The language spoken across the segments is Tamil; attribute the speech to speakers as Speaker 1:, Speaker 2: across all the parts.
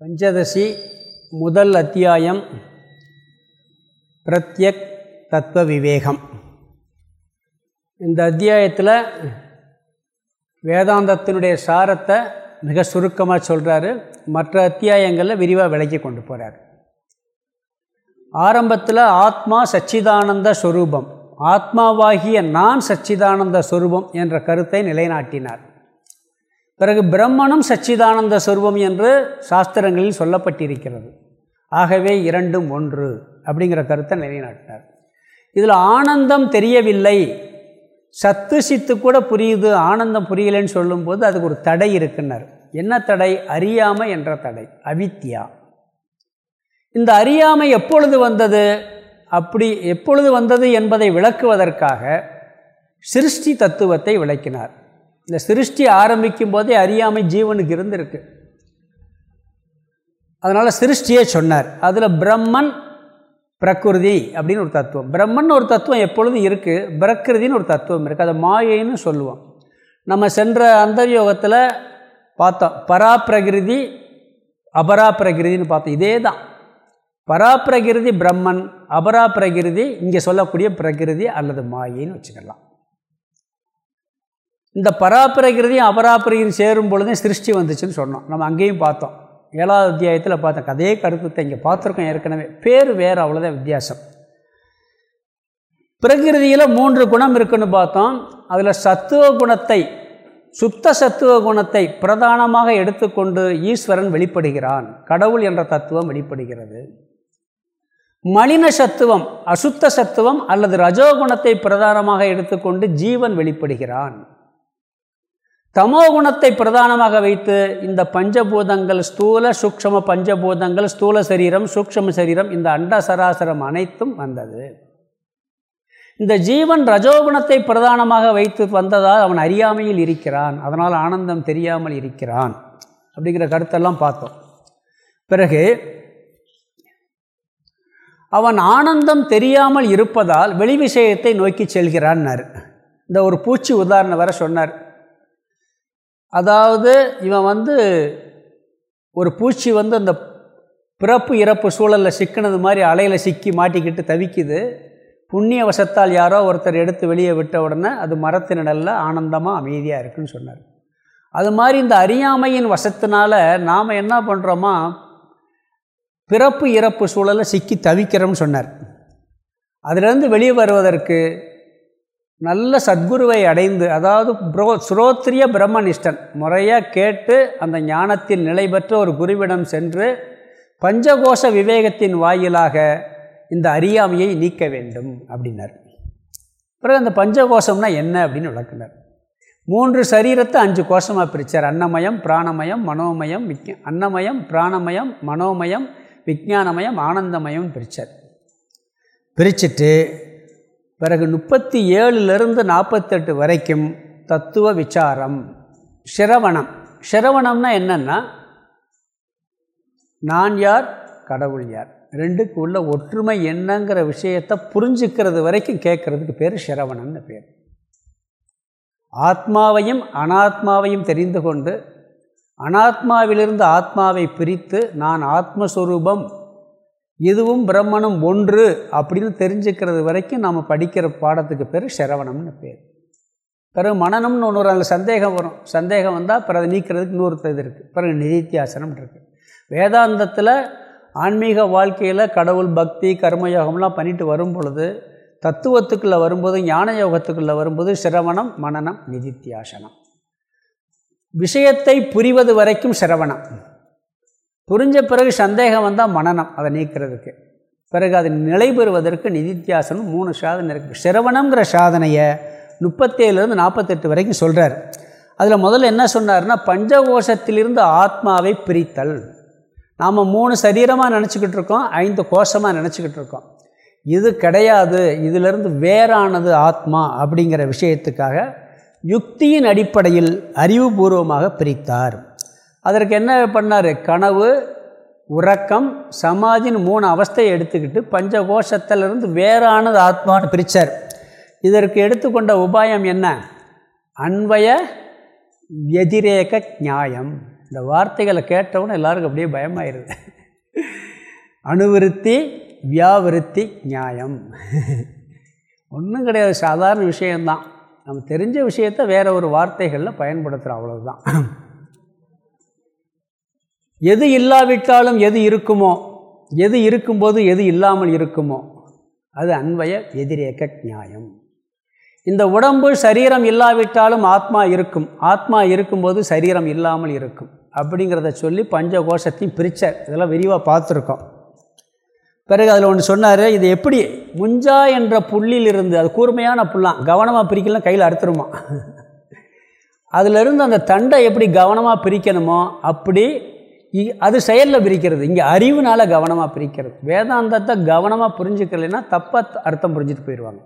Speaker 1: பஞ்சதசி முதல் அத்தியாயம் பிரத்யக் தத்துவ விவேகம் இந்த அத்தியாயத்தில் வேதாந்தத்தினுடைய சாரத்தை மிக சுருக்கமாக சொல்கிறாரு மற்ற அத்தியாயங்களில் விரிவாக விளக்கி கொண்டு போகிறார் ஆரம்பத்தில் ஆத்மா சச்சிதானந்த ஸ்வரூபம் ஆத்மாவாகிய நான் சச்சிதானந்த ஸ்வரூபம் என்ற கருத்தை நிலைநாட்டினார். பிறகு பிரம்மனும் சச்சிதானந்த சொருபம் என்று சாஸ்திரங்களில் சொல்லப்பட்டிருக்கிறது. ஆகவே இரண்டும் ஒன்று அப்படிங்கிற கருத்தை நிலைநாட்டினார். இதில் ஆனந்தம் தெரியவில்லை. சத்து சித்து கூட புரியுது ஆனந்தம் புரியலைன்னு சொல்லும்போது அதுக்கு ஒரு தடை இருக்குன்னார். என்ன தடை? அறியாமை என்ற தடை அவித்யா. இந்த அறியாமை எப்பொழுது வந்தது? அப்படி எப்பொழுது வந்தது என்பதை விளக்குவதற்காக சிருஷ்டி தத்துவத்தை விளக்கினார். இந்த சிருஷ்டி ஆரம்பிக்கும் போதே அறியாமை ஜீவனுக்கு இருந்திருக்கு. அதனால் சிருஷ்டியே சொன்னார். அதில் பிரம்மன் பிரகிருதி அப்படின்னு ஒரு தத்துவம். பிரம்மன் ஒரு தத்துவம் எப்பொழுதும் இருக்குது பிரகிருதின்னு ஒரு தத்துவம் இருக்குது அதை மாயைன்னு சொல்லுவோம். நம்ம சென்ற அந்தர்யோகத்தில் பார்த்தோம். பராப்பிரகிருதி அபராப்பிரகிருதின்னு பார்த்தோம். இதே தான் பராப்பிரகிருதி பிரம்மன் அபராப்பிரகிருதி இங்கே சொல்லக்கூடிய பிரகிருதி அல்லது மாயின்னு வச்சுக்கலாம். இந்த பராப்பிரகிருதியும் அபராப்பிரகிருதி சேரும் பொழுதே சிருஷ்டி வந்துச்சுன்னு சொன்னோம். நம்ம அங்கேயும் பார்த்தோம். ஏழாவது அத்தியாயத்தில் பார்த்தோம். அதே கருத்துத்தை இங்கே பார்த்துருக்கோம் ஏற்கனவே. பேர் வேறு அவ்வளோதான் வித்தியாசம். பிரகிருதியில் மூன்று குணம் இருக்குன்னு பார்த்தோம். அதில் சத்துவ குணத்தை சுத்த சத்துவ குணத்தை பிரதானமாக எடுத்துக்கொண்டு ஈஸ்வரன் வெளிப்படுகிறான். கடவுள் என்ற தத்துவம் வெளிப்படுகிறது. மலின சத்துவம் அசுத்த சத்துவம் அல்லது ரஜோகுணத்தை பிரதானமாக எடுத்துக்கொண்டு ஜீவன் வெளிப்படுகிறான். தமோ குணத்தை பிரதானமாக வைத்து இந்த பஞ்சபூதங்கள் ஸ்தூல சூக்ஷம பஞ்சபூதங்கள் ஸ்தூல சரீரம் சூக்ஷம சரீரம் இந்த அண்ட சராசரம் அனைத்தும் வந்தது. இந்த ஜீவன் ரஜோகுணத்தை பிரதானமாக வைத்து வந்ததால் அவன் அறியாமையில் இருக்கிறான். அதனால் ஆனந்தம் தெரியாமல் இருக்கிறான். அப்படிங்கிற கருத்தெல்லாம் பார்த்தோம். பிறகு அவன் ஆனந்தம் தெரியாமல் இருப்பதால் வெளி விஷயத்தை நோக்கி செல்கிறான்னார். இந்த ஒரு பூச்சி உதாரணம் வர சொன்னார். அதாவது இவன் வந்து ஒரு பூச்சி வந்து அந்த பிறப்பு இறப்பு சூழலில் சிக்கினது மாதிரி அலையில் சிக்கி மாட்டிக்கிட்டு தவிக்குது. புண்ணிய வசத்தால் யாரோ ஒருத்தர் எடுத்து வெளியே விட்ட உடனே அது மரத்தினிடலில் ஆனந்தமாக அமைதியாக இருக்குன்னு சொன்னார். அது மாதிரி இந்த அறியாமையின் வசத்தினால நாம் என்ன பண்ணுறோமா பிறப்பு இறப்பு சூழலில் சிக்கி தவிக்கிறோம்னு சொன்னார். அதிலிருந்து வெளியே வருவதற்கு நல்ல சத்குருவை அடைந்து அதாவது ப்ரோ ஸ்ரோத்ரிய பிரம்மனிஷ்டன் முறையாக கேட்டு அந்த ஞானத்தில் நிலை பெற்ற ஒரு குருவிடம் சென்று பஞ்சகோஷ விவேகத்தின் வாயிலாக இந்த அறியாமையை நீக்க வேண்டும் அப்படின்னார். பிறகு அந்த பஞ்சகோஷம்னா என்ன அப்படின்னு விளக்குனார். மூன்று சரீரத்தை அஞ்சு கோஷமாக பிரித்தார் அன்னமயம் பிராணமயம் மனோமயம் விக் அன்னமயம் பிராணமயம் மனோமயம் விஜானமயம் ஆனந்தமயம் பிரித்தார் பிரிச்சுட்டு பிறகு முப்பத்தி ஏழுலேருந்து நாற்பத்தெட்டு வரைக்கும் தத்துவ விசாரம் சிரவணம். சிரவணம்னா என்னென்னா நான் யார் கடவுள் யார். ரெண்டுக்கு உள்ள ஒற்றுமை என்னங்கிற விஷயத்தை புரிஞ்சுக்கிறது வரைக்கும் கேட்குறதுக்கு பேர் சிரவணம்னு பேர். ஆத்மாவையும் அனாத்மாவையும் தெரிந்து கொண்டு அனாத்மாவிலிருந்து ஆத்மாவை பிரித்து நான் ஆத்மஸ்வரூபம் இதுவும் பிரம்மணம் ஒன்று அப்படின்னு தெரிஞ்சுக்கிறது வரைக்கும் நாம் படிக்கிற பாடத்துக்கு பேர் சிரவணம்னு பேர். பிறகு மனநம்னு ஒன்று ஒரு அதில் சந்தேகம் வரும். சந்தேகம் வந்தால் பிறகு நீக்கிறதுக்கு இன்னொரு இது இருக்குது பிறகு நிதித்தியாசனம் இருக்குது வேதாந்தத்தில் ஆன்மீக வாழ்க்கையில் கடவுள் பக்தி கர்மயோகம்லாம் பண்ணிட்டு வரும் பொழுது தத்துவத்துக்குள்ளே வரும்போது ஞான யோகத்துக்குள்ளே வரும்போது சிரவணம் மனநம் நிதித்தியாசனம். விஷயத்தை புரிவது வரைக்கும் சிரவணம் புரிஞ்ச பிறகு சந்தேகம் வந்தால் மனநம் அதை நீக்கிறதுக்கு. பிறகு அது நிலை பெறுவதற்கு நிதித்தியாசனம் மூணு சாதனை இருக்குது சிரவணங்கிற சாதனையை முப்பத்தேழுலேருந்து நாற்பத்தெட்டு வரைக்கும் சொல்கிறார் அதில் முதல்ல என்ன சொன்னார்னா பஞ்சகோஷத்திலிருந்து ஆத்மாவை பிரித்தல். நாம் மூணு சரீரமாக நினச்சிக்கிட்டு இருக்கோம் ஐந்து கோஷமாக நினச்சிக்கிட்டு இருக்கோம். இது கிடையாது இதிலிருந்து வேறானது ஆத்மா அப்படிங்கிற விஷயத்துக்காக யுக்தியின் அடிப்படையில் அறிவுபூர்வமாக பிரித்தார். அதற்கு என்ன பண்ணார்? கனவு உறக்கம் சமாதின்னு மூணு அவஸ்தையை எடுத்துக்கிட்டு பஞ்சகோஷத்திலிருந்து வேறானது ஆத்மான்னு பிரித்தார் இதற்கு எடுத்துக்கொண்ட உபாயம் என்ன? அன்வய எதிரேக நியாயம். இந்த வார்த்தைகளை கேட்டவுடனே எல்லாருக்கும் அப்படியே பயமாயிருது. அணுவிருத்தி வியாவிருத்தி நியாயம். ஒன்றும் கிடையாது. சாதாரண விஷயந்தான் நம்ம தெரிஞ்ச விஷயத்த வேறு ஒரு வார்த்தைகளில் பயன்படுத்துகிறோம் அவ்வளோதான் எது இல்லாவிட்டாலும் எது இருக்குமோ? எது இருக்கும்போது எது இல்லாமல் இருக்குமோ? அது அன்வய எதிரேக்க நியாயம். இந்த உடம்பு சரீரம் இல்லாவிட்டாலும் ஆத்மா இருக்கும். ஆத்மா இருக்கும்போது சரீரம் இல்லாமல் இருக்கும். அப்படிங்கிறத சொல்லி பஞ்ச கோஷத்தையும் பிரித்தார் இதெல்லாம் விரிவாக பார்த்துருக்கோம். பிறகு அதில் ஒன்று சொன்னார் இது எப்படி முஞ்சா என்ற புள்ளிலிருந்து அது கூர்மையான புல்லாம் கவனமாக பிரிக்கலாம் கையில் அறுத்துருமா? அதிலிருந்து அந்த தண்டை எப்படி கவனமாக பிரிக்கணுமோ அப்படி அது செயலில் பிரிக்கிறது. இங்கே அறிவுனால் கவனமாக பிரிக்கிறது. வேதாந்தத்தை கவனமாக புரிஞ்சுக்கலைன்னா தப்பாக அர்த்தம் புரிஞ்சுட்டு போயிடுவாங்க.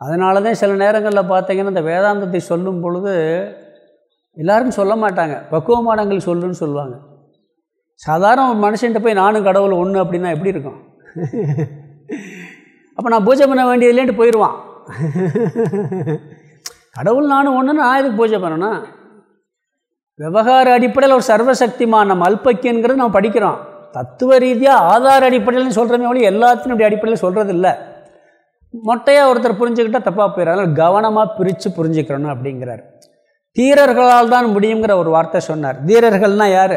Speaker 1: அதனால தான் சில நேரங்களில் பார்த்தீங்கன்னா இந்த வேதாந்தத்தை சொல்லும் பொழுது எல்லோரும் சொல்ல மாட்டாங்க. பக்குவமானங்கள் சொல்லுன்னு சொல்லுவாங்க. சாதாரண ஒரு மனுஷன்ட்ட போய் நானும் கடவுள் ஒன்று அப்படின்னா எப்படி இருக்கும்? அப்போ நான் பூஜை பண்ண வேண்டியதுலேன்ட்டு போயிடுவான் கடவுள் நானும் ஒன்றுன்னு நான் எதுக்கு பூஜை பண்ணணும்? விவகார அடிப்படையில் ஒரு சர்வசக்திமான நம்ம அல்பக்கியங்கிறது நம்ம படிக்கிறோம். தத்துவ ரீதியாக ஆதார அடிப்படையில் சொல்கிறமே ஒழி எல்லாத்தினுடைய அப்படி அடிப்படையில் சொல்கிறது இல்லை மொட்டையாக ஒருத்தர் புரிஞ்சுக்கிட்டால் தப்பாக போயிடும் அதனால் கவனமாக பிரித்து புரிஞ்சுக்கிறணும் அப்படிங்கிறார். தீரர்களால் தான் முடியுங்கிற ஒரு வார்த்தை சொன்னார். தீரர்கள்னால் யார்?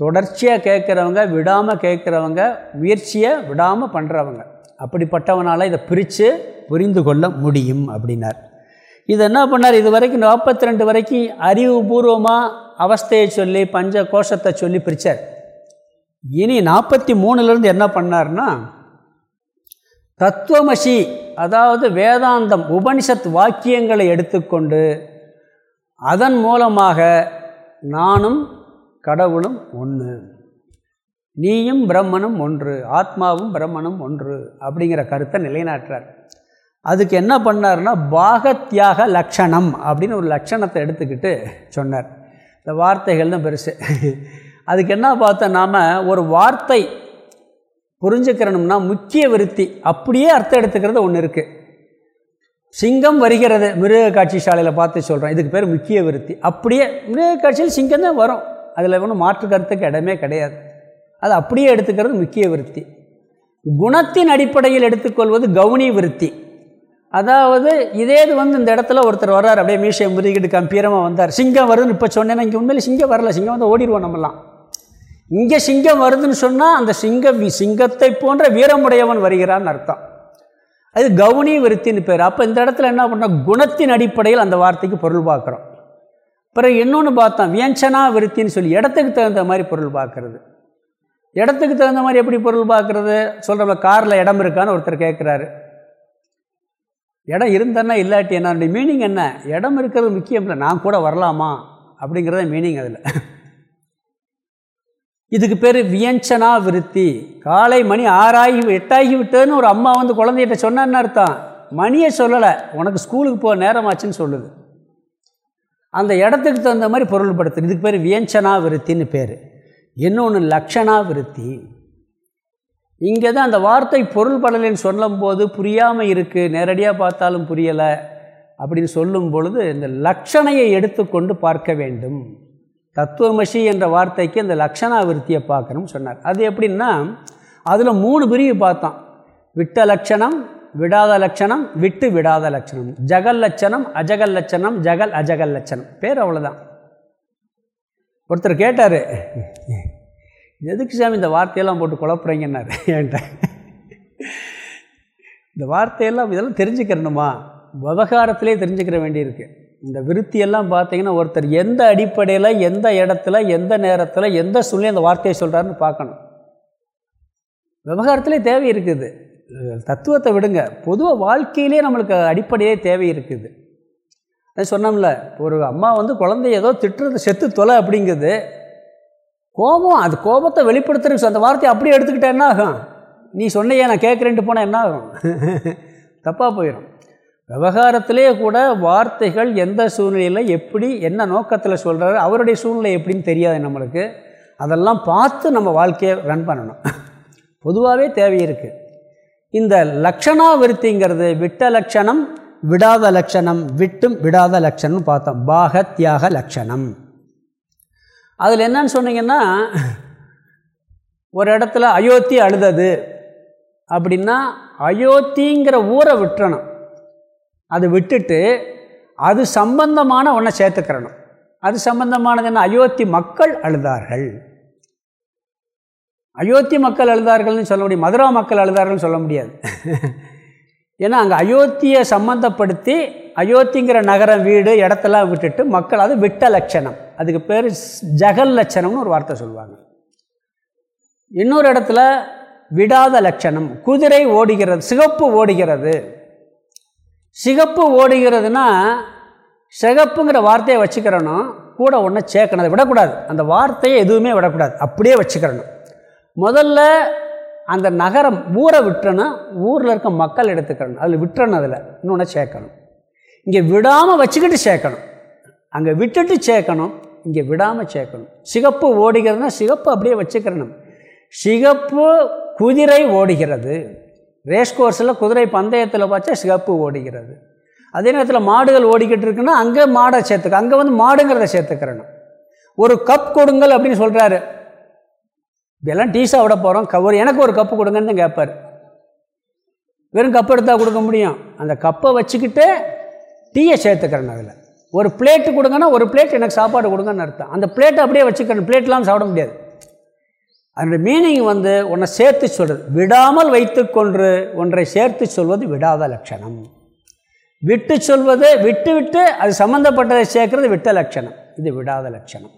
Speaker 1: தொடர்ச்சியாக கேட்குறவங்க விடாமல் கேட்குறவங்க முயற்சியை விடாமல் பண்ணுறவங்க அப்படிப்பட்டவனால் இதை பிரித்து புரிந்து கொள்ள முடியும் அப்படின்னார். இது என்ன பண்ணார்? இது வரைக்கும் நாற்பத்தி ரெண்டு வரைக்கும் அறிவுபூர்வமாக அவஸ்தையை சொல்லி பஞ்ச கோஷத்தை சொல்லி பிரித்தார் இனி நாற்பத்தி மூணுலேருந்து என்ன பண்ணார்னா தத்துவமசி அதாவது வேதாந்தம் உபனிஷத் வாக்கியங்களை எடுத்துக்கொண்டு அதன் மூலமாக நானும் கடவுளும் ஒன்று நீயும் பிரம்மனும் ஒன்று ஆத்மாவும் பிரம்மனும் ஒன்று அப்படிங்கிற கருத்தை நிலைநாட்டுறார். அதுக்கு என்ன பண்ணார்னா பாகத்தியாக லக்ஷணம் அப்படின்னு ஒரு லட்சணத்தை எடுத்துக்கிட்டு சொன்னார். இந்த வார்த்தைகள் தான் பெருசு. அதுக்கு என்ன பார்த்தோம் நாம் ஒரு வார்த்தை புரிஞ்சுக்கிறணும்னா முக்கிய விருத்தி அப்படியே அர்த்தம் எடுத்துக்கிறது ஒன்று இருக்குது சிங்கம் வருகிறது மிருக காட்சி சாலையில் பார்த்து சொல்கிறோம் இதுக்கு பேர் முக்கிய விருத்தி. அப்படியே மிருக காட்சியில் சிங்கம் தான் வரும். அதில் ஒன்றும் மாற்று கருத்துக்கு இடமே கிடையாது. அது அப்படியே எடுத்துக்கிறது முக்கிய விருத்தி. குணத்தின் அடிப்படையில் எடுத்துக்கொள்வது கவுனி விருத்தி. அதாவது இதே இது வந்து இந்த இடத்துல ஒருத்தர் வர்றார் அப்படியே மீஷை முதுகிட்டு கம்பீரமாக வந்தார். சிங்கம் வருதுன்னு இப்போ சொன்னேன்னா இங்கே உண்மையில் சிங்கம் வரல. சிங்கம் வந்து ஓடிடுவோம் நம்மலாம் இங்கே சிங்கம் வருதுன்னு சொன்னால் அந்த சிங்க சிங்கத்தை போன்ற வீரமுடையவன் வருகிறான்னு அர்த்தம். அது கவுனி விருத்தின்னு பேர். அப்போ இந்த இடத்துல என்ன பண்ணால் குணத்தின் அடிப்படையில் அந்த வார்த்தைக்கு பொருள் பார்க்குறோம். பிறகு இன்னொன்று பார்த்தோம். வியஞ்சனா விருத்தின்னு சொல்லி இடத்துக்கு தகுந்த மாதிரி பொருள் பார்க்குறது. இடத்துக்கு தகுந்த மாதிரி எப்படி பொருள் பார்க்குறது? சொல்கிறப்ப காரில் இடம் இருக்கான்னு ஒருத்தர் கேட்குறாரு இடம் இருந்தேன்னா இல்லாட்டி என்ன? மீனிங் என்ன? இடம் இருக்கிறது முக்கியம் இல்லை. நான் கூட வரலாமா? அப்படிங்கிறத மீனிங் அதில். இதுக்கு பேர் வியஞ்சனா விருத்தி. காலை மணி ஆறாகி எட்டாகி விட்டதுன்னு ஒரு அம்மா வந்து குழந்தைகிட்ட சொன்னான்னு அர்த்தம். மணியை சொல்லலை. உனக்கு ஸ்கூலுக்கு போக நேரமாச்சுன்னு சொல்லுது. அந்த இடத்துக்கு தகுந்த மாதிரி பொருள்படுத்து இதுக்கு பேர் வியஞ்சனா விருத்தின்னு பேர். இன்னொன்று லக்ஷனா விருத்தி. இங்கே தான் அந்த வார்த்தை பொருள் படலைன்னு சொல்லும்போது புரியாமல் இருக்குது நேரடியாக பார்த்தாலும் புரியலை அப்படின்னு சொல்லும் பொழுது இந்த லக்ஷணையை எடுத்துக்கொண்டு பார்க்க வேண்டும். தத்துவமசி என்ற வார்த்தைக்கு இந்த லக்ஷணாவிருத்தியை பார்க்கணும்னு சொன்னார். அது எப்படின்னா அதில் மூணு பிரிவு பார்த்தோம் விட்ட லட்சணம் விடாத லட்சணம் விட்டு விடாத லட்சணம். ஜகல் லட்சணம் அஜகல் லட்சணம் ஜகல் அஜகல் லட்சணம். பேர் அவ்வளோதான் ஒருத்தர் கேட்டார் எதுக்கு சாமி இந்த வார்த்தையெல்லாம் போட்டு குழப்புறீங்கன்னாரு? என்கிட்ட. இந்த வார்த்தையெல்லாம் இதெல்லாம் தெரிஞ்சுக்கிறணுமா? விவகாரத்திலே தெரிஞ்சுக்கிற வேண்டியிருக்கு. இந்த விருத்தியெல்லாம் பார்த்தீங்கன்னா ஒருத்தர் எந்த அடிப்படையில் எந்த இடத்துல எந்த நேரத்தில் எந்த சூழ்நிலை அந்த வார்த்தையை சொல்கிறாருன்னு பார்க்கணும். விவகாரத்திலே தேவை இருக்குது. தத்துவத்தை விடுங்க. பொதுவாக வாழ்க்கையிலே நம்மளுக்கு அடிப்படையே தேவை இருக்குது. சொன்னோம்ல ஒரு அம்மா வந்து குழந்தைய ஏதோ திட்டுறது செத்து தொலை அப்படிங்குது. கோபம் அது கோபத்தை வெளிப்படுத்துறதுக்கு அந்த வார்த்தையை அப்படியே எடுத்துக்கிட்டா என்ன ஆகும்? நீ சொன்னையே நான் கேட்குறேன்ட்டு போனால் என்ன ஆகும்? தப்பாக போயிடும் விவகாரத்திலே கூட வார்த்தைகள் எந்த சூழ்நிலையில் எப்படி என்ன நோக்கத்தில் சொல்கிறாரு அவருடைய சூழ்நிலை எப்படின்னு தெரியாது நம்மளுக்கு. அதெல்லாம் பார்த்து நம்ம வாழ்க்கையை ரன் பண்ணணும். பொதுவாகவே தேவை இருக்குது இந்த லக்ஷணா விருத்திங்கிறது விட்ட லட்சணம் விடாத லட்சணம் விட்டும் விடாத லட்சணம்னு பார்த்தோம். பாக தியாக லட்சணம். அதில் என்னன்னு சொன்னீங்கன்னா ஒரு இடத்துல அயோத்தி அழுதது அப்படின்னா அயோத்திங்கிற ஊரை விட்டுறணும். அது விட்டுட்டு அது சம்பந்தமான ஒன்றை சேர்த்துக்கிறணும். அது சம்பந்தமானது என்ன? அயோத்தி மக்கள் அழுதார்கள். அயோத்தி மக்கள் அழுதார்கள்னு சொல்ல முடியும். மதுரா மக்கள் அழுதார்கள்னு சொல்ல முடியாது. ஏன்னா அங்கே அயோத்தியை சம்மந்தப்படுத்தி அயோத்திங்கிற நகரம் வீடு இடத்தெல்லாம் விட்டுட்டு மக்கள் அது விட்ட லட்சணம். அதுக்கு பேர் ஜகல் லட்சணம்னு ஒரு வார்த்தை சொல்லுவாங்க. இன்னொரு இடத்துல விடாத லட்சணம். குதிரை ஓடுகிறது சிகப்பு ஓடுகிறது. சிகப்பு ஓடுகிறதுனா சிகப்புங்கிற வார்த்தையை வச்சுக்கிறணும் கூட ஒன்றை சேர்க்கணும். விடக்கூடாது. அந்த வார்த்தையை எதுவுமே விடக்கூடாது. அப்படியே வச்சுக்கிறணும். முதல்ல அந்த நகரம் ஊரை விட்டுறேன்னா ஊரில் இருக்க மக்கள் எடுத்துக்கணும். அதில் விட்டுறணும் அதில். இன்னொன்று சேர்க்கணும். இங்கே விடாமல் வச்சுக்கிட்டு சேர்க்கணும். அங்கே விட்டுட்டு சேர்க்கணும். இங்கே விடாமல் சேர்க்கணும். சிகப்பு ஓடுகிறதுனா சிகப்பு அப்படியே வச்சுக்கிறணும். சிகப்பு குதிரை ஓடுகிறது. ரேஸ் கோர்ஸில் குதிரை பந்தயத்தில் பார்த்தா சிகப்பு ஓடுகிறது. அதே நேரத்தில் மாடுகள் ஓடிக்கிட்டு இருக்குன்னா அங்கே மாடை சேர்த்துக்க அங்கே வந்து மாடுங்கிறத சேர்த்துக்கிறணும். ஒரு கப் கொடுங்கள் அப்படின்னு சொல்கிறாரு இதெல்லாம் டீ சாப்பிட போகிறோம் கவர் எனக்கு ஒரு கப்பு கொடுங்கன்னு கேட்பார் வெறும் கப் எடுத்தால் கொடுக்க முடியும். அந்த கப்பை வச்சுக்கிட்டு டீயை சேர்த்துக்கிறேன் அதில் ஒரு பிளேட்டு கொடுங்கன்னா ஒரு பிளேட் எனக்கு சாப்பாடு கொடுங்கன்னு அர்த்தம். அந்த பிளேட்டை அப்படியே வச்சுக்கணும் பிளேட்லாம் சாப்பிட முடியாது. அதனுடைய மீனிங் வந்து உன்னை சேர்த்து சொல்கிறது விடாமல் வைத்து கொன்று ஒன்றை சேர்த்து சொல்வது விடாத லட்சணம். விட்டு சொல்வது விட்டு விட்டு அது சம்மந்தப்பட்டதை சேர்க்கறது விட்ட லட்சணம். இது விடாத லட்சணம்.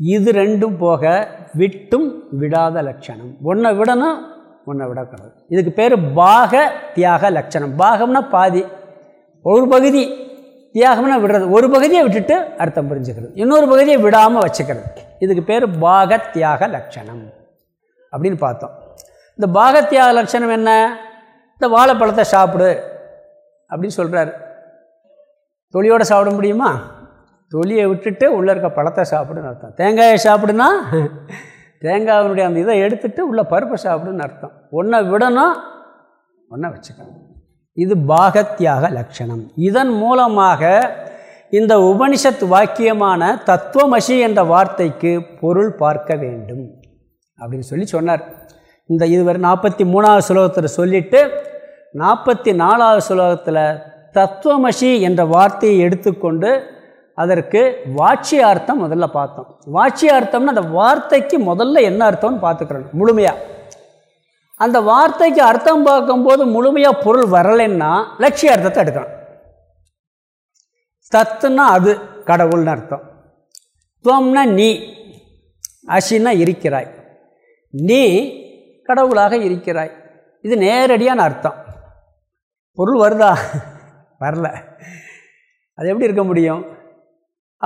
Speaker 1: இது ரெண்டும் போக விட்டும் விடாத லட்சணம். ஒன்றை விடணும் ஒன்றை விடக்கூடாது. இதுக்கு பேர் பாக தியாக லட்சணம். பாகம்னா பாதி. ஒரு பகுதி தியாகம்னா விடுறது. ஒரு பகுதியை விட்டுட்டு அர்த்தம் புரிஞ்சுக்கிறது. இன்னொரு பகுதியை விடாமல் வச்சுக்கிறது. இதுக்கு பேர் பாக தியாக லட்சணம். அப்படின்னு பார்த்தோம். இந்த பாகத்தியாக லட்சணம் என்ன? இந்த வாழைப்பழத்தை சாப்பிடு. அப்படின்னு சொல்கிறாரு தொழியோடு சாப்பிட முடியுமா? தொலியை விட்டுட்டு உள்ளே இருக்க பழத்தை சாப்பிடுன்னு அர்த்தம். தேங்காயை சாப்பிடுனா தேங்காயினுடைய அந்த இதை எடுத்துட்டு உள்ள பருப்பை சாப்பிடுன்னு அர்த்தம். ஒன்றை விடணும் ஒன்றை வச்சுக்கணும். இது பாகத்தியாக லட்சணம். இதன் மூலமாக இந்த உபனிஷத் வாக்கியமான தத்துவமசி என்ற வார்த்தைக்கு பொருள் பார்க்க வேண்டும். அப்படின்னு சொல்லி சொன்னார். இந்த இதுவரை நாற்பத்தி மூணாவது சுலோகத்தில் சொல்லிவிட்டு நாற்பத்தி நாலாவது சுலோகத்தில் தத்துவமசி என்ற வார்த்தையை எடுத்துக்கொண்டு அதற்கு வாட்சியார்த்தம் முதல்ல பார்த்தோம். வாட்சியார்த்தம்னு அந்த வார்த்தைக்கு முதல்ல என்ன அர்த்தம்னு பார்த்துக்கிறோம். முழுமையாக அந்த வார்த்தைக்கு அர்த்தம் பார்க்கும்போது முழுமையாக பொருள் வரலைன்னா லட்சிய அர்த்தத்தை எடுக்கணும் தத்துனா அது கடவுள்னு அர்த்தம். துவம்னா நீ அசின்னா இருக்கிறாய். நீ கடவுளாக இருக்கிறாய். இது நேரடியான அர்த்தம். பொருள் வருதா? வரல. அது எப்படி இருக்க முடியும்?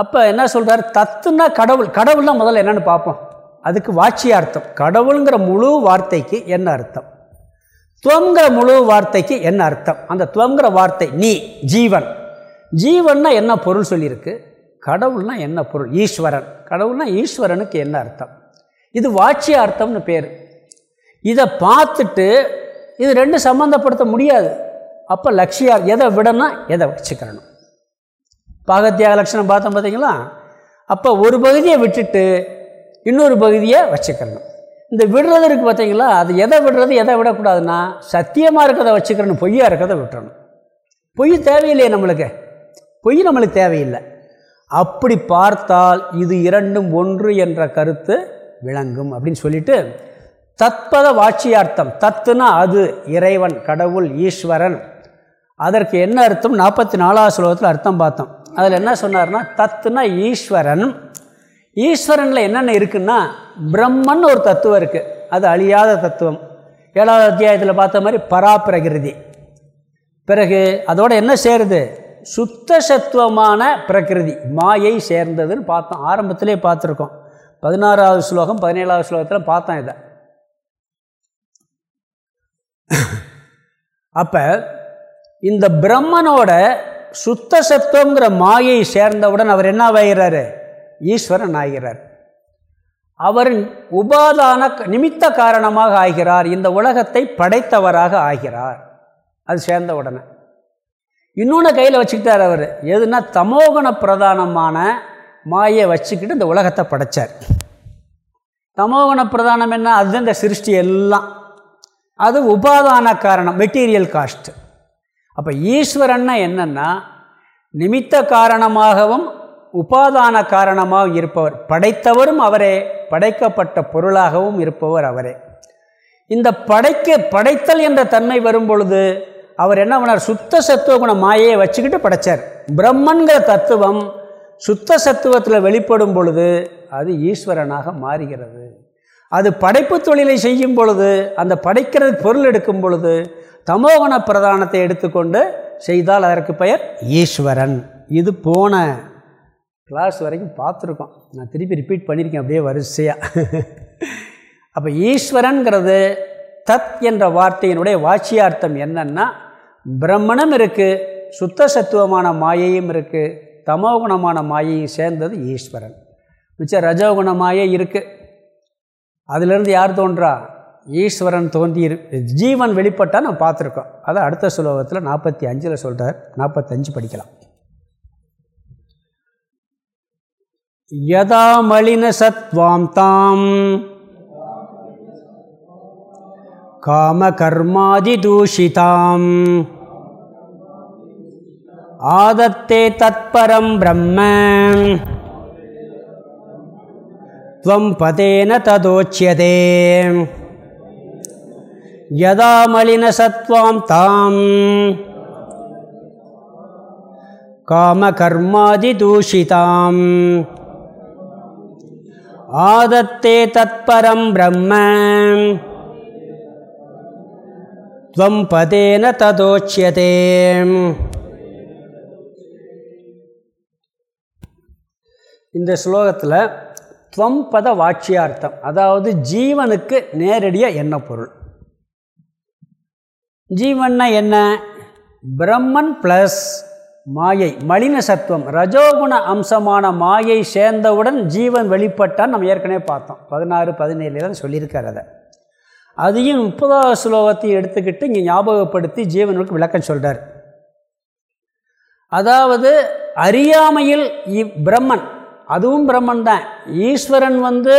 Speaker 1: அப்போ என்ன சொல்கிறார் தத்துனா கடவுள். கடவுள்னா முதல்ல என்னென்னு பார்ப்போம். அதுக்கு வாட்சியார்த்தம் கடவுளுங்கிற முழு வார்த்தைக்கு என்ன அர்த்தம்? துவங்கிற முழு வார்த்தைக்கு என்ன அர்த்தம்? அந்த துவங்கிற வார்த்தை நீ ஜீவன். ஜீவன்னா என்ன பொருள் சொல்லியிருக்கு? கடவுள்னா என்ன பொருள்? ஈஸ்வரன். கடவுள்னா ஈஸ்வரனுக்கு என்ன அர்த்தம்? இது வாட்சிய அர்த்தம்னு பேர். இதை பார்த்துட்டு இது ரெண்டு சம்மந்தப்படுத்த முடியாது. அப்போ லட்சியா எதை விடனா எதை வச்சுக்கிறணும்? பாகத்தியாக லட்சணம் பார்த்தோம் பார்த்தீங்களா? அப்போ ஒரு பகுதியை விட்டுட்டு இன்னொரு பகுதியை வச்சுக்கணும். இந்த விடுறது இருக்குது பார்த்தீங்களா? அது எதை விடுறது எதை விடக்கூடாதுன்னா சத்தியமாக இருக்கிறத வச்சுக்கிறணும் பொய்யாக இருக்கிறத விட்டுறணும். பொய் தேவையில்லையே நம்மளுக்கு. பொய் நம்மளுக்கு தேவையில்லை. அப்படி பார்த்தால் இது இரண்டும் ஒன்று என்ற கருத்து விளங்கும் அப்படின்னு சொல்லிட்டு தத்பத வாட்சியார்த்தம். தத்துனா அது இறைவன் கடவுள் ஈஸ்வரன். அதற்கு என்ன அர்த்தம்? நாற்பத்தி நாலாவது ஸ்லோகத்தில் அர்த்தம் பார்த்தோம். அதில் என்ன சொன்னார்னா தத்துனா ஈஸ்வரன். ஈஸ்வரனில் என்னென்ன இருக்குன்னா பிரம்மன் ஒரு தத்துவம் இருக்குது அது அழியாத தத்துவம். ஏழாவது அத்தியாயத்தில் பார்த்த மாதிரி பராப்பிரகிருதி பிறகு அதோடு என்ன சேருது? சுத்த சத்துவமான பிரகிருதி. மாயை சேர்ந்ததுன்னு பார்த்தோம். ஆரம்பத்திலே பார்த்துருக்கோம். பதினாறாவது ஸ்லோகம் பதினேழாவது ஸ்லோகத்தில் பார்த்தோம் இதை. அப்போ இந்த பிரம்மனோட சுத்த சத்துவங்கிற மாயை சேர்ந்தவுடன் அவர் என்ன ஆகிறாரு ஈஸ்வரன் ஆகிறார். அவர் உபாதான நிமித்த காரணமாக ஆகிறார். இந்த உலகத்தை படைத்தவராக ஆகிறார். அது சேர்ந்த உடனே. இன்னொன்று கையில் வச்சுக்கிட்டார் அவர். எதுனா தமோகுண பிரதானமான மாயை வச்சுக்கிட்டு இந்த உலகத்தை படைத்தார் தமோகுண பிரதானம் என்ன? அதுதான் இந்த சிருஷ்டி எல்லாம். அது உபாதான காரணம் மெட்டீரியல் காஸ்ட்டு அப்போ ஈஸ்வரன்னா என்னென்னா நிமித்த காரணமாகவும் உபாதான காரணமாகவும் இருப்பவர். படைத்தவரும் அவரே படைக்கப்பட்ட பொருளாகவும் இருப்பவர் அவரே. இந்த படைக்க படைத்தல் என்ற தன்மை வரும் பொழுது அவர் என்ன பண்ணார்? சுத்த சத்துவ குண மாயையை வச்சுக்கிட்டு படைத்தார் பிரம்மன்கிற தத்துவம் சுத்த சத்துவத்தில் வெளிப்படும் பொழுது அது ஈஸ்வரனாக மாறுகிறது. அது படைப்பு தொழிலை செய்யும் பொழுது அந்த படைக்கிற பொருள் எடுக்கும் பொழுது தமோகண பிரதானத்தை எடுத்துக்கொண்டு செய்தால் அதற்கு பெயர் ஈஸ்வரன். இது போன கிளாஸ் வரைக்கும் பார்த்துருக்கோம். நான் திருப்பி ரிப்பீட் பண்ணியிருக்கேன் அப்படியே வரிசையாக அப்போ ஈஸ்வரன்கிறது தத் என்ற வார்த்தையினுடைய வாட்சியார்த்தம் என்னன்னா பிரம்மணம் இருக்குது சுத்த சத்துவமான மாயையும் இருக்குது தமோகுணமான மாயையும் சேர்ந்தது ஈஸ்வரன். மிச்சம் ரஜோகுண மாயை இருக்குது அதிலிருந்து யார் தோன்றா? ஈஸ்வரன் தோன்றி ஜீவன் வெளிப்பட்டால் நம்ம பார்த்துருக்கோம். அதை அடுத்த சுலோகத்தில் நாற்பத்தி அஞ்சில் சொல்கிறார் நாற்பத்தஞ்சு படிக்கலாம். யதா மலின சத்வாம் தாம். காமகர்மாதிதூஷிதாம் ஆதத்தே தத்பரம் பிரம்ம. त्वं पदेन तदोच्यते यदा मलिनसत्त्वां तां कामकर्मादिदूषिताम् आदत्ते तत्परं ब्रह्म त्वं पदेन तदोच्यते இந்த ஸ்லோகத்தில் துவம் பத வாட்சியார்த்தம். அதாவது ஜீவனுக்கு நேரடியாக என்ன பொருள்? ஜீவன்னா என்ன? பிரம்மன் ப்ளஸ் மாயை. மலின சத்துவம். ரஜோகுண அம்சமான மாயை சேர்ந்தவுடன் ஜீவன் வெளிப்பட்டால் நம்ம ஏற்கனவே பார்த்தோம். பதினாறு பதினேழுலாம் சொல்லியிருக்கார் அதை. அதையும் முப்பதாவது ஸ்லோகத்தையும் எடுத்துக்கிட்டு இங்கே ஞாபகப்படுத்தி ஜீவனுக்கு விளக்கம் சொல்கிறார் அதாவது அறியாமையில் இவ் பிரம்மன் அதுவும் பிரம்மன் தான் ஈஸ்வரன் வந்து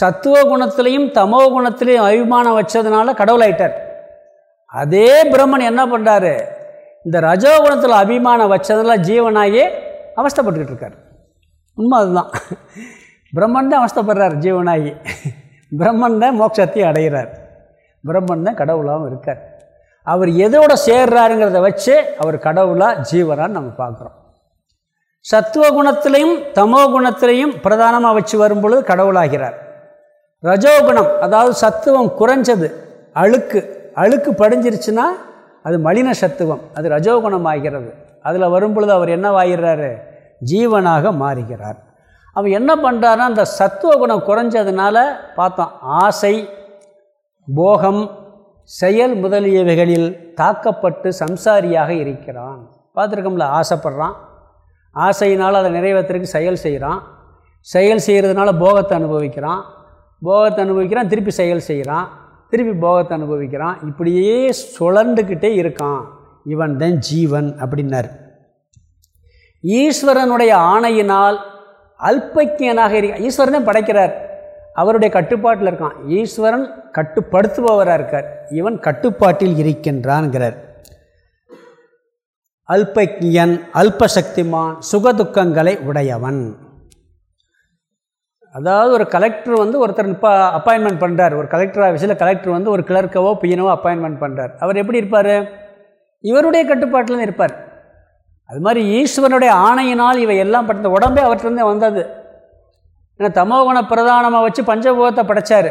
Speaker 1: சத்துவ குணத்திலையும் தமோ குணத்திலையும் அபிமானம் வச்சதுனால கடவுளாயிட்டார் அதே பிரம்மன் என்ன பண்ணுறாரு இந்த ரஜோகுணத்தில் அபிமானம் வச்சதில் ஜீவனாயே அவஸ்தப்பட்டுக்கிட்டு இருக்கார். உண்மை அதுதான். பிரம்மன் தான் அவஸ்தப்படுறார் ஜீவனாகி. பிரம்மன் தான் மோட்சத்தையும் அடைகிறார். பிரம்மன் தான் கடவுளாகவும் இருக்கார். அவர் எதோட சேர்றாருங்கிறத வச்சு அவர் கடவுளாக ஜீவனான்னு நம்ம பார்க்குறோம். சத்துவ குணத்திலையும் தமோ குணத்திலையும் பிரதானமாக வச்சு வரும்பொழுது கடவுளாகிறார். ரஜோகுணம் அதாவது சத்துவம் குறைஞ்சது அழுக்கு அழுக்கு படிஞ்சிருச்சுன்னா அது மலின சத்துவம் அது ரஜோகுணம் ஆகிறது அதில் வரும்பொழுது அவர் என்னவாகிறாரு ஜீவனாக மாறுகிறார். அவன் என்ன பண்ணுறாருன்னா அந்த சத்துவ குணம் குறைஞ்சதுனால பார்த்தோம் ஆசை போகம் செயல் முதலியவைகளில் தாக்கப்பட்டு சம்சாரியாக இருக்கிறான். பார்த்துருக்கோம்ல ஆசைப்படுறான். ஆசையினால் அதை நிறைவேற்றுறதுக்கு செயல் செய்கிறான். செயல் செய்கிறதுனால போகத்தை அனுபவிக்கிறான். போகத்தை அனுபவிக்கிறான் திருப்பி செயல் செய்கிறான். திருப்பி போகத்தை அனுபவிக்கிறான். இப்படியே சுழண்டுக்கிட்டே இருக்கான். இவன் தான் ஜீவன் அப்படின்னார். ஈஸ்வரனுடைய ஆணையினால் அல்பக்கியனாக இருக்க ஈஸ்வரனே படைக்கிறார். அவருடைய கட்டுப்பாட்டில் இருக்கான். ஈஸ்வரன் கட்டுப்படுத்துபவராக இருக்கார். இவன் கட்டுப்பாட்டில் இருக்கின்றான்கிறார். அல்பக்கியன் அல்பசக்திமான் சுகதுக்கங்களை உடையவன். அதாவது ஒரு கலெக்டர் வந்து ஒருத்தர் இப்போ அப்பாயின்மெண்ட் பண்ணுறார் ஒரு கலெக்டர் ஆஃபீஸில் கலெக்டர் வந்து ஒரு கிளர்க்கவோ பியனவோ அப்பாயின்மெண்ட் பண்ணுறார் அவர் எப்படி இருப்பார்? இவருடைய கட்டுப்பாட்டில் இருப்பார். அது மாதிரி ஈஸ்வரனுடைய ஆணையினால் இவை எல்லாம் பட்ட உடம்பே அவற்றிலிருந்தே வந்தது. ஏன்னா தமோகுண பிரதானமாக வச்சு பஞ்சபோகத்தை படைச்சார்.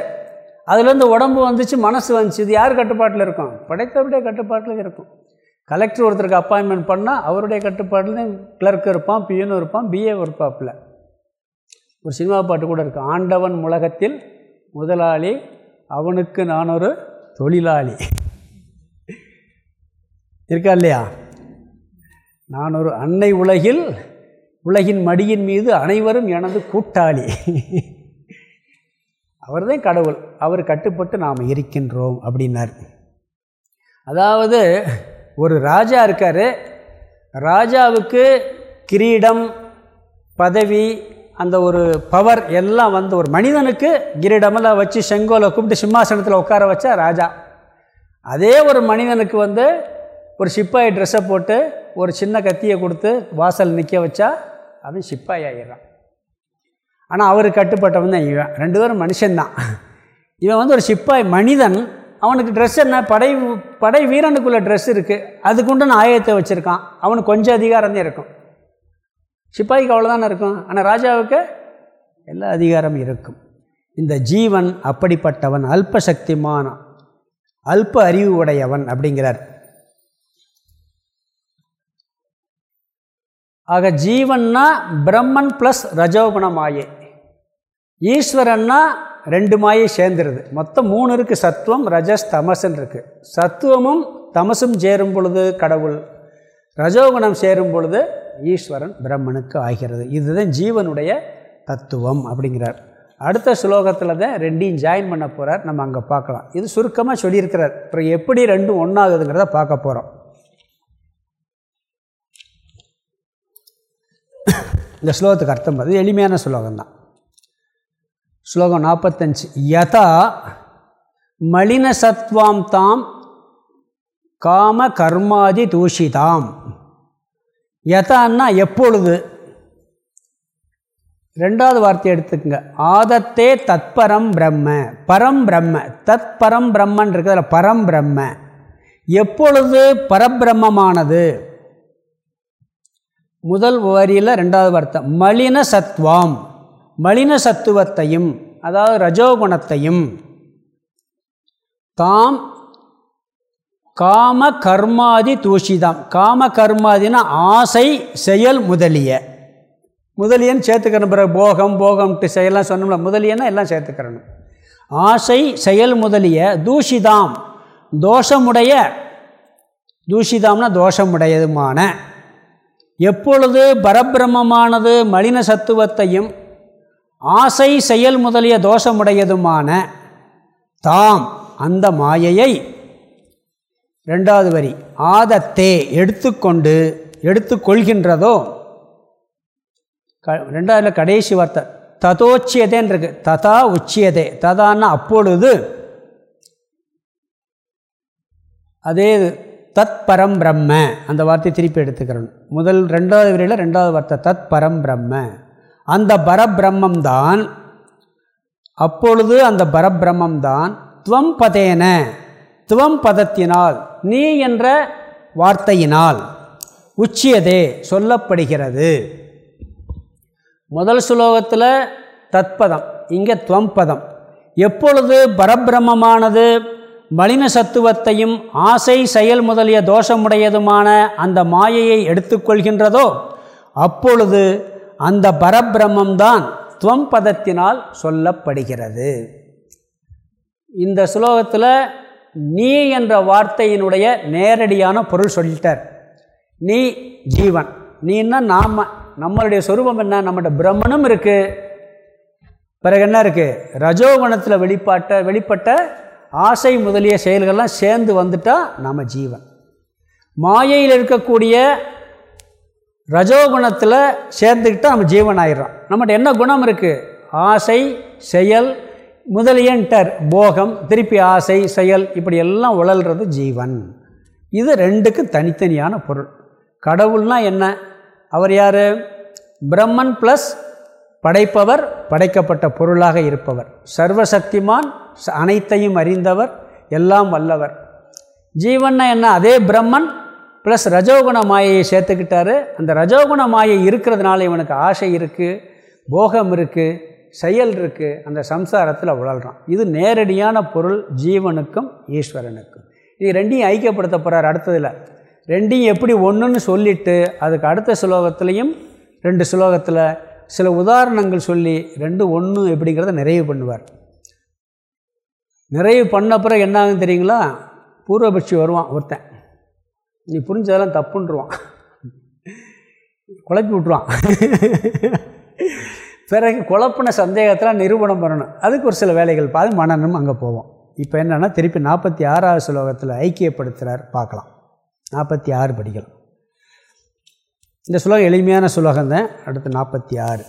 Speaker 1: அதுலேருந்து உடம்பு வந்துச்சு மனசு வந்துச்சு. இது யார் கட்டுப்பாட்டில் இருக்கும்? படைத்தவருடைய கட்டுப்பாட்டில் இருக்கும். கலெக்டர் ஒருத்தருக்கு அப்பாயின்மெண்ட் பண்ணால் அவருடைய கட்டுப்பாட்டில் கிளர்க் இருப்பான் பியூனும் இருப்பான் பிஏ இருப்பாப்பில் ஒரு சினிமா பாட்டு கூட இருக்குது ஆண்டவன் உலகத்தில் முதலாளி அவனுக்கு நான் ஒரு தொழிலாளி. இருக்கா இல்லையா? நான் ஒரு அன்னை உலகில் உலகின் மடியின் மீது அனைவரும் எனது கூட்டாளி. அவர் தான் கடவுள். அவர் கட்டுப்பட்டு நாம் இருக்கின்றோம் அப்படின்னார். அதாவது ஒரு ராஜா இருக்கார். ராஜாவுக்கு கிரீடம் பதவி அந்த ஒரு பவர் எல்லாம் வந்து ஒரு மனிதனுக்கு கிரீடமெல்லாம் வச்சு செங்கோலை கூப்பிட்டு சிம்மாசனத்தில் உட்கார வச்சா ராஜா. அதே ஒரு மனிதனுக்கு வந்து ஒரு சிப்பாய் ட்ரெஸ்ஸை போட்டு ஒரு சின்ன கத்தியை கொடுத்து வாசல் நிற்க வச்சா அவன் சிப்பாய் ஆகிடுறான் ஆனால் அவர் கட்டுப்பட்டவன் தான் இவன். ரெண்டு பேரும் மனுஷன்தான். இவன் வந்து ஒரு சிப்பாய் மனிதன். அவனுக்கு ட்ரெஸ் என்ன? படை படை வீரனுக்குள்ள ட்ரெஸ் இருக்குது அதுக்குண்டான ஆயத்தை வச்சுருக்கான். அவனுக்கு கொஞ்சம் அதிகாரம் தான் இருக்கும். சிப்பாய்க்கு அவ்வளோதானே இருக்கும். ஆனால் ராஜாவுக்கு எல்லா அதிகாரமும் இருக்கும். இந்த ஜீவன் அப்படிப்பட்டவன் அல்பசக்திமான அல்ப அறிவு உடையவன் அப்படிங்கிறார். ஆக ஜீவன்னா பிரம்மன் ப்ளஸ் ரஜோகுணமாயே ஈஸ்வரன்னா ரெண்டு மாயை சேர்ந்துருது. மொத்தம் மூணு இருக்குது சத்துவம் ரஜஸ் தமசுன்னு இருக்குது சத்துவமும் தமசும் சேரும் பொழுது கடவுள். ரஜோகுணம் சேரும் பொழுது ஈஸ்வரன் பிரம்மனுக்கு ஆகிறது. இதுதான் ஜீவனுடைய தத்துவம் அப்படிங்கிறார். அடுத்த ஸ்லோகத்தில் தான் ரெண்டையும் ஜாயின் பண்ண போகிறார் நம்ம அங்கே பார்க்கலாம். இது சுருக்கமாக சொல்லியிருக்கிறார். அப்புறம் எப்படி ரெண்டும் ஒன்றாகுதுங்கிறத பார்க்க போகிறோம் இந்த ஸ்லோகத்துக்கு அர்த்தம் பார்த்து எளிமையான ஸ்லோகம் தான் ஸ்லோகம் நாற்பத்தஞ்சு யதா மலினசத்வாம் தாம் காம கர்மாதி தூஷிதாம். யதான்னா எப்பொழுது? ரெண்டாவது வார்த்தை எடுத்துக்கங்க. ஆதத்தே தத்பரம் பிரம்ம பரம் பிரம்ம தத் பரம் பிரம்மன் இருக்கிறதுல பரம் பிரம்ம. எப்பொழுது பரபிரம்மமானது? முதல் வரியில் ரெண்டாவது வார்த்தை மலின சத்வாம் மலின சத்துவத்தையும் அதாவது ரஜோகுணத்தையும் தாம் காம கர்மாதி தூஷிதாம். காம கர்மாதினா ஆசை செயல் முதலிய. முதலியன்னு சேர்த்துக்கணும் பிறகு போகம் போகம்ட்டு செயலாம் சொன்னோம்ல முதலியன்னா எல்லாம் சேர்த்துக்கிறணும். ஆசை செயல் முதலிய தூஷிதாம். தோஷமுடைய தூஷிதாம்னா தோஷமுடையதுமான. எப்பொழுது பரபிரமமானது மலின சத்துவத்தையும் ஆசை செயல் முதலிய தோஷமுடையதுமான தாம் அந்த மாயையை. ரெண்டாவது வரி ஆதத்தே எடுத்துக்கொண்டு எடுத்துக்கொள்கின்றதோ? க ரெண்டாவதுல கடைசி வார்த்தை ததோச்சியதேன்னு இருக்கு ததா உச்சியதே ததான்னா அப்பொழுது. அதே தத் பரம் பிரம்ம அந்த வார்த்தையை திருப்பி எடுத்துக்கிறோம் முதல் ரெண்டாவது வரையில் ரெண்டாவது வார்த்தை தத் பரம் பிரம்ம அந்த பரபிரம்மம்தான். அப்பொழுது அந்த பரபிரம்மம்தான் துவம் பதேன துவம் பதத்தினால் நீ என்ற வார்த்தையினால் உச்சியதே சொல்லப்படுகிறது. முதல் சுலோகத்தில் தத்பதம் இங்கே துவம்பதம் எப்பொழுது பரபிரமமானது மலின சத்துவத்தையும் ஆசை செயல் முதலிய தோஷமுடையதுமான அந்த மாயையை எடுத்துக்கொள்கின்றதோ அப்பொழுது அந்த பரபிரம்மம்தான் துவம் பதத்தினால் சொல்லப்படுகிறது. இந்த ஸ்லோகத்தில் நீ என்ற வார்த்தையினுடைய நேரடியான பொருள் சொல்லிட்டார். நீ ஜீவன். நீன்னா நாம் நம்மளுடைய சொரூபம் என்ன? நம்மகிட்ட பிரம்மனும் இருக்குது பிறகு என்ன இருக்குது ரஜோகுணத்தில் வெளிப்பாட்ட வெளிப்பட்ட ஆசை முதலிய செயல்கள்லாம் சேர்ந்து வந்துட்டால் நம்ம ஜீவன். மாயையில் இருக்கக்கூடிய ரஜோகுணத்தில் சேர்ந்துக்கிட்டால் நம்ம ஜீவன் ஆயிடுறோம் நம்மகிட்ட என்ன குணம் இருக்குது ஆசை செயல் முதலியன்டர் போகம் திருப்பி ஆசை செயல் இப்படி எல்லாம் உழல்றது ஜீவன். இது ரெண்டுக்கும் தனித்தனியான பொருள். கடவுள்னால் என்ன? அவர் யார்? பிரம்மன் ப்ளஸ் படைப்பவர் படைக்கப்பட்ட பொருளாக இருப்பவர். சர்வசக்திமான் அனைத்தையும் அறிந்தவர் எல்லாம் வல்லவர். ஜீவன்னா என்ன? அதே பிரம்மன் ப்ளஸ் ரஜோகுண மாயையை சேர்த்துக்கிட்டாரு. அந்த ரஜோகுண மாயை இருக்கிறதுனால இவனுக்கு ஆசை இருக்குது போகம் இருக்குது செயல் இருக்குது அந்த சம்சாரத்தில் உழல்றான் இது நேரடியான பொருள் ஜீவனுக்கும் ஈஸ்வரனுக்கும். இது ரெண்டையும் ஐக்கியப்படுத்த போகிறார் அடுத்ததில். ரெண்டையும் எப்படி ஒன்றுன்னு சொல்லிவிட்டு அதுக்கு அடுத்த சுலோகத்துலேயும் ரெண்டு சுலோகத்தில் சில உதாரணங்கள் சொல்லி ரெண்டு ஒன்று எப்படிங்கிறத நிறைவு பண்ணுவார். நிறைவு பண்ண பிறகு என்ன ஆகும் தெரியுங்களா? பூர்வபட்சி வருவான் ஒருத்தன். நீ புரிஞ்சதெல்லாம் தப்புன்றுவான். குழப்பி விட்ருவான் பிறகு குழப்பின சந்தேகத்தில் நிரூபணம் பண்ணணும். அதுக்கு ஒரு சில வேலைகள் பார்த்து மனநம் அங்கே போவோம் இப்போ என்னென்னா திருப்பி நாற்பத்தி ஆறாவது ஸ்லோகத்தில் ஐக்கியப்படுத்துகிறார் பார்க்கலாம். நாற்பத்தி ஆறு படிக்கலாம் இந்த சுலகம் எளிமையான சுலகம் தான் அடுத்து நாற்பத்தி ஆறு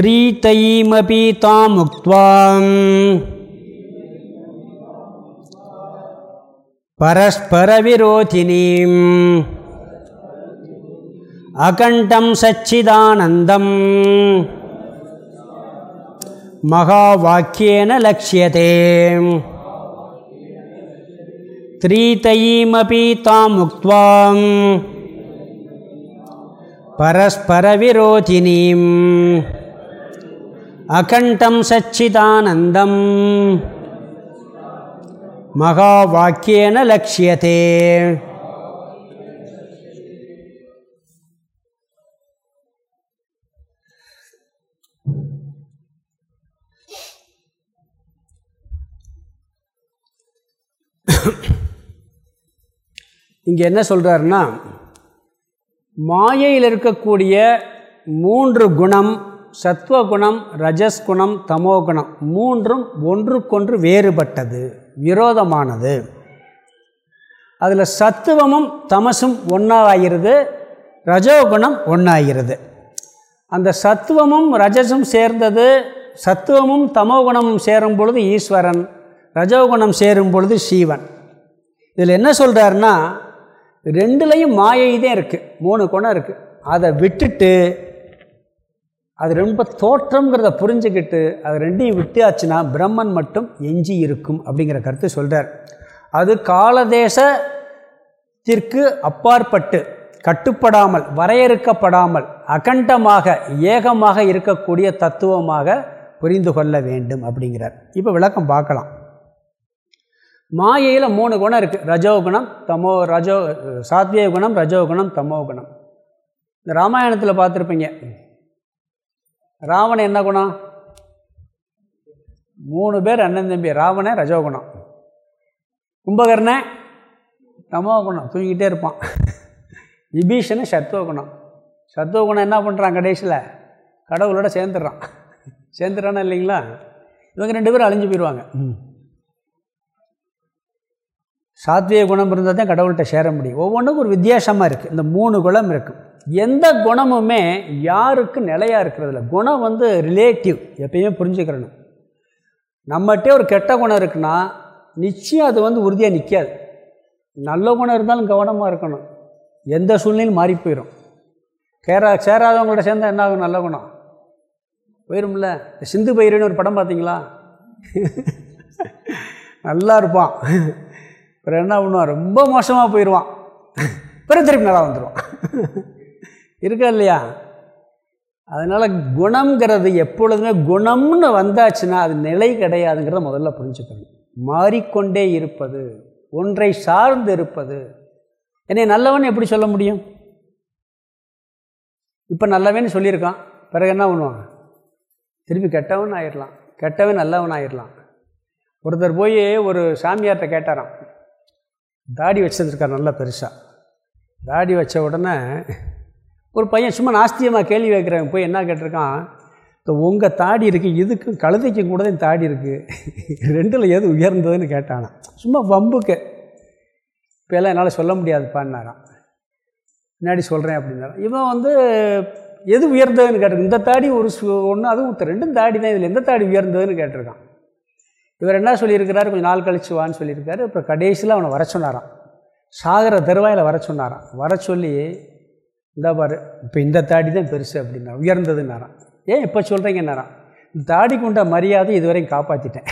Speaker 1: த்ரீத்தைமபி தாம் உக்வாம் பரஸ்பரவிரோதினீம். அகண்டம் சச்சிதானந்தம். மகாவாக்கியேன லட்சியதே. த்ரீத்தைமபி தாம் உக்வாம் பரஸ்பரவிரோதினீம். அகண்டம் சச்சிதானந்தம். மகா வாக்கியன லட்சியதே. இங்கே என்ன சொல்கிறாருன்னா மாயையில் இருக்கக்கூடிய மூன்று குணம் சத்வகுணம் ரஜஸ் குணம் தமோ குணம் மூன்றும் ஒன்றுக்கொன்று வேறுபட்டது விரோதமானது. அதில் சத்துவமும் தமசும் ஒன்றாகிறது ரஜோகுணம் ஒன்றாகிறது அந்த சத்துவமும் ரஜசும் சேர்ந்தது சத்துவமும் தமோகுணமும் சேரும் பொழுது ஈஸ்வரன் ரஜோகுணம் சேரும் பொழுது சீவன். இதில் என்ன சொல்கிறாருன்னா ரெண்டுலேயும் மாயை தான் இருக்குது மூணு குணம் இருக்குது அதை விட்டுட்டு அது ரொம்ப தோற்றங்கிறத புரிஞ்சுக்கிட்டு அது ரெண்டையும் விட்டியாச்சுன்னா பிரம்மன் மட்டும் எஞ்சி இருக்கும் அப்படிங்கிற கருத்து சொல்கிறார் அது காலதேசத்திற்கு அப்பாற்பட்டு கட்டுப்படாமல் வரையறுக்கப்படாமல் அகண்டமாக ஏகமாக இருக்கக்கூடிய தத்துவமாக புரிந்து கொள்ள வேண்டும் அப்படிங்கிறார். இப்போ விளக்கம் பார்க்கலாம். மாயையில் மூணு குணம் இருக்குது ரஜோகுணம் தமோ ரஜோ சாத்விய குணம் ரஜோகுணம் தமோ குணம். இந்த ராமாயணத்தில் பார்த்துருப்பீங்க. ராவணன் என்ன குணம்? மூணு பேர் அண்ணன் தம்பி. ராவணன் ரஜோகுணம் கும்பகர்ணன் தமோ குணம். தூங்கிட்டே இருப்பான். விபீஷணன் சத்துவகுணம் சத்துவகுணம் என்ன பண்ணுறான் கடைசியில்? கடவுளோட சேர்ந்துடுறான். சேர்ந்துடுறானா இல்லைங்களா? இவங்க ரெண்டு பேரும் அழிஞ்சு போயிடுவாங்க. சாத்விய குணம் இருந்தால் தான் கடவுள்கிட்ட சேர முடியும். ஒவ்வொன்றுக்கும் ஒரு வித்தியாசமாக இருக்குது இந்த மூணு குளம் இருக்குது எந்த குணமுமே யாருக்கு நிலையாக இருக்கிறதில்ல. குணம் வந்து ரிலேட்டிவ் எப்பயுமே புரிஞ்சுக்கிறணும். நம்மகிட்டே ஒரு கெட்ட குணம் இருக்குன்னா நிச்சயம் அது வந்து உறுதியாக நிற்காது நல்ல குணம் இருந்தாலும் கவனமாக இருக்கணும். எந்த சூழ்நிலையும் மாறி போயிடும் கேரா சேராதவங்கள்ட்ட சேர்ந்தால் என்ன ஆகும்? நல்ல குணம். போயிரும்ல. சிந்து பயிரின்னு ஒரு படம் பார்த்தீங்களா? நல்லா இருப்பான். அப்புறம் என்ன பண்ணுவான்? ரொம்ப மோசமாக போயிடுவான் பிறகு திருப்பி நல்லா வந்துடுவான் இருக்கா இல்லையா? அதனால் குணங்கிறது எப்பொழுதுமே குணம்னு வந்தாச்சுன்னா அது நிலை கிடையாதுங்கிறத முதல்ல புரிஞ்சுக்கணும். மாறிக்கொண்டே இருப்பது ஒன்றை சார்ந்து இருப்பது. என்னை நல்லவன் எப்படி சொல்ல முடியும்? இப்போ நல்லவன் சொல்லியிருக்கான். பிறகு என்ன பண்ணுவான் திருப்பி கெட்டவன் ஆயிடலாம் கெட்டவன் நல்லவன் ஆயிடலாம் ஒருத்தர் போய் ஒரு சாமியார்கிட்ட கேட்டாராம். தாடி வச்சுருந்துருக்கார் நல்லா பெருசாக தாடி வச்ச உடனே ஒரு பையன் சும்மா நாஸ்தியமாக கேள்வி வைக்கிறவன் போய் என்ன கேட்டிருக்கான்? இப்போ உங்கள் தாடி இருக்குது இதுக்கும் கழுதைக்கும் கூட தான் தாடி இருக்குது ரெண்டில் எது உயர்ந்ததுன்னு கேட்டானா. சும்மா வம்புக்கு. இப்போ எல்லாம் என்னால் சொல்ல முடியாதுப்பான்னாரான் முன்னாடி சொல்கிறேன் அப்படின்னாரான் இவன் வந்து எது உயர்ந்ததுன்னு கேட்டிருக்கு இந்த தாடி ஒரு ஒன்று அதுவும் ரெண்டும் தாடி தான். இதில் எந்த தாடி உயர்ந்ததுன்னு கேட்டிருக்கான். இவர் என்ன சொல்லியிருக்கிறார்? கொஞ்சம் நாள் கழிச்சு வான்னு சொல்லியிருக்காரு. அப்புறம் கடைசியில் அவனை வர சொன்னாரான் சாகர தருவாயில் வர சொன்னாரான் வர சொல்லி இந்த பாரு இப்போ இந்த தாடி தான் பெருசு அப்படின்னா உயர்ந்ததுன்னாரான் ஏன் இப்போ சொல்கிறீங்கன்னாரான் இந்த தாடி கொண்ட மரியாதை இதுவரையும் காப்பாற்றிட்டேன்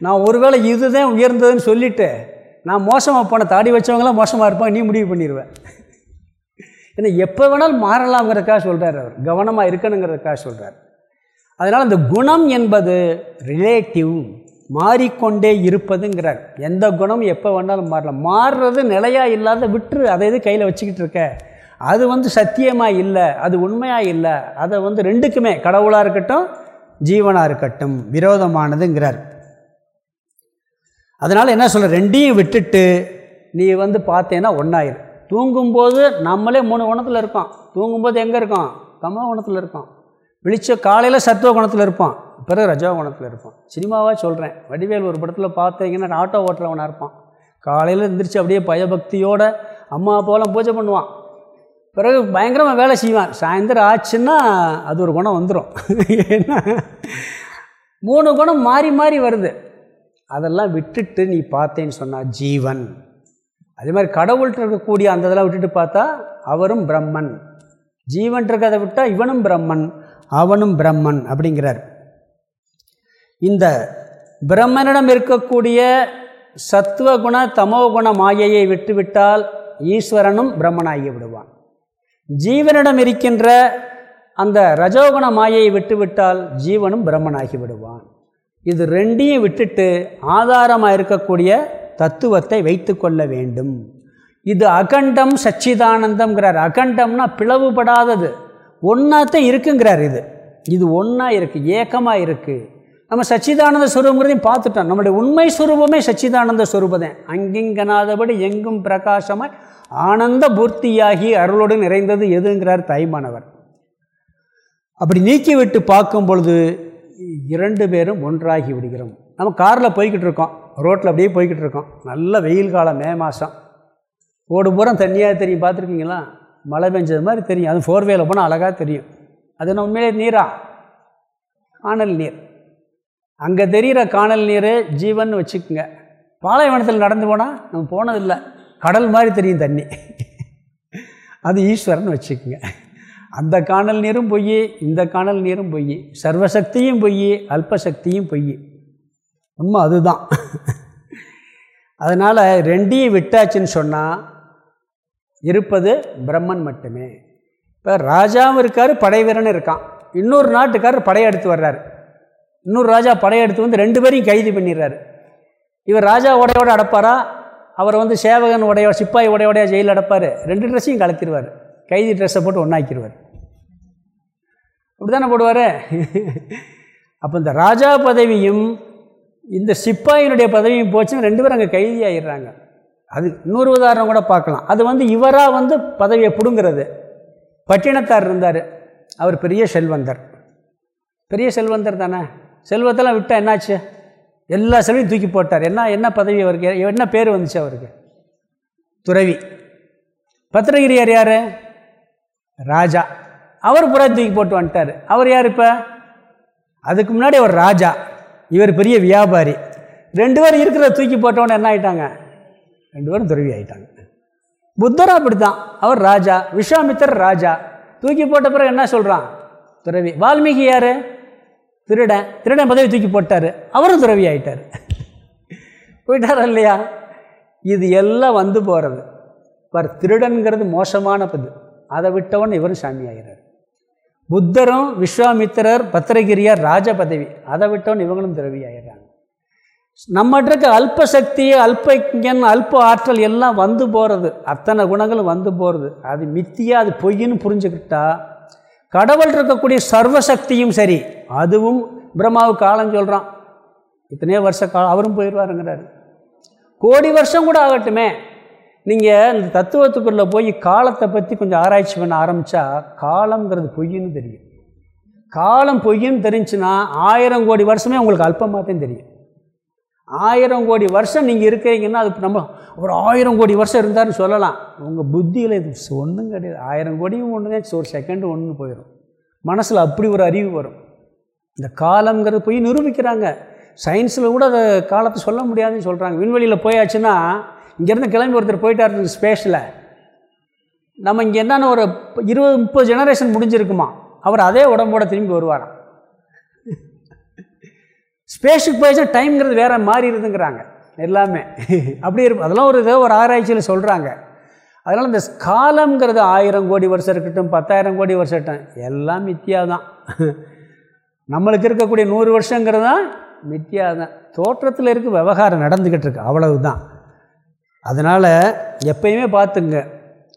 Speaker 1: நான் ஒருவேளை இதுதான் உயர்ந்ததுன்னு சொல்லிவிட்டு நான் மோசமாக போன தாடி வச்சவங்களாம் மோசமாக இருப்பாங்க நீ முடிவு பண்ணிடுவேன் ஏன்னா எப்போ வேணாலும் மாறலாங்கிறதுக்காக சொல்கிறார் அவர். கவனமாக இருக்கணுங்கிறதுக்காக சொல்கிறார் அதனால் அந்த குணம் என்பது ரிலேட்டிவ் மாறிக்கொண்டே இருப்பதுங்கிறார். எந்த குணம் எப்போ வேணாலும் மாறலாம் மாறுறது நிலையாக இல்லாத விட்டுரு அதை இது கையில் வச்சுக்கிட்டு இருக்க? அது வந்து சத்தியமாக இல்லை அது உண்மையாக இல்லை அதை வந்து ரெண்டுக்குமே கடவுளாக இருக்கட்டும் ஜீவனாக இருக்கட்டும் விரோதமானதுங்கிறார். அதனால் என்ன சொல்கிற ரெண்டையும் விட்டுட்டு நீ வந்து பார்த்தேன்னா ஒன்றாயிரு தூங்கும்போது நம்மளே மூணு குணத்தில் இருக்கோம். தூங்கும்போது எங்கே இருக்கோம்? தமோ குணத்தில் இருக்கோம். விழிச்ச காலையில் சத்துவ குணத்தில் இருப்போம். பிறகு ரஜோகுணத்தில் இருப்பான். சினிமாவாக சொல்கிறேன் வடிவேல் ஒரு படத்தில் பார்த்தீங்கன்னா ஆட்டோ ஓட்டுறவனாக இருப்பான். காலையில் எழுந்திரிச்சு அப்படியே பயபக்தியோட அம்மா அப்பாவெல்லாம் பூஜை பண்ணுவான். பிறகு பயங்கரமாக வேலை செய்வான். சாயந்தரம் ஆச்சுன்னா அது ஒரு குணம் வந்துடும் ஏன்னா மூணு குணம் மாறி மாறி வருது. அதெல்லாம் விட்டுட்டு நீ பார்த்தேன்னு சொன்னால் ஜீவன். அதே மாதிரி கடவுள்கிட்ட இருக்கக்கூடிய அந்த இதெல்லாம் விட்டுட்டு பார்த்தா அவரும் பிரம்மன். ஜீவன் இருக்கிறத விட்டால் இவனும் பிரம்மன் அவனும் பிரம்மன் அப்படிங்கிறார். இந்த பிரம்மனிடம் இருக்கக்கூடிய சத்துவகுண தமோகுண மாயையை விட்டுவிட்டால் ஈஸ்வரனும் பிரம்மனாகி விடுவான். ஜீவனிடம் இருக்கின்ற அந்த ரஜோகுண மாயையை விட்டுவிட்டால் ஜீவனும் பிரம்மனாகி விடுவான். இது ரெண்டையும் விட்டுட்டு ஆதாரமாக இருக்கக்கூடிய தத்துவத்தை வைத்து கொள்ள வேண்டும். இது அகண்டம் சச்சிதானந்தம்ங்கிறார். அகண்டம்னா பிளவுபடாதது. ஒன்றாத்தான் இருக்குங்கிறார் இது. இது ஒன்றா இருக்குது ஏக்கமாக இருக்குது நம்ம சச்சிதானந்த ஸ்வரூபங்கிறதையும் பார்த்துட்டோம். நம்முடைய உண்மை ஸ்வரூபமே சச்சிதானந்த ஸ்வரூபதேன் அங்கிங்கனாதபடி எங்கும் பிரகாசமாய் ஆனந்த பூர்த்தியாகி அருளோடு நிறைந்தது எதுங்கிறார் தாய்மானவர். அப்படி நீக்கிவிட்டு பார்க்கும் பொழுது இரண்டு பேரும் ஒன்றாகி விடுகிறோம். நம்ம காரில் போய்கிட்டு இருக்கோம். ரோட்டில் அப்படியே போய்கிட்டு இருக்கோம். நல்ல வெயில் காலம் மே மாதம் ஓடு பூரம் தண்ணியாக தெரியும். பார்த்துருக்கீங்களா? மழை பெஞ்சது மாதிரி தெரியும். அது ஃபோர்வேல போனால் அழகாக தெரியும். அது என்ன உண்மையிலே நீரா? ஆனல் நீர். அங்கே தெரிகிற காணல் நீர் ஜீவன் வச்சுக்கோங்க. பாலைவனத்தில் நடந்து போனால் நம்ம போனதில்லை. கடல் மாதிரி தெரியும் தண்ணி. அது ஈஸ்வரன் வச்சுக்கோங்க. அந்த காணல் நீரும் பொய் இந்த காணல் நீரும் பொய் சர்வசக்தியும் பொய் அல்பசக்தியும் பொய். உண்மை அதுதான். அதனால் ரெண்டையும் விட்டாச்சுன்னு சொன்னால் இருப்பது பிரம்மன் மட்டுமே. இப்போ ராஜாவும் இருக்கார் படைவீரனும் இருக்கான். இன்னொரு நாட்டுக்காரர் படையெடுத்து வர்றாரு. இன்னொரு ராஜா படையெடுத்து வந்து ரெண்டு பேரையும் கைது பண்ணிடுறாரு. இவர் ராஜா உடையோட அடப்பாரா? அவர் வந்து சேவகன் உடைய சிப்பாய் உடையோடைய ஜெயிலில் அடப்பார். ரெண்டு ட்ரெஸ்ஸையும் கலத்திடுவார் கைதி ட்ரெஸ்ஸை போட்டு ஒன்றாக்கிடுவார் அப்படி தானே போடுவார்? அப்போ இந்த ராஜா பதவியும் இந்த சிப்பாயினுடைய பதவியும் போச்சுன்னு ரெண்டு பேரும் அங்கே கைதி ஆகிடுறாங்க அது இன்னொரு உதாரணம் கூட பார்க்கலாம். அது வந்து இவராக வந்து பதவியை பிடுங்கிறது. பட்டினத்தார் இருந்தார். அவர் பெரிய செல்வந்தர். பெரிய செல்வந்தர் தானே? செல்வத்தெல்லாம் விட்டால் என்னாச்சு? எல்லா செல்வையும் தூக்கி போட்டார். என்ன என்ன பதவி அவருக்கு? என்ன பேர் வந்துச்சு அவருக்கு? துறவி. பத்திரகிரியார் யார்? ராஜா. அவர் புறா தூக்கி போட்டு வந்துட்டார். அவர் யார் இப்போ? அதுக்கு முன்னாடி அவர் ராஜா. இவர் பெரிய வியாபாரி. ரெண்டு பேரும் இருக்கிறத தூக்கி போட்டவொன்னே என்ன ஆகிட்டாங்க ரெண்டு பேரும் துறவி ஆகிட்டாங்க புத்தரும் அப்படி தான் அவர் ராஜா. விஸ்வாமித்தர் ராஜா. தூக்கி போட்ட பிறகு என்ன சொல்கிறான் துறவி. வால்மீகி யார்? திருடன் திருடன் பதவி தூக்கி போட்டார். அவரும் துறவி ஆகிட்டார் போயிட்டார் இல்லையா? இது எல்லாம் வந்து போகிறது பர் திருடன்கிறது மோசமான பது. அதை விட்டவன் இவரும் சாமி ஆகிறார் புத்தரும் விஸ்வாமித்திரர் பத்திரகிரியார் ராஜ பதவி. அதை விட்டவன் இவங்களும் துறவி ஆகிறாங்க நம்மகிட்ட இருக்க அல்ப சக்தி அல்ப இங்கன் அல்ப ஆற்றல் எல்லாம் வந்து போகிறது அத்தனை குணங்களும் வந்து போகிறது அது மித்தியாக அது பொய்ன்னு புரிஞ்சுக்கிட்டா கடவுள் இருக்கக்கூடிய சர்வசக்தியும் சரி. அதுவும் பிரம்மாவுக்கு காலம் சொல்கிறான் இத்தனையோ வருஷ காலம் அவரும் போயிடுவாருங்கிறாரு கோடி வருஷம் கூட ஆகட்டுமே. நீங்கள் இந்த தத்துவத்துக்குள்ளே போய் காலத்தை பற்றி கொஞ்சம் ஆராய்ச்சி பண்ண ஆரம்பித்தா காலங்கிறது பொய்ன்னு தெரியும். காலம் பொய்ன்னு தெரிஞ்சுன்னா ஆயிரம் கோடி வருஷமே உங்களுக்கு அல்பமாக தான் தெரியும். ஆயிரம் கோடி வருஷம் நீங்கள் இருக்கிறீங்கன்னா அது நம்ம ஒரு ஆயிரம் கோடி வருஷம் இருந்தாருன்னு சொல்லலாம். உங்கள் புத்தியில் இது ஒன்றும் கிடையாது. ஆயிரம் கோடியும் ஒன்று தான் ஒரு செகண்டு ஒன்று போயிடும் மனசில் அப்படி ஒரு அறிவு வரும். இந்த காலங்கிறது போய் நிரூபிக்கிறாங்க. சயின்ஸில் கூட அதை காலத்தை சொல்ல முடியாதுன்னு சொல்கிறாங்க விண்வெளியில் போயாச்சுன்னா இங்கேருந்து கிளம்பி ஒருத்தர் போயிட்டார் ஸ்பேஸில் நம்ம இங்கே என்னென்ன ஒரு இருபது முப்பது ஜெனரேஷன் முடிஞ்சிருக்குமா? அவர் அதே உடம்போட திரும்பி வருவாராம். ஸ்பேஸுக்கு போயிடுச்சா டைம்ங்கிறது வேறு மாறிடுதுங்கிறாங்க எல்லாமே. அப்படி இருக்கும் அதெல்லாம் ஒரு ஏதோ ஒரு ஆராய்ச்சியில் சொல்கிறாங்க அதனால் இந்த காலங்கிறது ஆயிரம் கோடி வருஷம் இருக்கட்டும் பத்தாயிரம் கோடி வருஷம் இருக்கட்டும் எல்லாம் மித்தியா தான் நம்மளுக்கு இருக்கக்கூடிய நூறு வருஷங்கிறது தான் மித்தியா தான் தோற்றத்தில் இருக்க விவகாரம் நடந்துக்கிட்டு இருக்கு அவ்வளவு தான் அதனால் எப்பயுமே பார்த்துங்க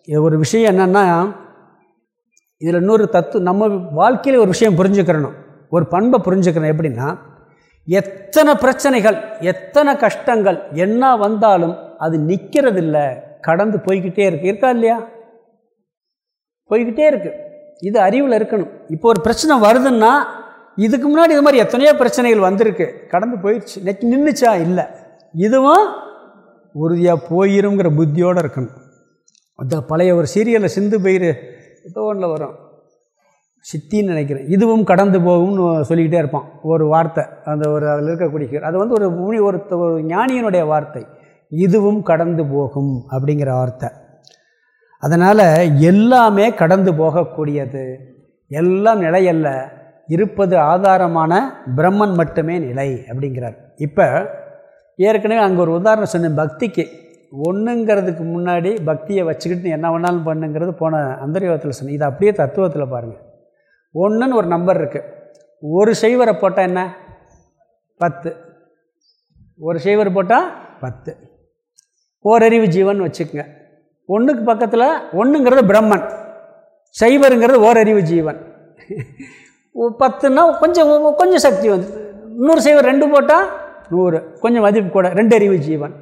Speaker 1: ஒரு விஷயம் என்னென்னா இதில் இன்னொரு தத்து நம்ம வாழ்க்கையில் ஒரு விஷயம் புரிஞ்சுக்கிறணும். ஒரு பண்பை புரிஞ்சுக்கிறோம் எப்படின்னா எத்தனை பிரச்சனைகள் எத்தனை கஷ்டங்கள் என்ன வந்தாலும் அது நிற்கிறதில்ல கடந்து போய்கிட்டே இருக்கு. இருக்கா இல்லையா? போய்கிட்டே இருக்கு. இது அறிவில் இருக்கணும். இப்போ ஒரு பிரச்சனை வருதுன்னா இதுக்கு முன்னாடி இது மாதிரி எத்தனையோ பிரச்சனைகள் வந்திருக்கு. கடந்து போயிடுச்சு. நெக் நின்றுச்சா இல்லை. இதுவும் உறுதியாக போயிருங்கிற புத்தியோடு இருக்கணும். அந்த பழைய ஒரு சீரியலில் சிந்து பயிர் ஏதோ ஒன்றில் வரும். சித்தின்னு நினைக்கிறேன். இதுவும் கடந்து போகும்னு சொல்லிக்கிட்டே இருப்பான். ஒரு வார்த்தை. அந்த ஒரு அதில் இருக்கக்கூடிய அது வந்து ஒரு முனி ஒரு ஒரு ஞானியனுடைய வார்த்தை. இதுவும் கடந்து போகும் அப்படிங்கிற வார்த்தை. அதனால் எல்லாமே கடந்து போகக்கூடியது. எல்லாம் நிலையல்ல இருப்பது ஆதாரமான பிரம்மன் மட்டுமே நிலை அப்படிங்கிறார். இப்போ ஏற்கனவே அங்கே ஒரு உதாரணம் சொன்னேன் பக்திக்கு. ஒன்றுங்கிறதுக்கு முன்னாடி பக்தியை வச்சுக்கிட்டு என்ன வேணாலும் பண்ணுங்கிறது போன அந்தரியோகத்தில் சொன்னேன் இது அப்படியே தத்துவத்தில் பாருங்கள் ஒன்றுன்னு ஒரு நம்பர் இருக்குது ஒரு செய்வரை போட்டால் என்ன? பத்து. ஒரு செய்வர் போட்டால் பத்து. ஓரறிவு ஜீவன் வச்சுக்கோங்க. ஒன்றுக்கு பக்கத்தில் ஒன்றுங்கிறது பிரம்மன். சைவருங்கிறது ஓரறிவு ஜீவன். பத்துன்னா கொஞ்சம் கொஞ்சம் சக்தி வந்து இன்னொரு சைவர் ரெண்டு போட்டால் நூறு. கொஞ்சம் மதிப்பு கூட ரெண்டு அறிவு ஜீவன்.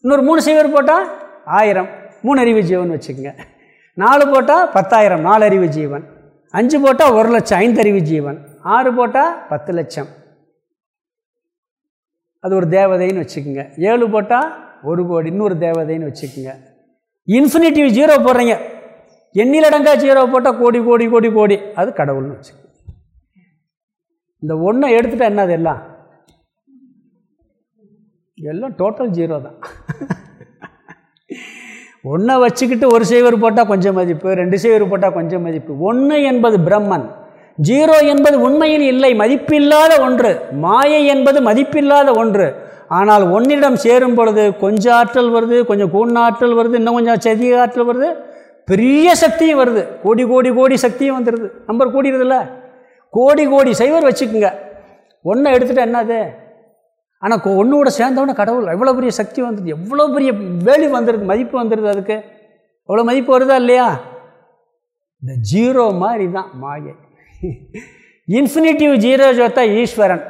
Speaker 1: இன்னொரு மூணு சைவர் போட்டால் ஆயிரம். மூணு அறிவு ஜீவன் வச்சுக்கோங்க. நாலு போட்டால் பத்தாயிரம். நாலு அறிவு ஜீவன். அஞ்சு போட்டால் ஒரு லட்சம் ஐந்தறிவு ஜீவன். ஆறு போட்டால் பத்து லட்சம். அது ஒரு தேவதைன்னு வச்சுக்கோங்க. ஏழு போட்டால் ஒரு கோடி இன்னொரு தேவதைன்னு வச்சுக்கோங்க. இன்ஃபினிட்டிவ் ஜீரோ போடுறீங்க. எண்ணிலடங்கா ஜீரோ போட்டால் கோடி கோடி கோடி கோடி. அது கடவுள்னு வச்சுக்கோங்க. இந்த ஒன்றை எடுத்துட்டா என்ன அது எல்லாம்? எல்லாம் டோட்டல் ஜீரோ தான். ஒன்றை வச்சுக்கிட்டு ஒரு செய்வர் போட்டால் கொஞ்சம் மதிப்பு ரெண்டு செய்வர் போட்டால் கொஞ்சம் மதிப்பு. ஒன்று என்பது பிரம்மன் ஜீரோ என்பது உண்மையில் இல்லை மதிப்பில்லாத ஒன்று. மாயை என்பது மதிப்பில்லாத ஒன்று. ஆனால் ஒன்னிடம் சேரும் பொழுது கொஞ்சம் ஆற்றல் வருது கொஞ்சம் கூண்ணாற்றல் வருது இன்னும் கொஞ்சம் செதிய ஆற்றல் வருது பெரிய சக்தியும் வருது. கோடி கோடி கோடி சக்தியும் வந்துடுது நம்பர் கூடிடுதுல்ல? கோடி கோடி சைவர் வச்சுக்குங்க. ஒன்றை எடுத்துகிட்டா என்னது? ஆனால் ஒன்றோட சேர்ந்தவொடனே கடவுள் எவ்வளோ பெரிய சக்தி வந்துடுது எவ்வளோ பெரிய வேலி வந்துடுது மதிப்பு வந்துடுது அதுக்கு. எவ்வளோ மதிப்பு வருதா இல்லையா? இந்த ஜீரோ மாதிரி தான் மாயை. இன்ஃபினிட்டிவ் ஜீரோ ஜோத்தா ஈஸ்வரன்.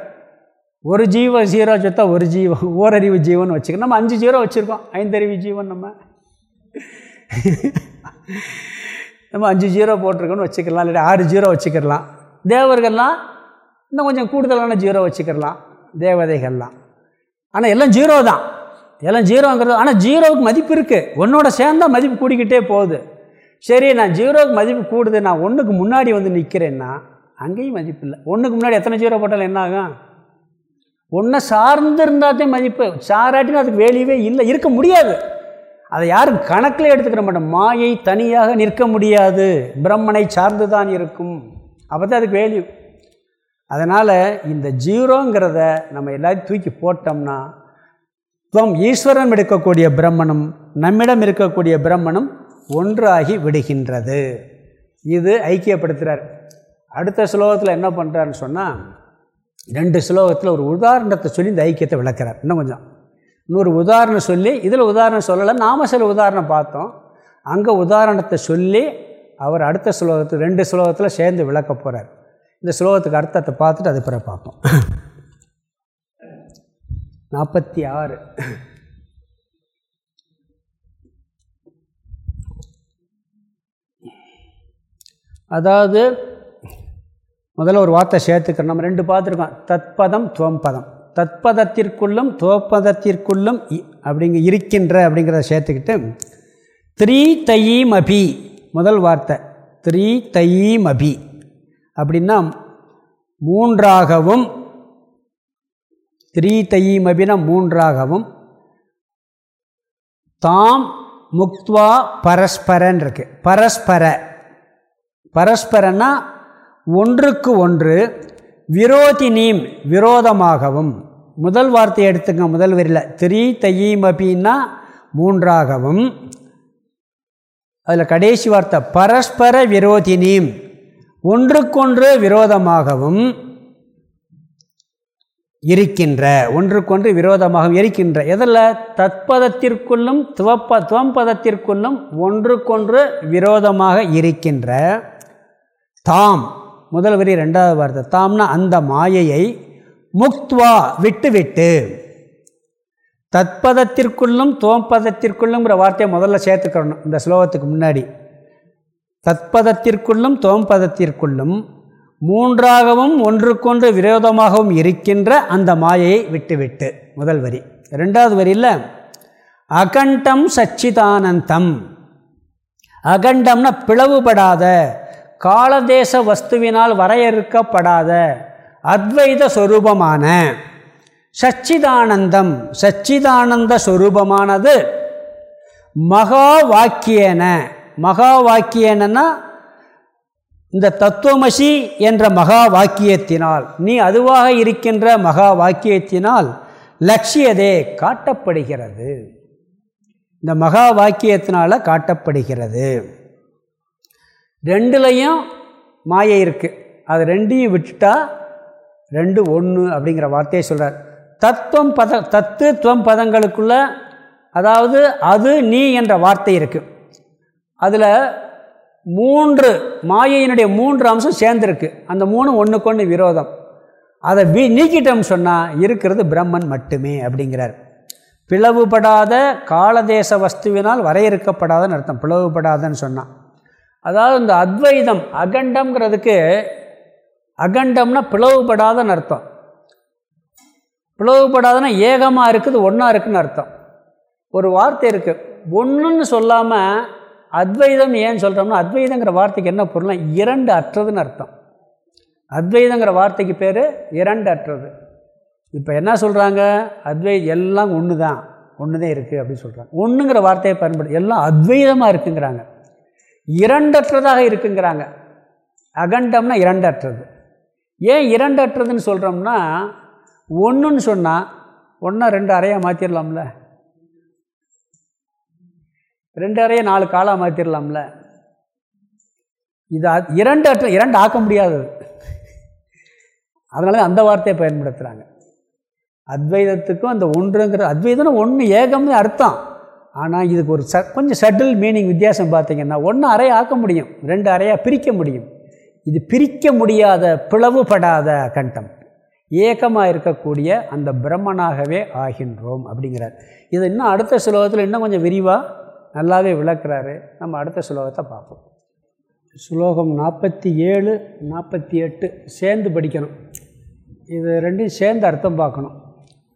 Speaker 1: ஒரு ஜீவ ஜீரோ ஜோத்தா ஒரு ஜீவன் ஓரறிவு ஜீவன் வச்சுக்கணும். நம்ம அஞ்சு ஜீரோ வச்சுருக்கோம் ஐந்தறிவு ஜீவன் நம்ம. நம்ம அஞ்சு ஜீரோ போட்டிருக்கோன்னு வச்சுக்கலாம் இல்லாட்டி ஆறு ஜீரோ வச்சுக்கிடலாம் தேவர்கள்லாம் இன்னும் கொஞ்சம் கூடுதலான ஜீரோ வச்சுக்கிடலாம் தேவதைகள்லாம். ஆனால் எல்லாம் ஜீரோ தான். எல்லாம் ஜீரோங்கிறது ஆனால் ஜீரோவுக்கு மதிப்பு இருக்குது ஒன்னோட சேர்ந்தால் மதிப்பு கூடிக்கிட்டே போகுது. சரி நான் ஜீரோவுக்கு மதிப்பு கூடுது நான் ஒன்றுக்கு முன்னாடி வந்து நிற்கிறேன்னா அங்கேயும் மதிப்பு இல்லை. ஒன்றுக்கு முன்னாடி எத்தனை ஜீரோ போட்டாலும் என்ன ஆகும்? ஒன்றை சார்ந்து இருந்தாத்தே மதிப்பு. சாராட்டினா அதுக்கு வேலையவே இல்லை. இருக்க முடியாது. அதை யாரும் கணக்கில் எடுத்துக்கிற மாட்டோம். மாயை தனியாக நிற்க முடியாது. பிரம்மனை சார்ந்து தான் இருக்கும். அப்போ தான் அதுக்கு வேல்யூ. அதனால் இந்த ஜீரோங்கிறத நம்ம எல்லாத்தையும் தூக்கி போட்டோம்னா துவம் ஈஸ்வரன் எடுக்கக்கூடிய பிரம்மணம் நம்மிடம் இருக்கக்கூடிய பிரம்மணம் ஒன்றாகி விடுகின்றது. இது ஐக்கியப்படுத்துகிறார் அடுத்த ஸ்லோகத்தில் என்ன பண்ணுறாருன்னு சொன்னால் ரெண்டு ஸ்லோகத்தில் ஒரு உதாரணத்தை சொல்லி இந்த ஐக்கியத்தை விளக்கிறார். இன்னும் கொஞ்சம். இன்னொரு உதாரணம் சொல்லி இதில் உதாரணம் சொல்லலை நாம் சில உதாரணம் பார்த்தோம். அங்கே உதாரணத்தை சொல்லி அவர் அடுத்த ஸ்லோகத்தில் ரெண்டு ஸ்லோகத்தில் சேர்ந்து விளக்க போகிறார் இந்த ஸ்லோகத்துக்கு அர்த்தத்தை பார்த்துட்டு அது பிற பார்ப்போம். நாற்பத்தி ஆறு அதாவது முதல்ல ஒரு வார்த்தை சேர்த்துக்கிறோம் நம்ம ரெண்டு பார்த்துருக்கோம். தத்பதம் துவம்பதம். தத்பதத்திற்குள்ளும் துவப்பதத்திற்குள்ளும் அப்படிங்க இருக்கின்ற அப்படிங்கிறத சேர்த்துக்கிட்டு த்ரீ தையீம் அபி முதல் வார்த்தை த்ரீ தையீம் அபி அப்படின்னா மூன்றாகவும் த்ரீ தையீம் அபினா மூன்றாகவும் தாம் முக்துவா பரஸ்பரன் இருக்கு பரஸ்பர. பரஸ்பரன்னா ஒன்றுக்கு ஒன்று விரோதி நீம் விரோதமாகவும். முதல் வார்த்தையை எடுத்துங்க முதல் வரியில். த்ரீ தையீம் அப்படின்னா மூன்றாகவும். அதில் கடைசி வார்த்தை பரஸ்பர விரோதினீம். ஒன்றுக்கொன்று விரோதமாகவும் இருக்கின்ற ஒன்றுக்கொன்று விரோதமாகவும் இருக்கின்ற. எதில்? தத்பதத்திற்குள்ளும் துவப்ப துவம்பதத்திற்குள்ளும் ஒன்றுக்கொன்று விரோதமாக இருக்கின்ற தாம். முதல் வரி ரெண்டாவது வார்த்தை. தாம்னா அந்த மாயையை முக்துவா விட்டுவிட்டு. தத்பதத்திற்குள்ளும் துவம்பதத்திற்குள்ளுங்கிற வார்த்தையை முதல்ல சேர்த்துக்கணும் இந்த ஸ்லோகத்துக்கு முன்னாடி. தத்பதத்திற்குள்ளும் தோம்பதத்திற்குள்ளும் மூன்றாகவும் ஒன்றுக்கொன்று விரோதமாகவும் இருக்கின்ற அந்த மாயையை விட்டுவிட்டு. முதல் வரி. ரெண்டாவது வரியில் அகண்டம் சச்சிதானந்தம். அகண்டம்னா பிளவுபடாத காலதேச வஸ்துவினால் வரையறுக்கப்படாத அத்வைத சொரூபமான. சச்சிதானந்தம். சச்சிதானந்த சொரூபமானது மகா வாக்கியன. மகா என்னென்னா இந்த தத்துவமசி என்ற மகா வாக்கியத்தினால் நீ அதுவாக இருக்கின்ற மகா வாக்கியத்தினால் லட்சியதே காட்டப்படுகிறது. இந்த மகா வாக்கியத்தினால் காட்டப்படுகிறது. ரெண்டுலையும் மாயை இருக்குது அது ரெண்டையும் விட்டுட்டா ரெண்டு ஒன்று அப்படிங்கிற வார்த்தையை சொல்கிறார் தத்துவம் பத தத்துவம் பதங்களுக்குள்ள அதாவது அது நீ என்ற வார்த்தை இருக்குது அதில் மூன்று மாயையினுடைய மூன்று அம்சம் சேர்ந்துருக்கு. அந்த மூணு ஒன்றுக்கு ஒன்று விரோதம். அதை வி நீக்கிட்டோம்னு சொன்னால் இருக்கிறது பிரம்மன் மட்டுமே அப்படிங்கிறார். பிளவுபடாத காலதேச வஸ்துவினால் வரையறுக்கப்படாதன்னு அர்த்தம். பிளவுபடாதன்னு சொன்னான் அதாவது இந்த அத்வைதம் அகண்டம்ங்கிறதுக்கு அகண்டம்னா பிளவுபடாதன்னு அர்த்தம். பிளவுபடாதன்னா ஏகமாக இருக்குது ஒன்றா இருக்குதுன்னு அர்த்தம். ஒரு வார்த்தை இருக்குது ஒன்றுன்னு சொல்லாமல் அத்வைதம் ஏன் சொல்கிறோம்னா அத்வைதங்கிற வார்த்தைக்கு என்ன பொருள்னா இரண்டு அற்றதுன்னு அர்த்தம். அத்வைதங்கிற வார்த்தைக்கு பேர் இரண்டு அற்றது. இப்போ என்ன சொல்கிறாங்க அத்வை எல்லாம் ஒன்று தான் ஒன்று தான் இருக்குது அப்படின்னு சொல்கிறாங்க ஒன்றுங்கிற வார்த்தையை பயன்படுத்தி எல்லாம் அத்வைதமாக இருக்குங்கிறாங்க. இரண்டற்றதாக இருக்குங்கிறாங்க. அகண்டம்னா இரண்டற்றது ஏன் இரண்டற்றதுன்னு சொல்கிறோம்னா ஒன்றுன்னு சொன்னால் ஒன்றா ரெண்டு அறையாக மாற்றிடலாம்ல ரெண்டு அறையை நாலு காலாக மாற்றிடலாம்ல இது இரண்டு அற்ற இரண்டு ஆக்க முடியாது அதனால அந்த வார்த்தையை பயன்படுத்துகிறாங்க அத்வைதத்துக்கும் அந்த ஒன்றுங்கிற அத்வைதம்னா ஒன்று ஏகம்னு அர்த்தம். ஆனால் இதுக்கு ஒரு ச கொஞ்சம் சட்டில் மீனிங் வித்தியாசம் பார்த்தீங்கன்னா ஒன்று அறையை ஆக்க முடியும் ரெண்டு அறையாக பிரிக்க முடியும். இது பிரிக்க முடியாத பிளவுபடாத கண்டம். ஏக்கமாக இருக்கக்கூடிய அந்த பிரம்மனாகவே ஆகின்றோம் அப்படிங்கிறார். இது இன்னும் அடுத்த சுலோகத்தில் இன்னும் கொஞ்சம் விரிவாக நல்லாவே விளக்குறாரு. நம்ம அடுத்த சுலோகத்தை பார்ப்போம். ஸ்லோகம் நாற்பத்தி ஏழு நாற்பத்தி எட்டு சேர்ந்து படிக்கணும். இது ரெண்டையும் சேர்ந்து அர்த்தம் பார்க்கணும்.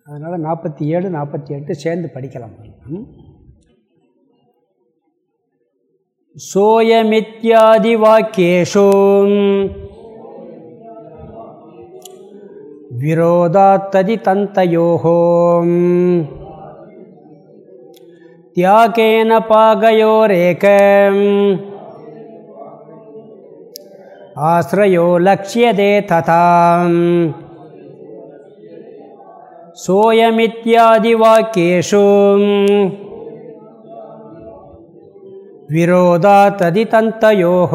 Speaker 1: அதனால் நாற்பத்தி ஏழு நாற்பத்தி எட்டு சேர்ந்து படிக்கலாம். சோயமித்யாதி வாக்கியேஷு விரோதாத்ததி தந்தயோகோ त्यागेन पागयोरेकम् आश्रयो लक्ष्यते तथा सोऽयमित्यादिवाक्येषु विरोधातदितन्तयोः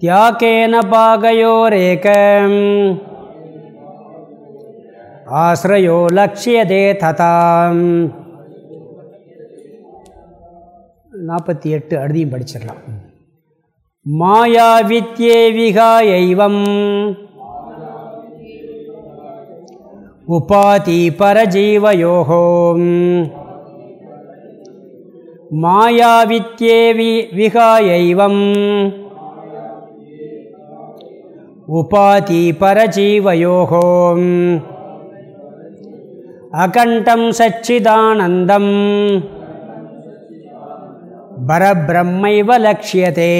Speaker 1: त्यागेन पागयोरेकम् ஆசிரயோ லக்ஷியதே ததாம் நாற்பத்தி எட்டு அடுதியும் படிச்சிடலாம் மாயா வித்யே விகாயைவம் உபாதி பரஜீவயோகோம் மாயா வித்யே வி விகாயைவம் உபாதி பரஜீவயோகோம் அகண்டம் சச்சிதானந்தம். பரபிரம்மைவ லட்சியதே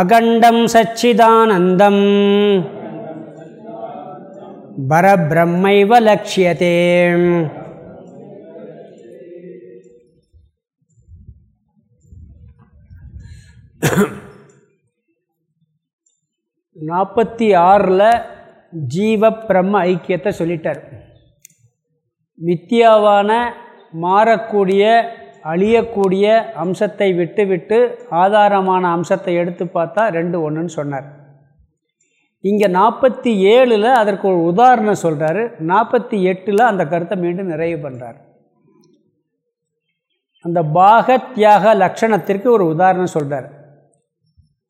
Speaker 1: அகண்டம் சச்சிதானந்தம். பரபிரம்மைவ லட்சியதே நாற்பத்தி ஆறில் ஜீவ பிரம்ம ஐக்கியத்தை சொல்லிட்டார். மித்தியாவான மாறக்கூடிய அழியக்கூடிய அம்சத்தை விட்டு விட்டு ஆதாரமான அம்சத்தை எடுத்து பார்த்தா ரெண்டு ஒன்றுன்னு சொன்னார். இங்கே நாற்பத்தி ஏழில் அதற்கு ஒரு உதாரணம் சொல்கிறாரு நாற்பத்தி எட்டில் அந்த கருத்தை மீண்டும் நிறைவு பண்ணுறார் அந்த பாக தியாக லட்சணத்திற்கு ஒரு உதாரணம் சொல்கிறார்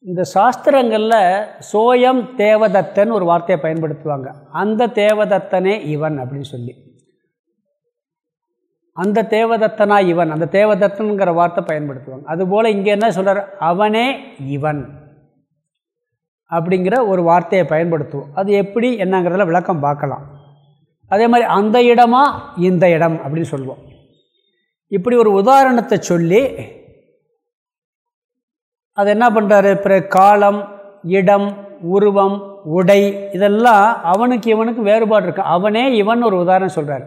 Speaker 1: இந்த சாஸ்திரங்களில் சோயம் தேவதத்தன் ஒரு வார்த்தையை பயன்படுத்துவாங்க. அந்த தேவதத்தனே இவன் அப்படின்னு சொல்லி. அந்த தேவதத்தனா இவன் அந்த தேவதத்தனுங்கிற வார்த்தை பயன்படுத்துவாங்க. அதுபோல் இங்கே என்ன சொல்கிறார் அவனே இவன் அப்படிங்கிற ஒரு வார்த்தையை பயன்படுத்துவோம். அது எப்படி என்னங்கிறதுல விளக்கம் பார்க்கலாம். அதே மாதிரி அந்த இடமா இந்த இடம் அப்படின்னு சொல்லுவோம். இப்படி ஒரு உதாரணத்தை சொல்லி அது என்ன பண்ணுறாரு பிற காலம் இடம் உருவம் உடை இதெல்லாம் அவனுக்கு இவனுக்கு வேறுபாடு இருக்கு. அவனே இவன் ஒரு உதாரணம் சொல்கிறார்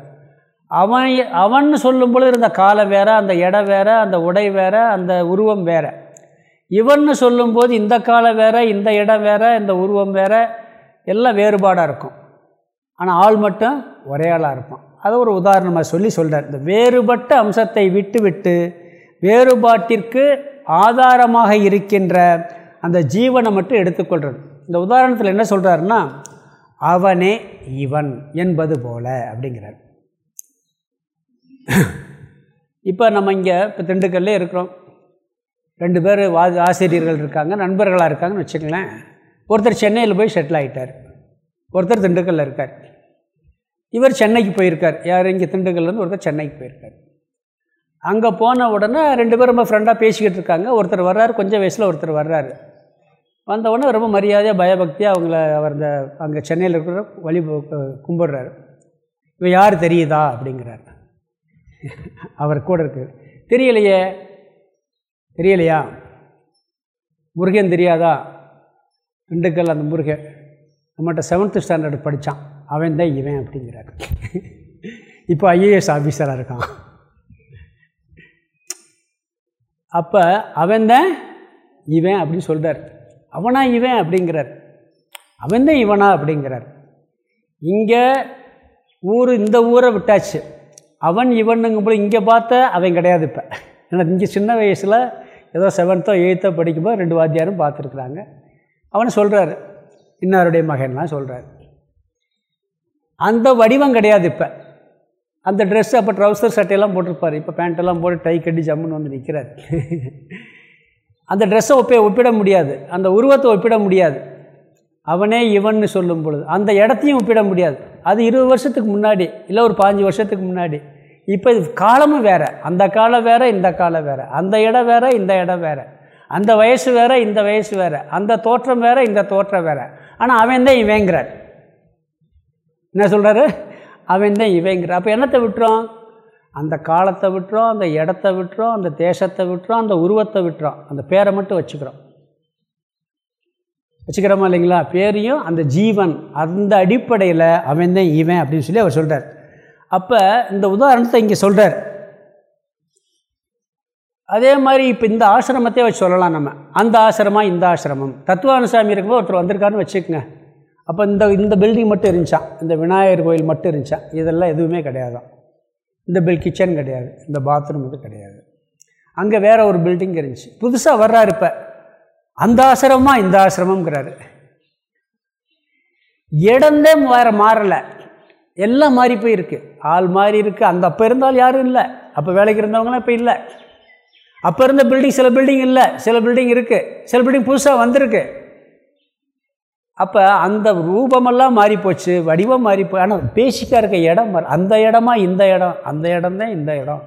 Speaker 1: அவன் அவன் சொல்லும் பொழுது இருந்த காலம் வேற அந்த இடம் வேற அந்த உடை வேற அந்த உருவம் வேற. இவன்னு சொல்லும்போது இந்த காலம் வேற இந்த இடம் வேற இந்த உருவம் வேற எல்லாம் வேறுபாடாக இருக்கும். ஆனால் ஆள் மட்டும் ஒரே ஆளாக இருப்பான். அதை ஒரு உதாரணமாக சொல்லி சொல்கிறார் இந்த வேறுபட்ட அம்சத்தை விட்டு விட்டு வேறுபாட்டிற்கு ஆதாரமாக இருக்கின்ற அந்த ஜீவனை மட்டும் எடுத்துக்கொள்கிறது இந்த உதாரணத்தில் என்ன சொல்கிறாருன்னா அவனே இவன் என்பது போல அப்படிங்கிறார். இப்போ நம்ம இங்கே இப்போ திண்டுக்கல்லே இருக்கிறோம். ரெண்டு பேர் வா ஆசிரியர்கள் இருக்காங்க நண்பர்களாக இருக்காங்கன்னு வச்சுக்கங்களேன். ஒருத்தர் சென்னையில் போய் செட்டில் ஆகிட்டார் ஒருத்தர் திண்டுக்கல்லில் இருக்கார். இவர் சென்னைக்கு போயிருக்கார். யார்? இங்கே திண்டுக்கல்லேருந்து ஒருத்தர் சென்னைக்கு போயிருக்கார். அங்கே போன உடனே ரெண்டு பேரும் ரொம்ப ஃப்ரெண்டாக பேசிக்கிட்டு இருக்காங்க. ஒருத்தர் வர்றாரு கொஞ்சம் வயசில் ஒருத்தர் வர்றாரு. வந்த உடனே ரொம்ப மரியாதையாக பயபக்தியாக அவங்கள அவர் இந்த அங்கே சென்னையில் இருக்கிற வழி கும்பிடுறாரு. இவன் யார் தெரியுதா? அப்படிங்கிறார். அவர் கூட இருக்கு. தெரியலையே. தெரியலையா? முருகன் தெரியாதா? திண்டுக்கல் அந்த முருகன். நம்மகிட்ட செவன்த்து ஸ்டாண்டர்டு படித்தான் அவன் தான் இவன் அப்படிங்கிறார். இப்போ ஐஏஎஸ் ஆஃபீஸராக இருக்கான். அப்போ அவன் தான் இவன் அப்படின்னு சொல்கிறார் அவனா இவன் அப்படிங்கிறார். அவன் தான் இவனா அப்படிங்கிறார். இங்கே ஊர் இந்த ஊரை விட்டாச்சு. அவன் இவனுங்கும் போல் இங்கே பார்த்த அவன் கிடையாது இப்போ. ஏன்னா இங்கே சின்ன வயசில் ஏதோ செவன்த்தோ எயித்தோ படிக்கும்போது ரெண்டு வாத்தியாரும் பார்த்துருக்குறாங்க. அவன் சொல்கிறாரு இன்னாருடைய மகன்லாம் சொல்கிறாரு அந்த வடிவம் கிடையாது இப்போ. அந்த ட்ரெஸ்ஸு அப்போ ட்ரௌசர் சட்டையெல்லாம் போட்டிருப்பார். இப்போ பேண்ட்டெல்லாம் போட்டு டை கட்டி ஜம்முன்னு வந்து நிற்கிறார் அந்த ட்ரெஸ்ஸை ஒப்ப ஒப்பிட முடியாது. அந்த உருவத்தை ஒப்பிட முடியாது. அவனே இவன்னு சொல்லும் பொழுது அந்த இடத்தையும் ஒப்பிட முடியாது. அது இருபது வருஷத்துக்கு முன்னாடி இல்லை ஒரு பாஞ்சு வருஷத்துக்கு முன்னாடி. இப்போ இது காலமும் வேறு. அந்த காலம் வேறு இந்த காலம் வேறு. அந்த இடம் வேறு இந்த இடம் வேறு. அந்த வயசு வேறு இந்த வயசு வேறு. அந்த தோற்றம் வேறு இந்த தோற்றம் வேறு. ஆனால் அவன் தான் இவங்கிறார் என்ன சொல்கிறாரு அவன் தான் இவங்கிற அப்போ என்னத்தை விட்டுறோம் அந்த காலத்தை விட்டுறோம் அந்த இடத்த விட்டுறோம் அந்த தேசத்தை விட்டுறோம் அந்த உருவத்தை விட்டுறோம் அந்த பேரை மட்டும் வச்சுக்கிறோம். வச்சுக்கிறோமா இல்லைங்களா? பேரையும் அந்த ஜீவன் அந்த அடிப்படையில் அவன் தான் இவன் அப்படின்னு சொல்லி அவர் சொல்கிறார் அப்போ இந்த உதாரணத்தை இங்கே சொல்கிறார் அதே மாதிரி இப்போ இந்த ஆசிரமத்தையே வச்சு சொல்லலாம் நம்ம. அந்த ஆசிரமம் இந்த ஆசிரமம். தத்துவானுசாமி இருக்கும்போது ஒருத்தர் வந்திருக்காருன்னு வச்சுக்கோங்க. அப்போ இந்த இந்த பில்டிங் மட்டும் இருந்துச்சான் இந்த விநாயகர் கோயில் மட்டும் இருந்துச்சான் இதெல்லாம் எதுவுமே கிடையாதான் இந்த பில் கிச்சன் கிடையாது. இந்த பாத்ரூம் இது கிடையாது. அங்கே வேறு ஒரு பில்டிங் இருந்துச்சு. புதுசாக வர்றாரு இப்போ. அந்த ஆசிரமமாக இந்த ஆசிரமங்கிறாரு இடந்தே வேறு மாறலை. எல்லாம் மாறி போயிருக்கு ஆள் மாறி இருக்குது அந்த அப்போ இருந்தால் யாரும் இல்லை. அப்போ வேலைக்கு இருந்தவங்களாம் இப்போ இல்லை. அப்போ இருந்த பில்டிங் சில பில்டிங் இல்லை. சில பில்டிங் இருக்குது சில பில்டிங் புதுசாக வந்திருக்கு. அப்போ அந்த ரூபமெல்லாம் மாறிப்போச்சு வடிவம் மாறிப்போ ஆனால் பேசிக்காக இருக்க இடம் அந்த இடமா இந்த இடம் அந்த இடம் தான் இந்த இடம்.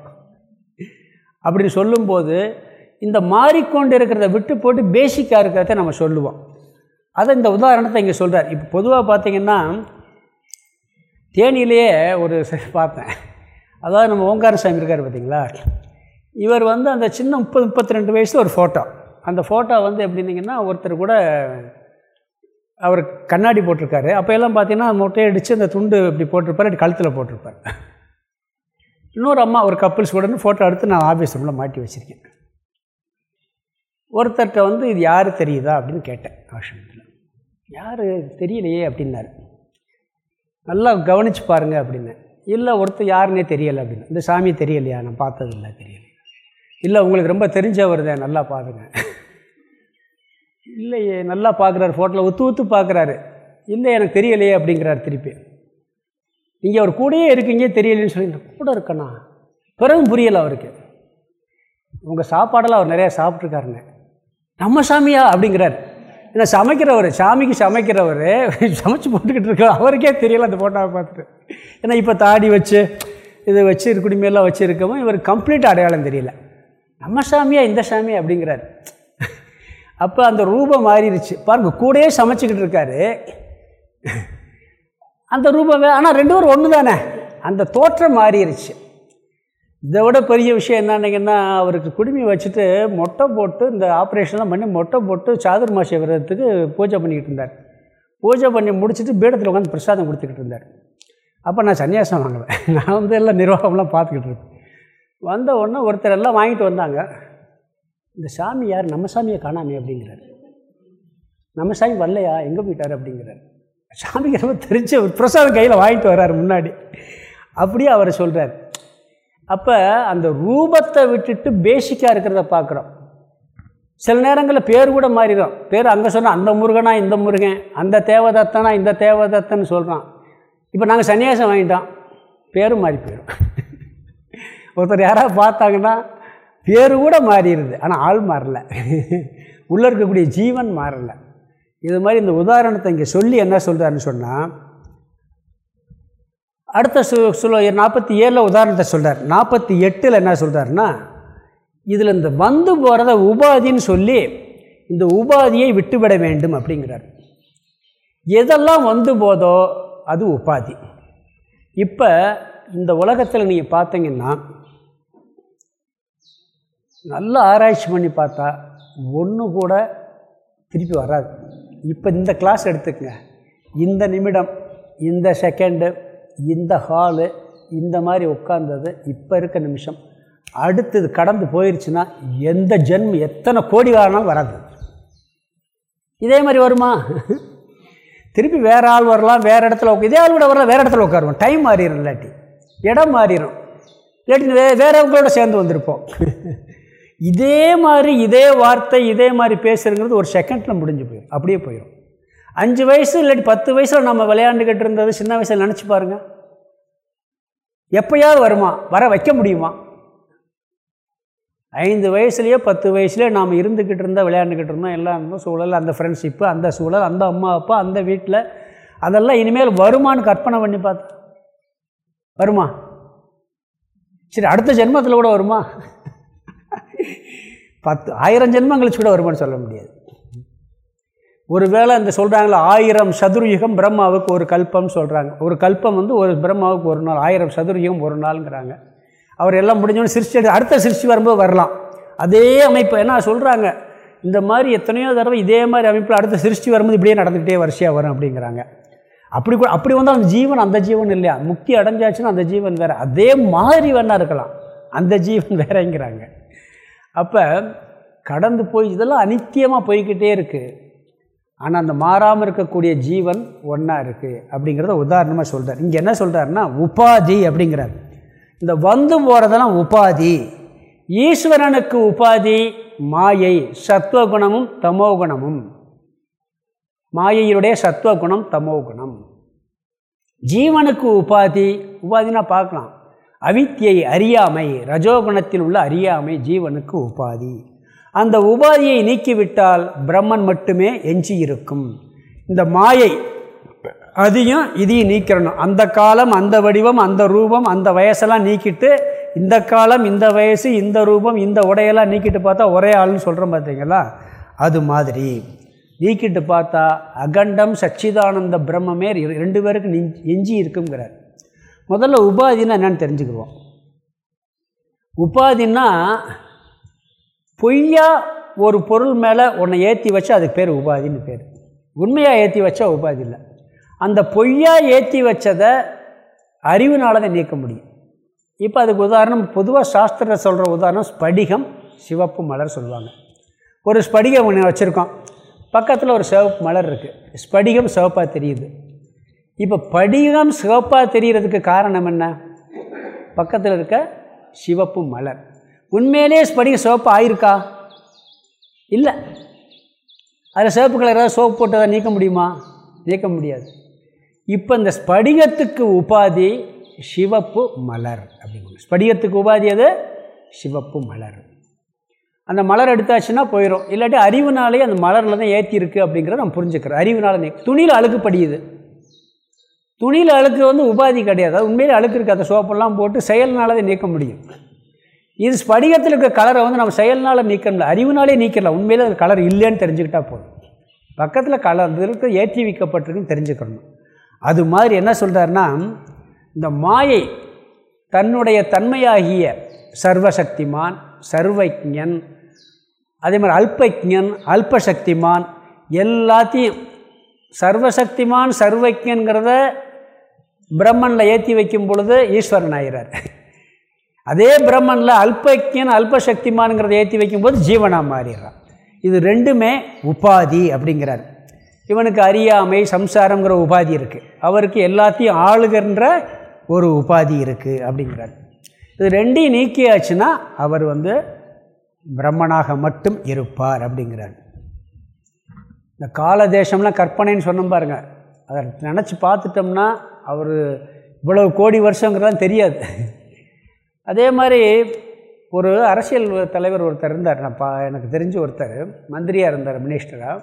Speaker 1: அப்படின்னு சொல்லும்போது இந்த மாறிக்கொண்டு இருக்கிறத விட்டு போட்டு பேசிக்காக இருக்கிறத நம்ம சொல்லுவோம். அதை இந்த உதாரணத்தை இங்கே சொல்கிறார் இப்போ பொதுவாக பார்த்திங்கன்னா தேனியிலேயே ஒரு பார்த்தேன். அதாவது நம்ம ஓங்கார சாமி இருக்கார் பார்த்தீங்களா இவர் வந்து அந்த சின்ன முப்பது முப்பத்தி ரெண்டு வயசில் ஒரு ஃபோட்டோ அந்த ஃபோட்டோ வந்து எப்படின்னிங்கன்னா ஒருத்தர் கூட அவர் கண்ணாடி போட்டிருக்காரு. அப்போ எல்லாம் பார்த்தீங்கன்னா மொட்டையை அடித்து அந்த துண்டு இப்படி போட்டிருப்பார் அப்படி கழுத்தில் போட்டிருப்பார். இன்னொரு அம்மா ஒரு கப்புள்ஸ் கூட ஃபோட்டோ எடுத்து நான் ஆஃபீஸ் ரூமில் மாட்டி வச்சுருக்கேன். ஒருத்தர்கிட்ட வந்து இது யார் தெரியுதா? அப்படின்னு கேட்டேன் ஆசிரமத்தில். யார்? தெரியலையே அப்படின்னாரு. நல்லா கவனித்து பாருங்கள் அப்படின்னு இல்லை ஒருத்தர் யாருன்னே தெரியலை அப்படின்னு இந்த சாமி தெரியலையா? நான் பார்த்ததில்ல தெரியல. இல்லை உங்களுக்கு ரொம்ப தெரிஞ்சவர் தான் நல்லா பாருங்க. இல்லையே நல்லா பார்க்குறாரு ஃபோட்டோவில் ஒத்து ஒத்து பார்க்குறாரு. இல்லை எனக்கு தெரியலையே அப்படிங்கிறார் திருப்பி. நீங்கள் அவர் கூடயே இருக்கீங்க தெரியலைன்னு சொல்லி கூட இருக்கண்ணா. பிறகும் புரியலை அவருக்கு. உங்கள் சாப்பாடெல்லாம் அவர் நிறையா சாப்பிட்ருக்காருங்க நம்ம சாமியா அப்படிங்கிறார். ஏன்னா சமைக்கிறவர் சாமிக்கு சமைக்கிறவர் சமைச்சு போட்டுக்கிட்டு இருக்க அவருக்கே தெரியல அந்த ஃபோட்டோவை பார்த்துட்டு. ஏன்னா இப்போ தாடி வச்சு இதை வச்சு குடிமையெல்லாம் வச்சுருக்கவும் இவர் கம்ப்ளீட் அடையாளம் தெரியல. நம்ம சாமியா இந்த சாமி அப்படிங்கிறார். அப்போ அந்த ரூபம் மாறிடுச்சு. பாருங்கள் கூடயே சமைச்சிக்கிட்டு இருக்காரு. அந்த ரூபம் ஆனால் ரெண்டு பேரும் ஒன்று தானே? அந்த தோற்றம் மாறிடுச்சு. இதை விட பெரிய விஷயம் என்னன்னிங்கன்னா அவருக்கு குடுமி வச்சுட்டு மொட்டை போட்டு இந்த ஆப்ரேஷன்லாம் பண்ணி மொட்டை போட்டு சாதுர்மாசி விரதத்துக்கு பூஜை பண்ணிக்கிட்டு இருந்தார். பூஜை பண்ணி முடிச்சுட்டு பீடத்தில் உட்காந்து பிரசாதம் கொடுத்துக்கிட்டு இருந்தார். அப்போ நான் சன்னியாசம் வாங்குவேன் நான் வந்து எல்லாம் நிர்வாகம்லாம் பார்த்துக்கிட்டு இருக்கேன். வந்த உடனே ஒருத்தர் எல்லாம் வாங்கிட்டு வந்தாங்க. இந்த சாமி யார்? நம்ம சாமியை காணாமே அப்படிங்கிறார். நம்ம சாமி வரலையா? எங்கே போயிட்டார் அப்படிங்கிறார். சாமிக்கு ரொம்ப தெரிஞ்ச பிரசாதம் கையில் வாங்கிட்டு வர்றார் முன்னாடி. அப்படியே அவர் சொல்கிறார் அப்போ அந்த ரூபத்தை விட்டுட்டு பேசிக்காக இருக்கிறத பார்க்குறோம் சில நேரங்களில் பேர் கூட மாறிடும். பேர் அங்கே சொன்னால் அந்த முருகனா இந்த முருகன் அந்த தேவதத்தனா இந்த தேவதத்தன்னு சொல்கிறான் இப்போ நாங்கள் சன்னியாசம் வாங்கிட்டோம். பேரும் மாறி போயிடும். ஒருத்தர் யாராவது பார்த்தாங்கன்னா பேர் கூட மாறிடுது. ஆனால் ஆள் மாறல. உள்ளே இருக்கக்கூடிய ஜீவன் மாறலை. இது மாதிரி இந்த உதாரணத்தை இங்கே சொல்லி என்ன சொல்கிறாருன்னு சொன்னால் அடுத்த சு சொல்ல நாற்பத்தி ஏழில் உதாரணத்தை சொல்கிறார் நாற்பத்தி எட்டில் என்ன சொல்கிறாருன்னா இதில் இந்த வந்து போகிறத உபாதின்னு சொல்லி இந்த உபாதியை விட்டுவிட வேண்டும் அப்படிங்கிறார். எதெல்லாம் வந்து போதோ அது உபாதி. இப்போ இந்த உலகத்தில் நீங்கள் பார்த்தீங்கன்னா நல்லா ஆராய்ச்சி பண்ணி பார்த்தா ஒன்று கூட திருப்பி வராது. இப்போ இந்த கிளாஸ் எடுத்துக்கங்க. இந்த நிமிடம் இந்த செகண்டு இந்த ஹாலு இந்த மாதிரி உட்காந்தது இப்போ இருக்க நிமிஷம். அடுத்தது கடந்து போயிடுச்சுன்னா எந்த ஜென்மம் எத்தனை கோடி வாரினாலும் வராது. இதே மாதிரி வருமா? திருப்பி வேறு ஆள் வரலாம் வேறு இடத்துல உட்கா இதே ஆள் கூட வரலாம் வேறு இடத்துல உட்காருவோம். டைம் மாறிடும் இல்லாட்டி. இடம் மாறிடும் இல்லாட்டி வே வேறவங்களோட சேர்ந்து வந்திருப்போம். இதே மாதிரி இதே வார்த்தை இதே மாதிரி பேசுகிறங்கிறது ஒரு செகண்டில் முடிஞ்சு போயிடும் அப்படியே போயிடும் அஞ்சு வயசு இல்லாட்டி பத்து வயசில் நம்ம விளையாண்டுக்கிட்டு இருந்தது சின்ன வயசில் நினச்சி பாருங்கள் எப்போயாவது வருமா? வர வைக்க முடியுமா? ஐந்து வயசுலேயே பத்து வயசுலேயே நாம் இருந்துக்கிட்டு இருந்தால் விளையாண்டுக்கிட்டு இருந்தோம் எல்லாம் இருந்தோம் சூழல் அந்த ஃப்ரெண்ட்ஷிப்பு அந்த சூழல் அந்த அம்மா அப்பா அந்த வீட்டில் அதெல்லாம் இனிமேல் வருமானு கற்பனை பண்ணி பார்த்தேன் வருமா? சரி அடுத்த ஜென்மத்தில் கூட வருமா? பத்து ஆயிரம் ஜென்மம் கழிச்சு கூட வருமானு சொல்ல முடியாது. ஒருவேளை இந்த சொல்கிறாங்களா ஆயிரம் சதுர்யுகம் பிரம்மாவுக்கு ஒரு கல்பம்னு சொல்கிறாங்க ஒரு கல்பம் வந்து ஒரு பிரம்மாவுக்கு ஒரு நாள் ஆயிரம் சதுர்யுகம் ஒரு நாளுங்கிறாங்க. அவர் எல்லாம் முடிஞ்சோன்னு சிருஷ்டி அடுத்த சிருஷ்டி வரும்போது வரலாம். அதே அமைப்பு என்ன சொல்கிறாங்க இந்த மாதிரி எத்தனையோ தடவை இதே மாதிரி அமைப்பில் அடுத்த சிருஷ்டி வரும்போது இப்படியே நடந்துக்கிட்டே வரிசையாக வரும் அப்படிங்கிறாங்க. அப்படி கூட அப்படி வந்தால் அந்த ஜீவன் அந்த ஜீவன் இல்லையா? முக்தி அடைஞ்சாச்சுன்னா அந்த ஜீவன் வேறு. அதே மாதிரி வேணா இருக்கலாம். அந்த ஜீவன் வேறங்கிறாங்க. அப்போ கடந்து போய் இதெல்லாம் அனித்தியமாக போய்கிட்டே இருக்குது ஆனால் அந்த மாறாமல் இருக்கக்கூடிய ஜீவன் ஒன்றா இருக்குது அப்படிங்கிறத உதாரணமாக சொல்கிறார் இங்கே என்ன சொல்கிறாருன்னா உபாதி அப்படிங்கிறார். இந்த வந்து போகிறதெல்லாம் உபாதி. ஈஸ்வரனுக்கு உபாதி மாயை சத்துவகுணமும் தமோகுணமும். மாயையுடைய சத்துவகுணம் தமோகுணம். ஜீவனுக்கு உபாதி உபாதினா பார்க்கலாம். அவித்தியை அறியாமை ரஜோகுணத்தில் உள்ள அறியாமை ஜீவனுக்கு உபாதி. அந்த உபாதியை நீக்கிவிட்டால் பிரம்மன் மட்டுமே எஞ்சி இருக்கும் இந்த மாயை அதையும் இதையும் நீக்கிறணும். அந்த காலம் அந்த வடிவம் அந்த ரூபம் அந்த வயசெல்லாம் நீக்கிட்டு இந்த காலம் இந்த வயசு இந்த ரூபம் இந்த உடையெல்லாம் நீக்கிட்டு பார்த்தா ஒரே ஆள்னு சொல்கிறோம் பார்த்தீங்களா? அது மாதிரி. நீக்கிட்டு பார்த்தா அகண்டம் சச்சிதானந்த பிரம்மமே ரெண்டு பேருக்கு எஞ்சி இருக்குங்கிறார் முதல்ல உபாதினா என்னென்னு தெரிஞ்சுக்குவோம் உபாதின்னா பொய்யா ஒரு பொருள் மேலே உன்னை ஏற்றி வச்சா அதுக்கு பேர் உபாதின்னு பேர். உண்மையாக ஏற்றி வச்சா உபாதி இல்லை. அந்த பொய்யா ஏற்றி வச்சதை அறிவுனால தான் நீக்க முடியும். இப்போ அதுக்கு உதாரணம் பொதுவாக சாஸ்திர சொல்கிற உதாரணம் ஸ்படிகம் சிவப்பு மலர் சொல்லுவாங்க. ஒரு ஸ்படிகம் ஒன்று வச்சுருக்கோம். பக்கத்தில் ஒரு சிவப்பு மலர் இருக்குது ஸ்படிகம் சிவப்பாக தெரியுது. இப்போ படிகம் சிவப்பாக தெரிகிறதுக்கு காரணம் என்ன? பக்கத்தில் இருக்க சிவப்பு மலர். உண்மையிலே படிகம் சிவப்பு ஆயிருக்கா? இல்லை. அதில் சிவப்பு கலர் ஏதாவது சோப்பு போட்டதை நீக்க முடியுமா? நீக்க முடியாது. இப்போ இந்த ஸ்படிகத்துக்கு உபாதி சிவப்பு மலர் அப்படின்னு ஸ்படிகத்துக்கு உபாதி அது சிவப்பு மலர். அந்த மலர் எடுத்தாச்சுன்னா போயிடும் இல்லாட்டி அறிவுனாலே அந்த மலரில் தான் ஏற்றி அப்படிங்கிறத நம்ம புரிஞ்சுக்கிறோம். அறிவுனால துணியில் அழுக்கு படியுது துணியில் அழுக்கு வந்து உபாதி கிடையாது. அது உண்மையிலே அழுக்கு இருக்குது அந்த சோப்பெல்லாம் போட்டு செயல்னால அதை நீக்க முடியும். இது ஸ்படிகத்தில் இருக்க கலரை வந்து நம்ம செயல்னால் நீக்கல அறிவுனாலே நீக்கலாம் உண்மையிலே அது கலர் இல்லைன்னு தெரிஞ்சுக்கிட்டால் போதும். பக்கத்தில் கலர் இருக்க ஏற்றி வைக்கப்பட்டிருக்குன்னு தெரிஞ்சுக்கணும். அது மாதிரி என்ன சொல்கிறாருன்னா இந்த மாயை தன்னுடைய தன்மையாகிய சர்வசக்திமான் சர்வஜன் அதே மாதிரி அல்பஜன் அல்பசக்திமான் எல்லாத்தையும் சர்வசக்திமான் சர்வஜன்கிறத பிரம்மனில் ஏற்றி வைக்கும் பொழுது ஈஸ்வரன் ஆகிறார் அதே பிரம்மனில் அல்பக்கியன் அல்பசக்திமானுங்கிறத ஏற்றி வைக்கும்போது ஜீவனாக மாறிடுறான். இது ரெண்டுமே உபாதி அப்படிங்கிறார். இவனுக்கு அறியாமை சம்சாரங்கிற உபாதி இருக்குது அவருக்கு எல்லாத்தையும் ஆளுகின்ற ஒரு உபாதி இருக்குது அப்படிங்கிறார். இது ரெண்டையும் நீக்கியாச்சுன்னா அவர் வந்து பிரம்மனாக மட்டும் இருப்பார் அப்படிங்கிறார். இந்த கால தேசம்லாம் கற்பனைன்னு சொன்னோம் பாருங்கள் அதை நினச்சி பார்த்துட்டோம்னா அவர் இவ்வளவு கோடி வருஷங்கிறதான் தெரியாது. அதே மாதிரி ஒரு அரசியல் தலைவர் ஒருத்தர் இருந்தார். நான் பா எனக்கு தெரிஞ்ச ஒருத்தர் மந்திரியாக இருந்தார் மினிஸ்டராக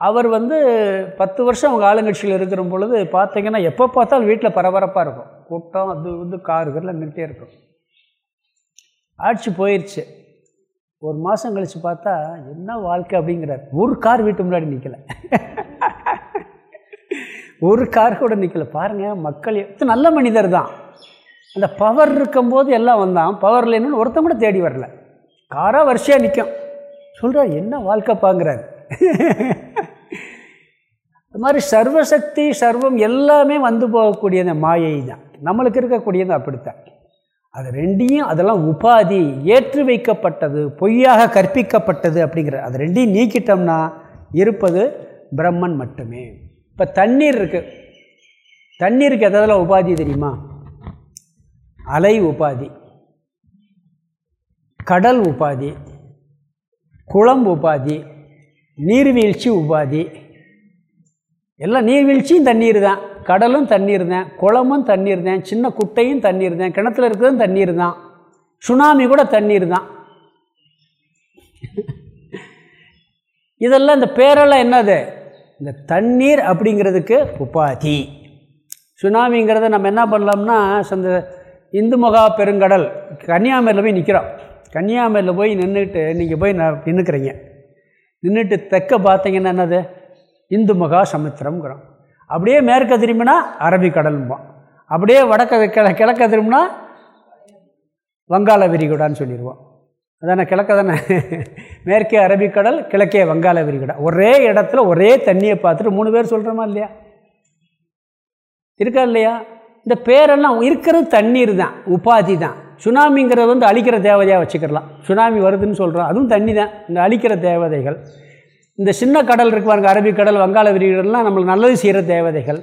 Speaker 1: அவர் வந்து பத்து வருஷம் அவங்க ஆளுங்கட்சியில் இருக்கிற பொழுது பார்த்தீங்கன்னா எப்போ பார்த்தாலும் வீட்டில் பரபரப்பாக இருக்கும். கூட்டம் அது வந்து காருகள்லாம் நின்றுட்டே இருக்கும். ஆட்சி போயிடுச்சு ஒரு மாதம் கழித்து பார்த்தா என்ன வாழ்க்கை அப்படிங்கிறார். ஒரு கார் வீட்டு முன்னாடி நிற்கலை ஒரு கார் கூட நிற்கல பாருங்கள் மக்கள் நல்ல மனிதர் தான். அந்த பவர் இருக்கும்போது எல்லாம் வந்தான். பவர் இல்லைன்னு ஒருத்தன் கூட தேடி வரல. காராக வரிசையாக நிற்கும் சொல்கிறார் என்ன வாழ்க்கை பாங்கிறார் அது மாதிரி சர்வசக்தி சர்வம் எல்லாமே வந்து போகக்கூடிய அந்த மாயை தான். நம்மளுக்கு இருக்கக்கூடியது அப்படித்தான். அது ரெண்டையும் அதெல்லாம் உபாதி ஏற்று வைக்கப்பட்டது பொய்யாக கற்பிக்கப்பட்டது அப்படிங்கிற அது ரெண்டையும் நீக்கிட்டோம்னா இருப்பது பிரம்மன் மட்டுமே. இப்போ தண்ணீர் இருக்குது தண்ணீருக்கு எதெல்லாம் உபாதி தெரியுமா? அலை உபாதி கடல் உபாதி குளம் உபாதி நீர்வீழ்ச்சி உபாதி. எல்லாம் நீர்வீழ்ச்சியும் தண்ணீர் தான் கடலும் தண்ணீர் தான் குளமும் தண்ணீர் தான் சின்ன குட்டையும் தண்ணீர் தான் கிணத்துல இருக்கிறதும் தண்ணீர் தான் சுனாமி கூட தண்ணீர் தான் இதெல்லாம் இந்த பேரெல்லாம் என்னது? இந்த தண்ணீர் அப்படிங்கிறதுக்கு உபாதி. சுனாமிங்கிறத நம்ம என்ன பண்ணலாம்னா அந்த இந்து மகா பெருங்கடல் கன்னியாகுமரியில் போய் நிற்கிறோம் கன்னியாகுமரியில் போய் நின்றுட்டு நீங்கள் போய் நான் நின்றுக்கிறீங்க நின்றுட்டு தெற்க பார்த்தீங்கன்னா என்னது? இந்து மகா சமுத்திரம்ங்கிறோம். அப்படியே மேற்க திரும்பினா அரபிக்கடல்ம்போம் அப்படியே வடக்க கிழ கிழக்க திரும்பினா வங்காள விரிகுடான்னு சொல்லிடுவோம். அதானே கிழக்க தானே மேற்கே அரபிக்கடல் கிழக்கே வங்காள விரிகடல் ஒரே இடத்துல ஒரே தண்ணியை பார்த்துட்டு மூணு பேர் சொல்கிறோமா இல்லையா? இருக்கா இல்லையா? இந்த பேரெல்லாம் இருக்கிறது தண்ணீர் தான் உபாதி தான். சுனாமிங்கிறது வந்து அழிக்கிற தேவதையாக வச்சுக்கிறலாம். சுனாமி வருதுன்னு சொல்கிறோம் அதுவும் தண்ணி தான். இந்த அழிக்கிற தேவதைகள். இந்த சின்ன கடல் இருக்கு பாருங்க அரபிக்கடல் வங்காள விரிகடல்லாம் நம்மளுக்கு நல்லது செய்கிற தேவதைகள்.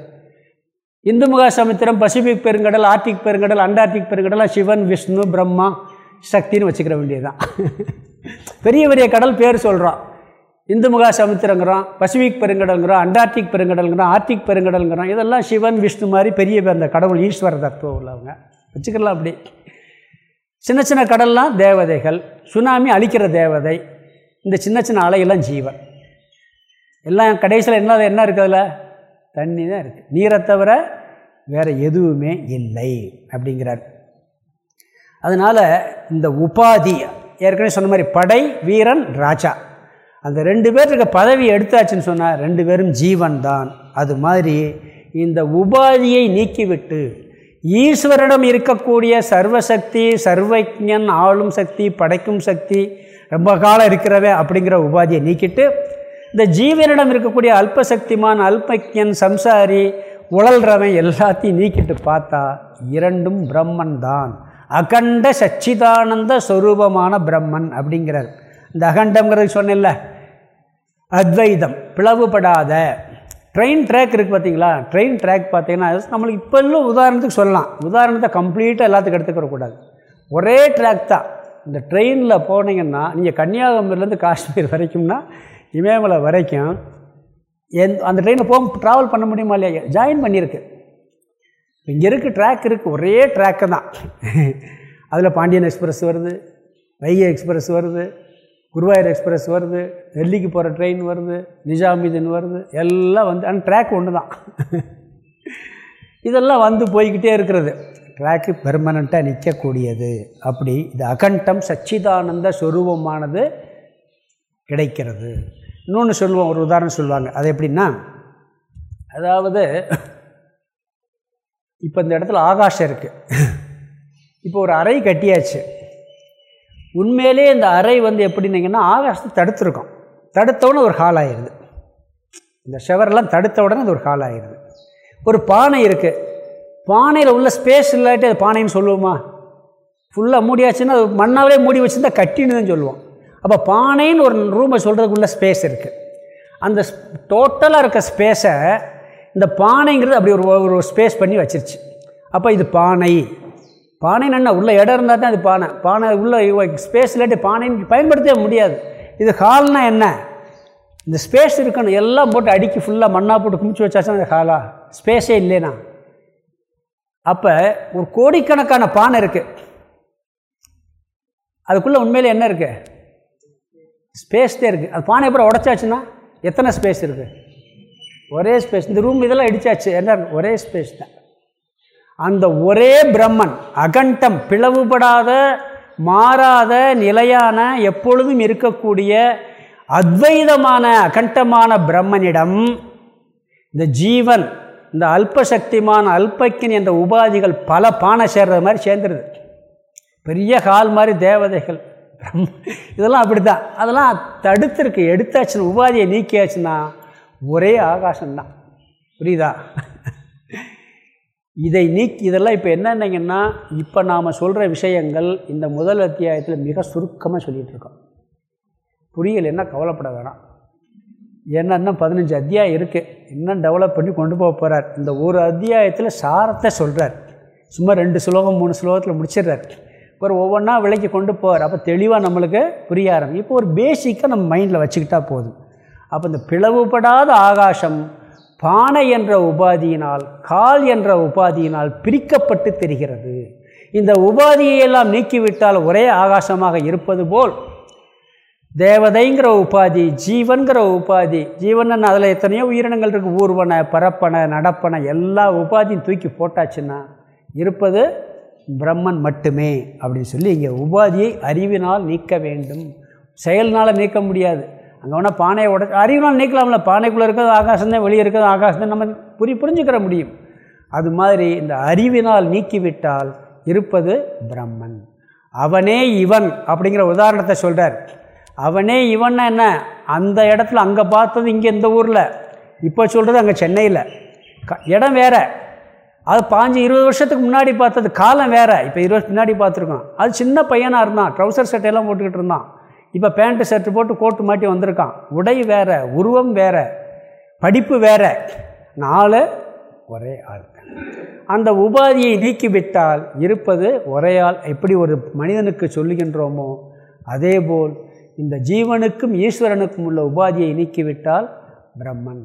Speaker 1: இந்து முகா சமுத்திரம் பசிபிக் பெருங்கடல் ஆர்டிக் பெருங்கடல் அண்டார்டிக் பெருங்கடலாம் சிவன் விஷ்ணு பிரம்மா சக்தின்னு வச்சுக்கிற வேண்டியதுதான். பெரிய பெரிய கடல் பேர் சொல்கிறோம் இந்து முகா சமுத்திரங்கிறோம் பசிபிக் பெருங்கடல்ங்கிறோம் அண்டார்டிக் பெருங்கடல்ங்கிறோம் ஆர்டிக் பெருங்கடல்ங்கிறோம் இதெல்லாம் சிவன் விஷ்ணு மாதிரி பெரிய அந்த கடவுள் ஈஸ்வர தத்துவம் உள்ளவங்க. வச்சுக்கலாம் அப்படி. சின்ன சின்ன கடல்லாம் தேவதைகள். சுனாமி அழிக்கிற தேவதை. இந்த சின்ன சின்ன அலையெல்லாம் ஜீவன். எல்லாம் கடைசியில் என்ன என்ன அதில்? தண்ணி தான் இருக்குது நீரை தவிர வேறு எதுவுமே இல்லை அப்படிங்கிறார். அதனால் இந்த உபாதி ஏற்கனவே சொன்ன மாதிரி படை வீரன் ராஜா. அந்த ரெண்டு பேர்த்துக்கு பதவி எடுத்தாச்சுன்னு சொன்னால் ரெண்டு பேரும் ஜீவன் தான் அது மாதிரி இந்த உபாதியை நீக்கிவிட்டு ஈஸ்வரிடம் இருக்கக்கூடிய சர்வசக்தி சர்வஜன் ஆளும் சக்தி படைக்கும் சக்தி ரொம்ப காலம் இருக்கிறவே அப்படிங்கிற உபாதியை நீக்கிட்டு இந்த ஜீவனிடம் இருக்கக்கூடிய அல்பசக்திமான் அல்பஜன் சம்சாரி உழல்றவன் எல்லாத்தையும் நீக்கிட்டு பார்த்தா இரண்டும் பிரம்மன் தான் அகண்ட சச்சிதானந்த ஸ்வரூபமான பிரம்மன் அப்படிங்கிறார். இந்த அகண்டங்கிறது சொன்னில்ல அத்வைதம் பிளவுபடாத. ட்ரெயின் ட்ராக் இருக்குது பார்த்தீங்களா? ட்ரெயின் ட்ராக் பார்த்தீங்கன்னா நம்மளுக்கு இப்போ எல்லாம் உதாரணத்துக்கு சொல்லலாம். உதாரணத்தை கம்ப்ளீட்டாக எல்லாத்துக்கும் எடுத்துக்கிறக்கூடாது ஒரே ட்ராக் தான். இந்த ட்ரெயினில் போனீங்கன்னா நீங்கள் கன்னியாகுமரியிலேருந்து காஷ்மீர் வரைக்கும்னா இமயமலை வரைக்கும் எந் அந்த ட்ரெயினில் போக ட்ராவல் பண்ண முடியுமா இல்லையா? ஜாயின் பண்ணியிருக்கு. இங்கே இருக்குது ட்ராக் இருக்குது ஒரே ட்ராக்கு தான். அதில் பாண்டியன் எக்ஸ்பிரஸ் வருது வைகை எக்ஸ்பிரஸ் வருது குருவாயூர் எக்ஸ்பிரஸ் வருது டெல்லிக்கு போகிற ட்ரெயின் வருது நிஜாமுதீன் வருது எல்லாம் வந்து ஆனால் ட்ராக் ஒன்று தான். இதெல்லாம் வந்து போய்கிட்டே இருக்கிறது. ட்ராக்கு பெர்மனண்ட்டாக நிற்கக்கூடியது அப்படி இது அகண்டம் சச்சிதானந்த ஸ்வரூபமானது கிடைக்கிறது. இன்னொன்று சொல்லுவோம் ஒரு உதாரணம் சொல்லுவாங்க. அது எப்படின்னா அதாவது இப்போ இந்த இடத்துல ஆகாஷம் இருக்குது இப்போ ஒரு அறை கட்டியாச்சு. உண்மையிலே இந்த அறை வந்து எப்படின்னீங்கன்னா ஆகாசத்தை தடுத்துருக்கோம். தடுத்தவுடனே ஒரு ஹால் ஆயிடுது இந்த ஷவர்லாம் தடுத்த உடனே அது ஒரு ஹால் ஆயிடுது ஒரு பானை இருக்குது பானையில் உள்ள ஸ்பேஸ் இல்லாட்டி அது பானைன்னு சொல்லுவோமா? ஃபுல்லாக மூடியாச்சுன்னா அது மண்ணாவே மூடி வச்சுருந்தா கட்டின்னு சொல்லுவோம். அப்போ பானைன்னு ஒரு ரூமை சொல்கிறதுக்குள்ள ஸ்பேஸ் இருக்குது அந்த டோட்டலாக இருக்க ஸ்பேஸை இந்த பானைங்கிறது அப்படி ஒரு ஒரு ஸ்பேஸ் பண்ணி வச்சிருச்சு. அப்போ இது பானை. பானைன்னு என்ன உள்ளே இடம் இருந்தால் தான் அது பானை. பானை உள்ள ஸ்பேஸ் இல்லாட்டி பானைன்னு பயன்படுத்தவே முடியாது. இது ஹால்னா என்ன? இந்த ஸ்பேஸ் இருக்கணும். எல்லாம் போட்டு அடிக்கி ஃபுல்லாக மண்ணாக போட்டு குமிச்சு வச்சாச்சுன்னா அது ஹாலா. ஸ்பேஸே இல்லைனா அப்போ ஒரு கோடிக்கணக்கான பானை இருக்குது அதுக்குள்ளே உண்மையில் என்ன இருக்குது ஸ்பேஸ் தான் இருக்குது அது பானை அப்புறம் உடச்சாச்சுன்னா எத்தனை ஸ்பேஸ் இருக்குது ஒரே ஸ்பேஸ் இந்த ரூம் இதெல்லாம் இடிச்சாச்சு. எல்லாம் ஒரே ஸ்பேஸ் தான். அந்த ஒரே பிரம்மன் அகண்டம் பிளவுபடாத மாறாத நிலையான எப்பொழுதும் இருக்கக்கூடிய அத்வைதமான அகண்டமான பிரம்மனிடம் இந்த ஜீவன் இந்த அல்பசக்திமான அல்பக்கின் என்ற உபாதிகள் பல பானை சேர்றது மாதிரி சேர்ந்துருது. பெரிய கால் மாதிரி தேவதைகள் இதெல்லாம் அப்படி தான் அதெல்லாம் தடுத்துருக்கு. எடுத்தாச்சுன்னு உபாதியை நீக்கியாச்சுன்னா ஒரே ஆகாசம்தான். புரியுதா? இதை நீக்கி இதெல்லாம் இப்போ என்னென்னங்கன்னா இப்போ நாம் சொல்கிற விஷயங்கள் இந்த முதல் அத்தியாயத்தில் மிக சுருக்கமாக சொல்லிகிட்ருக்கோம் புரியலைன்னா கவலைப்பட வேணாம். என்னென்ன பதினஞ்சு அத்தியாயம் இருக்குது இன்னும் டெவலப் பண்ணி கொண்டு போக போகிறார் இந்த ஒரு அத்தியாயத்தில் சாரத்தை சொல்கிறார் சும்மா ரெண்டு ஸ்லோகம் மூணு ஸ்லோகத்தில் முடிச்சிடுறார். அப்புறம் ஒவ்வொன்றா விலைக்கு கொண்டு போவார். அப்போ தெளிவாக நம்மளுக்கு புரிய ஆரம்பி இப்போ ஒரு பேசிக்காக நம்ம மைண்டில் வச்சுக்கிட்டா போதும். அப்போ இந்த பிளவுபடாத ஆகாசம் பானை என்ற உபாதியினால் கால் என்ற உபாதியினால் பிரிக்கப்பட்டு தெரிகிறது. இந்த உபாதியையெல்லாம் நீக்கிவிட்டால் ஒரே ஆகாசமாக இருப்பது போல். தேவதைங்கிற உபாதி ஜீவன்கிற உபாதி ஜீவன் அதில் எத்தனையோ உயிரினங்கள் இருக்குது ஊர்வன பரப்பனை நடப்பனை எல்லா உபாதியும் தூக்கி போட்டாச்சுன்னா இருப்பது பிரம்மன் மட்டுமே அப்படின்னு சொல்லி இங்கே உபாதியை அறிவினால் நீக்க வேண்டும். செயல்னால் நீக்க முடியாது. அங்கே வேணால் பானையை உட அறிவினால் நீக்கலாம்ல பானைக்குள்ளே இருக்கிறது ஆகாசம் தான் வெளியே இருக்கிறது ஆகாசம் தான் நம்ம புரி புரிஞ்சுக்கிற முடியும். அது மாதிரி இந்த அறிவினால் நீக்கிவிட்டால் இருப்பது பிரம்மன். அவனே இவன் அப்படிங்கிற உதாரணத்தை சொல்கிறார் அவனே இவன்னா என்ன? அந்த இடத்துல அங்கே பார்த்தது இங்கே இந்த ஊரில். இப்போ சொல்கிறது அங்கே சென்னையில். க இடம் வேறு. அது பாஞ்சு இருபது வருஷத்துக்கு முன்னாடி பார்த்தது காலம் வேறு. இப்போ இருபது பின்னாடி பார்த்துருக்கோம். அது சின்ன பையனாக இருந்தான் ட்ரௌசர் சட்டையெல்லாம் போட்டுக்கிட்டு இருந்தான். இப்போ பேண்ட்டு ஷர்ட்டு போட்டு கோட்டு மாட்டி வந்திருக்கான். உடை வேறு உருவம் வேறு படிப்பு வேறு. நாலு ஒரே ஆள். அந்த உபாதியை நீக்கிவிட்டால் இருப்பது ஒரே ஆள். எப்படி ஒரு மனிதனுக்கு சொல்லுகின்றோமோ அதேபோல் இந்த ஜீவனுக்கும் ஈஸ்வரனுக்கும் உள்ள உபாதியை நீக்கிவிட்டால் பிரம்மன்.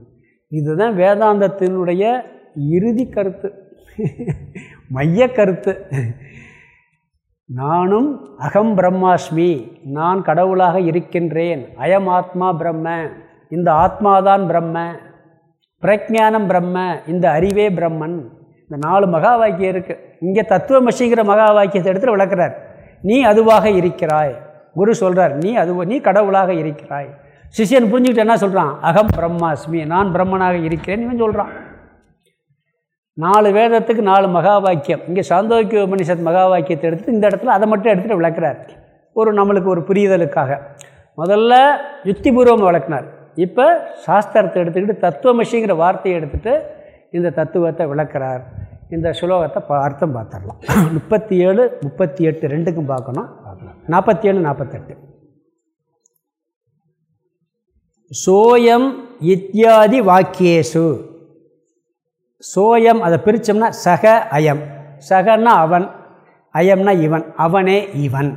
Speaker 1: இதுதான் வேதாந்தத்தினுடைய இறுதி கருத்து. மைய கருத்து. நானும் அகம் பிரம்மாஸ்மி நான் கடவுளாக இருக்கின்றேன் அயம் ஆத்மா பிரம்ம இந்த ஆத்மாதான் பிரம்ம பிரஜானம் பிரம்ம இந்த அறிவே பிரம்மன். இந்த நாலு மகா வாக்கியம் இருக்குது இங்கே தத்துவமசிங்கிற மகா வாக்கியத்தை எடுத்து விளக்குறார். நீ அதுவாக இருக்கிறாய். குரு சொல்கிறார் நீ அது நீ கடவுளாக இருக்கிறாய். சிஷியன் புரிஞ்சுக்கிட்டு என்ன சொல்கிறான் அகம் பிரம்மாஸ்மி நான் பிரம்மனாக இருக்கிறேன் இவன் சொல்கிறான் நாலு வேதத்துக்கு நாலு மகா வாக்கியம் இங்கே சாந்தோக்கிய உபனிஷத் மகா வாக்கியத்தை எடுத்து இந்த இடத்துல அதை மட்டும் எடுத்துகிட்டு விளக்குறார். ஒரு நம்மளுக்கு ஒரு புரிதலுக்காக. முதல்ல யுக்திபூர்வமாக விளக்குனார். இப்போ சாஸ்திரத்தை எடுத்துக்கிட்டு தத்துவமஷிங்கிற வார்த்தையை எடுத்துகிட்டு இந்த தத்துவத்தை விளக்குறார். இந்த சுலோகத்தை பா அர்த்தம் பார்த்துடலாம். முப்பத்தி ஏழு முப்பத்தி எட்டு ரெண்டுக்கும் பார்க்கணும். பார்க்கலாம் நாற்பத்தி ஏழு நாற்பத்தெட்டு சோயம் இத்தியாதி வாக்கியேசு சோயம் அதை பிரித்தோம்னா சக அயம். சகன்னா அவன் அயம்னா இவன். அவனே இவன்.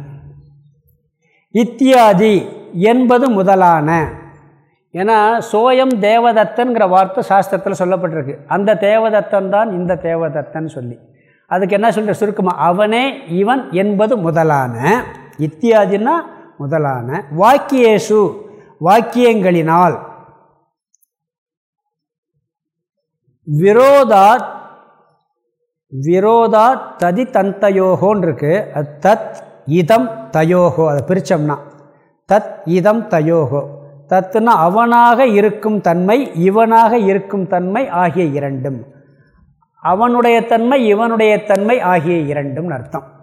Speaker 1: இத்தியாதி என்பது முதலான. ஏன்னா சோயம் தேவதத்தன்கிற வார்த்தை சாஸ்திரத்தில் சொல்லப்பட்டிருக்கு. அந்த தேவதத்தன் தான் இந்த தேவதத்தன் சொல்லி. அதுக்கு என்ன சொல்கிற சுருக்கமாக அவனே இவன் என்பது முதலான. இத்தியாதின்னா முதலான. வாக்கியேசு வாக்கியங்களினால் விரோதாத் விரோதா ததி தந்தயோகோன்னு இருக்குது அது தத் இதம் தயோகோ அதை பிரித்தோம்னா தத் இதம் தயோகோ. தத்துனா அவனாக இருக்கும் தன்மை இவனாக இருக்கும் தன்மை ஆகிய இரண்டும். அவனுடைய தன்மை இவனுடைய தன்மை ஆகிய இரண்டும்னு அர்த்தம்.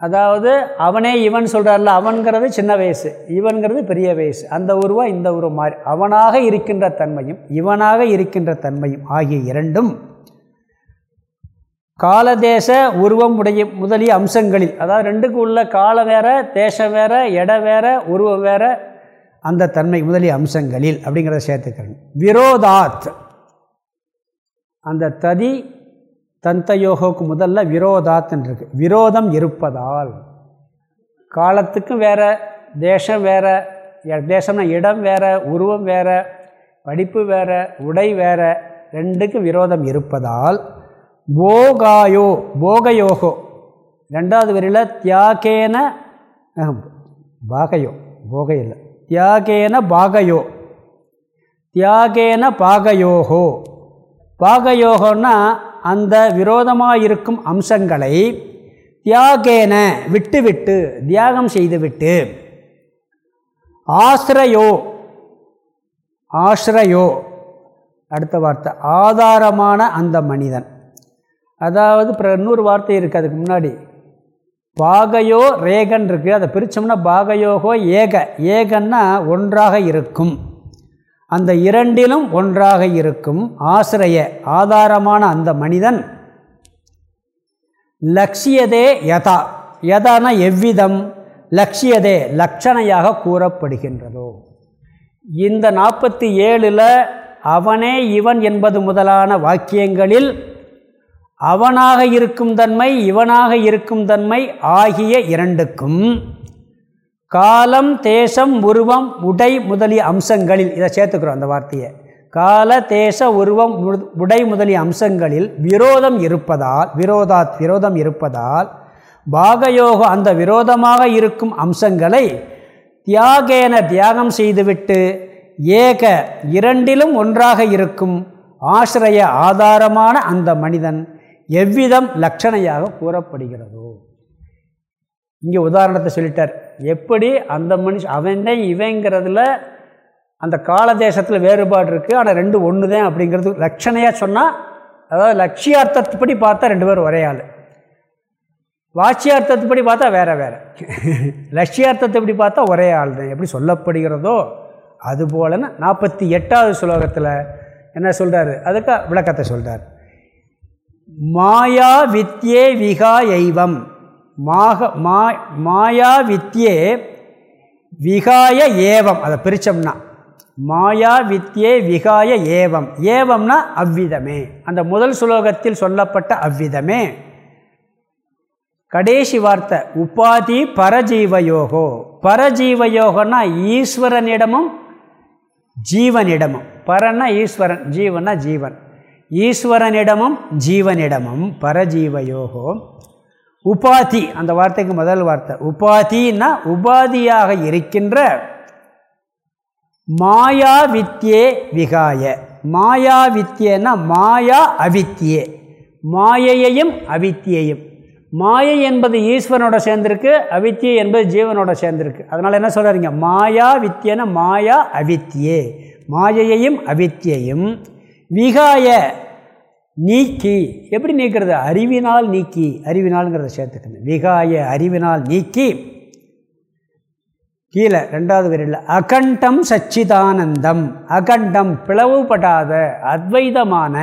Speaker 1: அதாவது அவனே இவன் சொல்கிறார்ல அவன்கிறது சின்ன வயசு இவன்கிறது பெரிய வயசு. அந்த உருவா இந்த உருவம் மாறி. அவனாக இருக்கின்ற தன்மையும் இவனாக இருக்கின்ற தன்மையும் ஆகிய இரண்டும் காலதேச உருவம் உடைய முதலிய அம்சங்களில் அதாவது ரெண்டுக்கு உள்ள காலம் வேற தேசம் வேற இட வேற உருவம் வேற அந்த தன்மை முதலிய அம்சங்களில் அப்படிங்கிறத சேர்த்துக்கிறேன். விரோதாத். அந்த ததி தந்தயோகோக்கு முதல்ல விரோதாத்துன்னு இருக்கு விரோதம் இருப்பதால். காலத்துக்கும் வேற தேசம் வேறு தேசம்னா இடம் வேறு உருவம் வேறு படிப்பு வேறு உடை வேறு ரெண்டுக்கும் விரோதம் இருப்பதால் போகாயோ போகயோகோ ரெண்டாவது வரியில் தியாகேன பாகையோ போகையில் இல்லை. தியாகேன பாகையோ. தியாகேன பாகயோகோ. பாகயோகோன்னா அந்த விரோதமாக இருக்கும் அம்சங்களை தியாகேன விட்டுவிட்டு தியாகம் செய்துவிட்டு ஆசிரயோ ஆசிரயோ அடுத்த வார்த்தை ஆதாரமான அந்த மனிதன். அதாவது பிற இன்னொரு வார்த்தை இருக்குது அதுக்கு முன்னாடி. பாகையோ ரேகன் இருக்குது அதை பிரித்தோம்னா பாகையோகோ ஏக. ஏகன்னா ஒன்றாக இருக்கும். அந்த இரண்டிலும் ஒன்றாக இருக்கும் ஆசிரிய ஆதாரமான அந்த மனிதன் லக்ஷியதே யதா. யதான எவ்விதம்? லட்சியதே லட்சணையாக கூறப்படுகின்றதோ. இந்த நாற்பத்தி ஏழில் அவனே இவன் என்பது முதலான வாக்கியங்களில் அவனாக இருக்கும் தன்மை இவனாக இருக்கும் தன்மை ஆகிய இரண்டுக்கும் காலம் தேசம் உருவம் உடை முதலிய அம்சங்களில் இதை சேர்த்துக்கிறோம் அந்த வார்த்தையை. கால தேச உருவம் உடை முதலிய அம்சங்களில் விரோதம் இருப்பதால் விரோதாத் விரோதம் இருப்பதால் பாகயோக அந்த விரோதமாக இருக்கும் அம்சங்களை தியாகேன தியாகம் செய்துவிட்டு ஏக இரண்டிலும் ஒன்றாக இருக்கும் ஆசிரிய ஆதாரமான அந்த மனிதன் எவ்விதம் லட்சணையாக கூறப்படுகிறதோ. இங்கே உதாரணத்தை சொல்லிட்டார். எப்படி அந்த மனுஷன் அவனே இவங்கிறதுல அந்த கால தேசத்தில் வேறுபாடு இருக்குது ஆனால் ரெண்டு ஒன்று தான் அப்படிங்கிறது லட்சணையாக சொன்னால் அதாவது லட்சியார்த்தத்துப்படி பார்த்தா ரெண்டு பேரும் ஒரே ஆள். வாட்சியார்த்தத்துப்படி பார்த்தா வேறு வேறு. லட்சியார்த்தத்தைப்படி பார்த்தா ஒரே ஆள் தான் எப்படி சொல்லப்படுகிறதோ அதுபோலன்னு நாற்பத்தி எட்டாவது சுலோகத்தில் என்ன சொல்கிறாரு அதுக்கு விளக்கத்தை சொல்கிறார் மாயா வித்யே விகா எய்வம். மாக மா மாயா வித்யே விகாய ஏவம். அதை பிரித்தோம்னா மாயா வித்யே விகாய ஏவம். ஏவம்னா அவ்விதமே. அந்த முதல் சுலோகத்தில் சொல்லப்பட்ட அவ்விதமே. கடைசி வார்த்தை உபாதி பரஜீவயோகோ. பரஜீவயோகன்னா ஈஸ்வரனிடமும் ஜீவனிடமும். பரன்னா ஈஸ்வரன் ஜீவன்னா ஜீவன். ஈஸ்வரனிடமும் ஜீவனிடமும் பரஜீவயோகோ. உபாதி அந்த வார்த்தைக்கு முதல் வார்த்தை. உபாதின்னா உபாதியாக இருக்கின்ற மாயா வித்யே விகாய. மாயா வித்யேன்னா மாயா அவித்தியே மாயையையும் அவித்தியையும் மாயை என்பது ஈஸ்வரனோட சேர்ந்திருக்கு அவித்தியை என்பது ஜீவனோட சேர்ந்திருக்கு. அதனால் என்ன சொல்கிறீங்க மாயா வித்தியன மாயா அவித்தியே மாயையையும் அவித்தியையும் விகாய நீக்கி. எப்படி நீக்கிறது? அறிவினால் நீக்கி. அறிவினால்ங்கிறத சேர்த்துக்கணும் விகாய அறிவினால் நீக்கி. கீழே ரெண்டாவது வரையில் அகண்டம் சச்சிதானந்தம். அகண்டம் பிளவுபடாத அத்வைதமான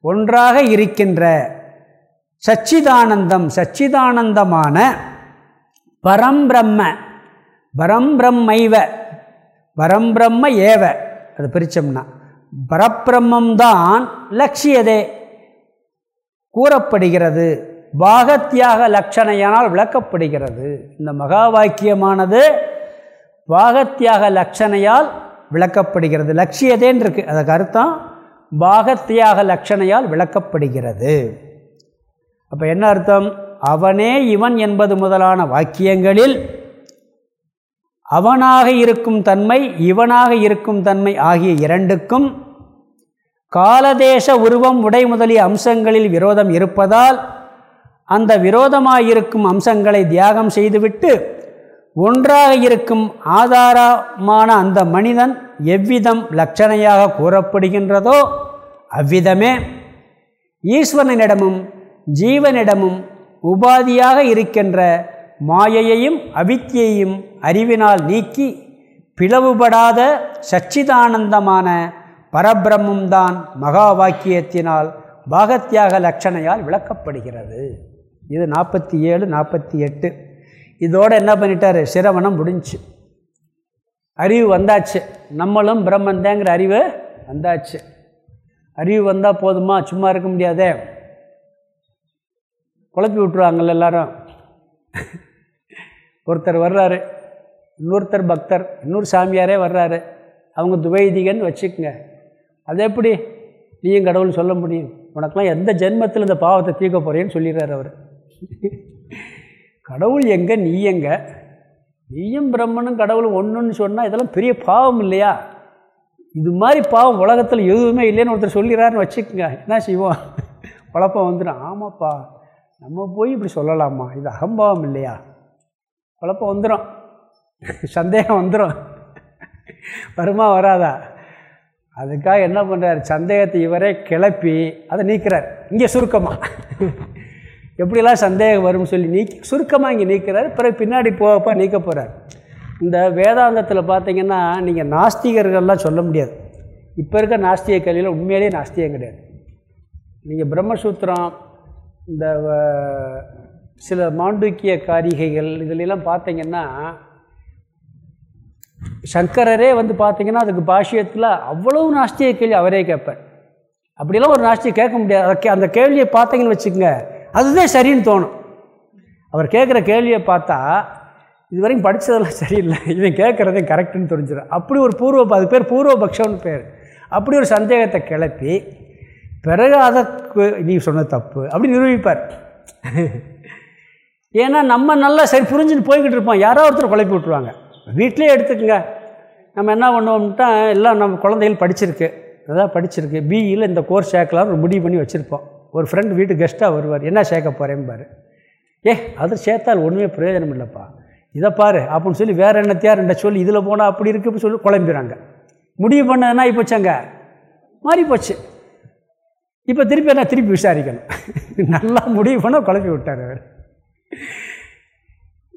Speaker 1: ஒன்றாக இருக்கின்ற சச்சிதானந்தம் சச்சிதானந்தமான பரம்பிரம்ம பரம்பிரம்மைவ பரம்பிரம்ம ஏவ. அது பிரித்தோம்னா பரப்பிரம்மம்தான் லட்சியதே. கூறப்படுகிறது. பாகத்தியாக லட்சணையானால் விளக்கப்படுகிறது. இந்த மகா வாக்கியமானது பாகத்தியாக லட்சணையால் விளக்கப்படுகிறது. லட்சியதேன் இருக்குது அதுக்கு அர்த்தம் பாகத்தியாக லட்சணையால் விளக்கப்படுகிறது. அப்போ என்ன அர்த்தம்? அவனே இவன் என்பது முதலான வாக்கியங்களில் அவனாக இருக்கும் தன்மை இவனாக இருக்கும் தன்மை ஆகிய இரண்டுக்கும் காலதேச உருவம் உடை முதலிய அம்சங்களில் விரோதம் இருப்பதால் அந்த விரோதமாயிருக்கும் அம்சங்களை தியாகம் செய்துவிட்டு ஒன்றாக இருக்கும் ஆதாரமான அந்த மனிதன் எவ்விதம் லட்சணையாக கூறப்படுகின்றதோ அவ்விதமே ஈஸ்வரனிடமும் ஜீவனிடமும் உபாதியாக இருக்கின்ற மாயையையும் அவித்தியையும் அறிவினால் நீக்கி பிளவுபடாத சச்சிதானந்தமான பரபிரம்மம்தான் மகா வாக்கியத்தினால் பாகத்தியாக லட்சணையால் விளக்கப்படுகிறது. இது நாற்பத்தி ஏழு நாற்பத்தி எட்டு. இதோடு என்ன பண்ணிட்டார்? சிரவணம் முடிஞ்சு. அறிவு வந்தாச்சு. நம்மளும் பிரம்மந்தேங்கிற அறிவு வந்தாச்சு. அறிவு வந்தால் போதுமா? சும்மா இருக்க முடியாதே. குழப்பி விட்ருவாங்கல்ல எல்லாரும். ஒருத்தர் வர்றாரு. இன்னொருத்தர் பக்தர். இன்னொரு சாமியாரே வர்றாரு. அவங்க துவைதிகன்னு வச்சுக்கோங்க. அது எப்படி நீயும் கடவுள் சொல்ல முடியும். உனக்கெல்லாம் எந்த ஜென்மத்தில் இந்த பாவத்தை தீர்க்க போகிறேன்னு சொல்லிடுறார் அவர். கடவுள் எங்கே நீ எங்கே? நீயும் பிரம்மனும் கடவுளும் ஒன்றுன்னு சொன்னால் இதெல்லாம் பெரிய பாவம் இல்லையா? இது மாதிரி பாவம் உலகத்தில் எதுவுமே இல்லைன்னு ஒருத்தர் சொல்லிடுறாருன்னு வச்சுக்கோங்க. என்ன செய்வோம்? குழப்பம் வந்துடும். ஆமாப்பா நம்ம போய் இப்படி சொல்லலாமா? இது அகம்பாவம் இல்லையா? குழப்பம் வந்துடும் சந்தேகம் வந்துடும் வருமா வராதா? அதுக்காக என்ன பண்ணுறார் சந்தேகத்தை இவரே கிளப்பி அதை நீக்கிறார். இங்கே சுருக்கமாக எப்படிலாம் சந்தேகம் வரும்னு சொல்லி நீக்கி சுருக்கமாக இங்கே நீக்கிறார். பிறகு பின்னாடி போகப்பா நீக்க போகிறார் இந்த வேதாந்தத்தில் பார்த்தீங்கன்னா நீங்கள் நாஸ்திகர்கள்லாம் சொல்ல முடியாது. இப்போ இருக்க நாஸ்திக கல்வியில் உண்மையிலேயே நாஸ்திகம் கிடையாது. நீங்கள் பிரம்மசூத்திரம் இந்த சில மாண்டூக்கிய காரிகைகள் இதிலெல்லாம் பார்த்தீங்கன்னா சங்கரரே வந்து பார்த்தீங்கன்னா அதுக்கு பாஷ்யத்தில் அவ்வளவு நாஸ்திக கேள்வி அவரே கேட்பார். அப்படிலாம் ஒரு நாஸ்தியை கேட்க முடியாது. அதை அந்த கேள்வியை பார்த்தீங்கன்னு வச்சுக்கோங்க அதுதான் சரின்னு தோணும். அவர் கேட்குற கேள்வியை பார்த்தா இது வரைக்கும் படித்ததெல்லாம் சரியில்லை. இவன் கேட்குறதே கரெக்டுன்னு தெரிஞ்சிடும். அப்படி ஒரு பூர்வ அது பேர் பூர்வபக்ஷம்னு பேர். அப்படி ஒரு சந்தேகத்தை கிளப்பி பிறகு அதை நீ சொன்ன தப்பு அப்படி நிரூபிப்பார். ஏன்னா நம்ம நல்லா சரி புரிஞ்சுன்னு போய்கிட்டு இருப்போம். யாரோ ஒருத்தர் குழப்பி விட்ருவாங்க வீட்டிலே எடுத்துக்கோங்க. நம்ம என்ன பண்ணுவோம்ட்டா எல்லாம் நம்ம குழந்தைகள் படிச்சிருக்கு. அதான் படிச்சிருக்கு. பிஇயில் இந்த கோர்ஸ் சேர்க்கலாம் ஒரு முடிவு பண்ணி வச்சுருப்போம். ஒரு ஃப்ரெண்டு வீட்டு கெஸ்ட்டாக வருவார். என்ன சேர்க்க போகிறேன்பார் ஏ அது சேர்த்தால் ஒன்றுமே பிரயோஜனம் இல்லைப்பா இதை பாரு அப்படின்னு சொல்லி வேறு என்னத்தையா ரெண்ட சொல்லி இதில் போனால் அப்படி இருக்குன்னு சொல்லி குழம்பிடுறாங்க. முடிவு பண்ணதுன்னா இப்போச்சாங்க மாறி போச்சு. இப்போ திருப்பி என்ன திருப்பி விசாரிக்கணும். நல்லா முடிவு பண்ணால் குழப்பி விட்டார் அவர்.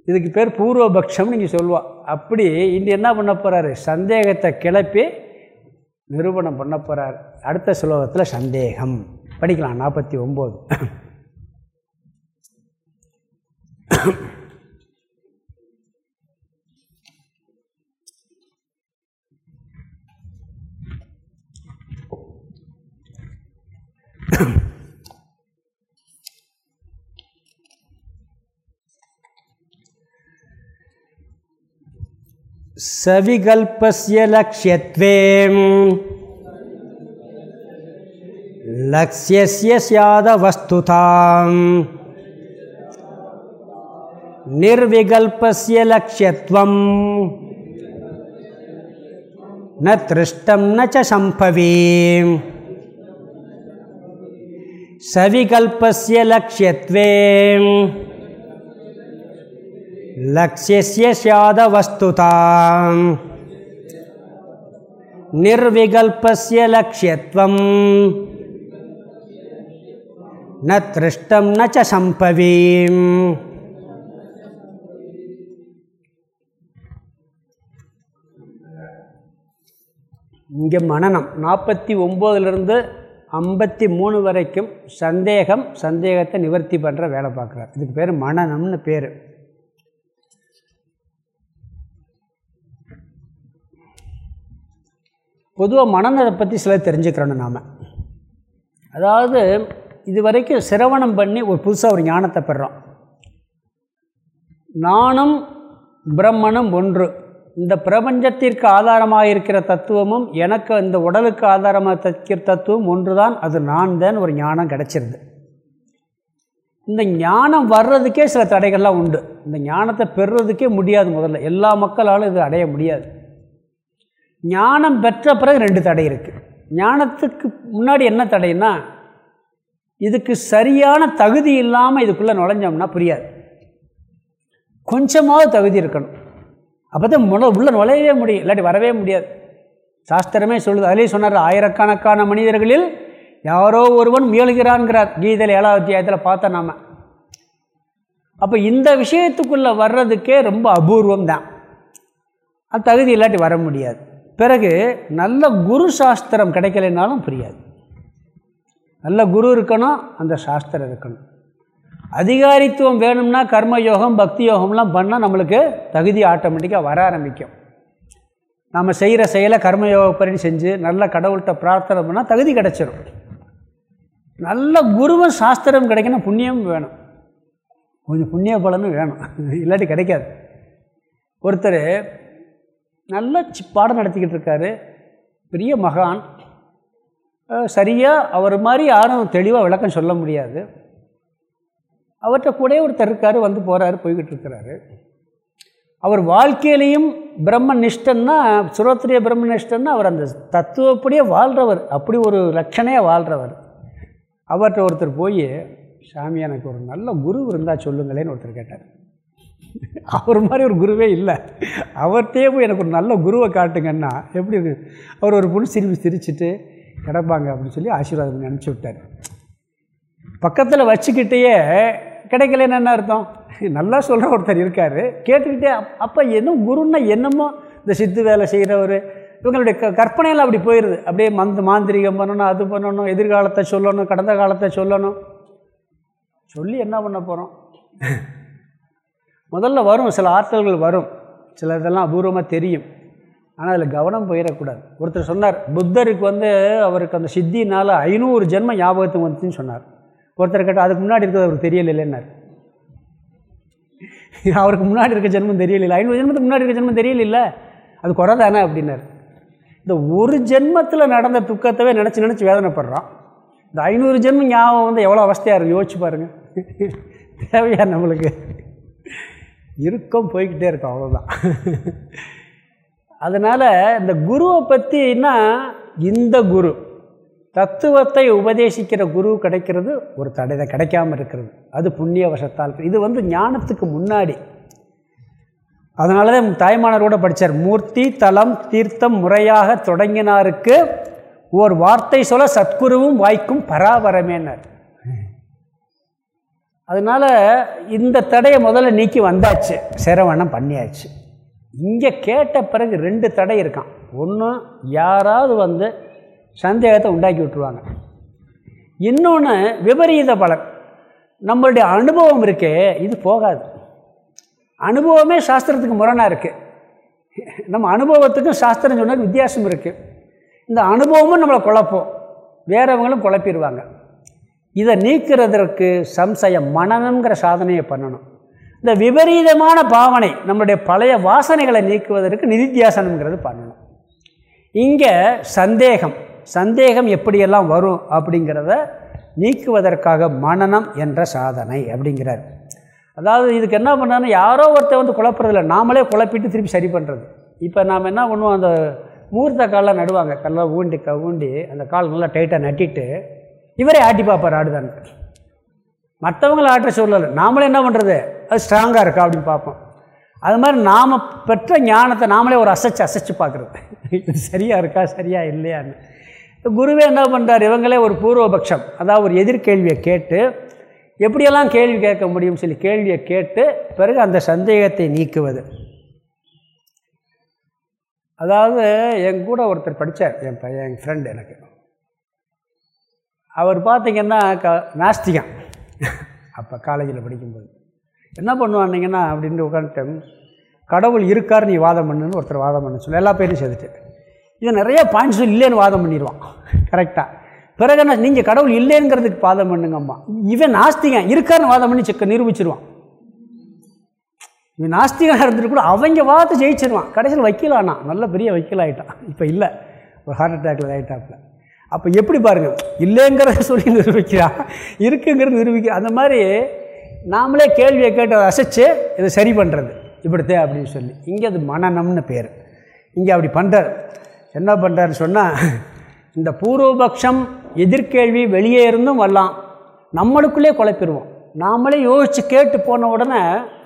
Speaker 1: இதுக்கு பேர் பூர்வபக்ஷம் நீங்கள் சொல்லுவாள் அப்படி இன்று என்ன பண்ண போகிறாரு சந்தேகத்தை கிளப்பி நிரூபணம் பண்ண போகிறார் அடுத்த ஸ்லோகத்தில் சந்தேகம். படிக்கலாம் நாற்பத்தி ஒம்பது. सविकल्पस्य लक्ष्यत्वे लक्ष्यस्य स्यादवस्तुताम् निर्विकल्पस्य लक्ष्यत्वं न तृष्टं न च सम्भवे सविकल्पस्य लक्ष्यत्वे लक्ष्यस्य स्यादवस्तुताम् निर्विकल्पस्य लक्ष्यत्वं न திருஷ்டம் ந ச சம்பவீம் இங்கே மனநம் நாற்பத்தி ஒம்போதுலேருந்து ஐம்பத்தி மூணு வரைக்கும் சந்தேகம் சந்தேகத்தை நிவர்த்தி பண்ணுற வேலை பார்க்குறார் இதுக்கு பேர் மனநம்னு பேர் பொதுவாக மனநலை பற்றி சில தெரிஞ்சுக்கிறோன்னு நாம். அதாவது இது வரைக்கும் சிரவணம் பண்ணி ஒரு புதுசாக ஒரு ஞானத்தை பெறோம் நானும் பிரம்மனும் ஒன்று. இந்த பிரபஞ்சத்திற்கு ஆதாரமாக இருக்கிற தத்துவமும் எனக்கு இந்த உடலுக்கு ஆதாரமாக தைக்கிற தத்துவம் ஒன்று தான் அது நான் தான் ஒரு ஞானம் கிடச்சிருது. இந்த ஞானம் வர்றதுக்கே சில தடைகள்லாம் உண்டு. இந்த ஞானத்தை பெறுறதுக்கே முடியாது முதல்ல. எல்லா மக்களாலும் இது அடைய முடியாது. ஞானம் பெற்ற பிறகு ரெண்டு தடை இருக்குது ஞானத்துக்கு முன்னாடி என்ன தடைன்னா இதுக்கு சரியான தகுதி இல்லாமல் இதுக்குள்ளே நுழைஞ்சோம்னா புரியாது. கொஞ்சமாவது தகுதி இருக்கணும். அப்போ தான் முன உள்ளே நுழையவே முடியும். இல்லாட்டி வரவே முடியாது. சாஸ்திரமே சொல்லுது அதிலே சொன்னார் ஆயிரக்கணக்கான மனிதர்களில் யாரோ ஒருவன் முயல்கிறான்கிறார். கீதையில் ஏழாவது அத்தியாயத்தில் பார்த்தோம் நாம். அப்போ இந்த விஷயத்துக்குள்ளே வர்றதுக்கே ரொம்ப அபூர்வம் தான் அது தகுதி இல்லாட்டி வர முடியாது. பிறகு நல்ல குரு சாஸ்திரம் கிடைக்கலைனாலும் புரியாது. நல்ல குரு இருக்கணும் அந்த சாஸ்திரம் இருக்கணும். அதிகாரித்துவம் வேணும்னா கர்மயோகம் பக்தி யோகம்லாம் பண்ணால் நம்மளுக்கு தகுதி ஆட்டோமேட்டிக்காக வர ஆரம்பிக்கும். நம்ம செய்கிற செயலை கர்மயோகப்படி செஞ்சு நல்ல கடவுள்கிட்ட பிரார்த்தனை பண்ணால் தகுதி கிடச்சிரும். நல்ல குருவும் சாஸ்திரம் கிடைக்கணும் புண்ணியமும் வேணும். கொஞ்சம் புண்ணிய பலனும் வேணும். இல்லாட்டி கிடைக்காது. ஒருத்தர் நல்ல பாடம் நடத்திக்கிட்டு இருக்காரு. பெரிய மகான். சரியாக அவர் மாதிரி யாரும் தெளிவாக விளக்கம் சொல்ல முடியாது. அவர்கிட்ட கூட ஒருத்தர் இருக்கார் வந்து போகிறாரு போய்கிட்டு இருக்கிறாரு. அவர் வாழ்க்கையிலையும் பிரம்மனிஷ்டன்னா சுரோத்திரிய பிரம்மனிஷ்டன்னா அவர் அந்த தத்துவப்படியே வாழ்கிறவர் அப்படி ஒரு லட்சணையாக வாழ்கிறவர் அவர்கிட்ட ஒருத்தர் போய் சாமி எனக்கு ஒரு நல்ல குரு இருந்தால் சொல்லுங்களேன்னு ஒருத்தர் கேட்டார். அவர் மாதிரி ஒரு குருவே இல்லை. அவர்கிட்டே போய் எனக்கு ஒரு நல்ல குருவை காட்டுங்கன்னா எப்படி அவர் ஒரு புல் சிரிப்பு சிரிச்சுட்டு கிடப்பாங்க அப்படின்னு சொல்லி ஆசீர்வாதம் நினச்சி விட்டார். பக்கத்தில் வச்சுக்கிட்டேயே கிடைக்கலன்னு என்ன அர்த்தம். நல்லா சொல்கிற ஒருத்தர் இருக்கார். கேட்டுக்கிட்டே அப்போ என்ன குருன்னா என்னமோ இந்த சித்து வேலை செய்கிறவர் இவங்களுடைய க கற்பனையில் அப்படி போயிடுது அப்படியே மந்த மாந்திரிகம் பண்ணணும் அது பண்ணணும் எதிர்காலத்தை சொல்லணும் கடந்த காலத்தை சொல்லணும். சொல்லி என்ன பண்ண போகிறோம் முதல்ல வரும் சில ஆற்றல்கள் வரும். சில இதெல்லாம் அபூர்வமாக தெரியும். ஆனால் அதில் கவனம் போயிடக்கூடாது. ஒருத்தர் சொன்னார் புத்தருக்கு வந்து அவருக்கு அந்த சித்தினால் ஐநூறு ஜென்ம ஞாபகத்துக்கு வந்துச்சுன்னு சொன்னார். ஒருத்தர் கேட்டால் அதுக்கு முன்னாடி இருக்கிறது அவருக்கு தெரியலைன்னார் அவருக்கு முன்னாடி இருக்க ஜென்மம் தெரியல ஐநூறு ஜென்மத்துக்கு முன்னாடி இருக்க ஜென்மம் தெரியல அது குறை தானே அப்படின்னார். இந்த ஒரு ஜென்மத்தில் நடந்த துக்கத்தவே நினச்சி நினச்சி வேதனைப்படுறான். இந்த ஐநூறு ஜென்மம் ஞாபகம் வந்து எவ்வளோ அவஸ்தையாக இருக்கும் யோசிச்சு பாருங்கள் தேவையா நம்மளுக்கு? இருக்கும் போய்கிட்டே இருக்கும் அவ்வளோதான் அதனால் இந்த குருவை பற்றினா இந்த குரு தத்துவத்தை உபதேசிக்கிற குரு கிடைக்கிறது ஒரு தடை கிடைக்காமல் இருக்கிறது. அது புண்ணிய வசத்தால். இது வந்து ஞானத்துக்கு முன்னாடி. அதனால தான் தாய்மானரோட படித்தார் மூர்த்தி தலம் தீர்த்தம் முறையாக தொடங்கினாருக்கு ஓர் வார்த்தை சொல்ல சத்குருவும் வாய்க்கும் பராபரமேனர். அதனால் இந்த தடையை முதல்ல நீக்கி வந்தாச்சு. சிரவணம் பண்ணியாச்சு. இங்கே கேட்ட பிறகு ரெண்டு தடை இருக்கான் ஒன்று யாராவது வந்து சந்தேகத்தை உண்டாக்கி விட்டுருவாங்க. இன்னொன்று விபரீத பலன். நம்மளுடைய அனுபவம் இருக்கே இது போகாது. அனுபவமே சாஸ்திரத்துக்கு முரணாக இருக்குது நம்ம அனுபவத்துக்கும் சாஸ்திரம் சொன்னது வித்தியாசம் இருக்குது இந்த அனுபவமும் நம்மளை குழப்போம். வேறவங்களும் குழப்பிடுவாங்க. இதை நீக்கிறதற்கு சம்சயம் மனநங்கிற சாதனையை பண்ணணும். இந்த விபரீதமான பாவனை நம்மளுடைய பழைய வாசனைகளை நீக்குவதற்கு நிதித்தியாசனம்ங்கிறது பண்ணணும். இங்கே சந்தேகம் சந்தேகம் எப்படியெல்லாம் வரும் அப்படிங்கிறத நீக்குவதற்காக மனநம் என்ற சாதனை அப்படிங்கிறார். அதாவது இதுக்கு என்ன பண்ணாலும் யாரோ ஒருத்தர் வந்து குழப்பறதில்ல நாமளே குழப்பிட்டு திருப்பி சரி பண்ணுறது இப்போ நாம் என்ன பண்ணுவோம் அந்த மூர்த்த காலெலாம் நடுவாங்க கல்லாம் ஊண்டி க ஊண்டி அந்த கால் நல்லா டைட்டாக நட்டிட்டு இவரே ஆட்டி பார்ப்பார் ஆடுதான் மற்றவங்களை ஆட்ட சொல்லலை. நாமளே என்ன பண்ணுறது அது ஸ்ட்ராங்காக இருக்கா அப்படின்னு பார்ப்போம். அது மாதிரி நாம் பெற்ற ஞானத்தை நாமளே ஒரு அசைச்சு அசைச்சு பார்க்குறது. இது சரியாக இருக்கா சரியா இல்லையான்னு. குருவே என்ன பண்ணுறார் இவங்களே ஒரு பூர்வபக்ஷம். அதாவது ஒரு எதிர்கேள்வியை கேட்டு எப்படியெல்லாம் கேள்வி கேட்க முடியும்னு சொல்லி கேள்வியை கேட்டு பிறகு அந்த சந்தேகத்தை நீக்குவது. அதாவது என் கூட ஒருத்தர் படித்தார் என் பையன் என் ஃப்ரெண்டு எனக்கு. அவர் பார்த்திங்கன்னா க நாஸ்திகம். அப்போ காலேஜில் படிக்கும்போது. என்ன பண்ணுவான்னிங்கன்னா அப்படின்ட்டு உட்காந்துட்டேன் கடவுள் இருக்கார் நீ வாதம் பண்ணுன்னு ஒருத்தர் வாதம் பண்ண சொல்லி எல்லா பேரும் சேர்த்துட்டு. இது நிறைய பாயிண்ட்ஸ் இல்லைன்னு வாதம் பண்ணிடுவான். கரெக்டாக பிறகு என்ன நீங்கள் கடவுள் இல்லைங்கிறதுக்கு வாதம் பண்ணுங்கம்மா. இவன் நாஸ்திகன் இருக்காருன்னு வாதம் பண்ணி செக்க நிரூபிச்சிருவான். இவன் நாஸ்திகனாக இருந்துட்டு கூட அவங்க வாதத்தை ஜெயிச்சிருவான். கடைசியில் வக்கீலானா நல்ல பெரிய வக்கீல் ஆகிட்டான் இப்போ இல்லை. ஒரு ஹார்ட் அட்டாக்ல ஆகிட்டாப்பில் அப்போ எப்படி பாருங்கள் இல்லைங்கிறத சொல்லி நிரூபிக்கிறான் இருக்குங்கிறது நிரூபிக்க அந்த மாதிரி நாமளே கேள்வியை கேட்டு அசைச்சு இதை சரி பண்ணுறது இப்படித்தே அப்படின்னு சொல்லி. இங்கே அது மனநம்னு பேர். இங்கே அப்படி பண்ணுறார் என்ன பண்ணுறாருன்னு சொன்னால் இந்த பூர்வபக்ஷம் எதிர்கேள்வி வெளியே இருந்தும் வரலாம். நம்மளுக்குள்ளே குழப்பிடுவோம். நாமளே யோசித்து கேட்டு போன உடனே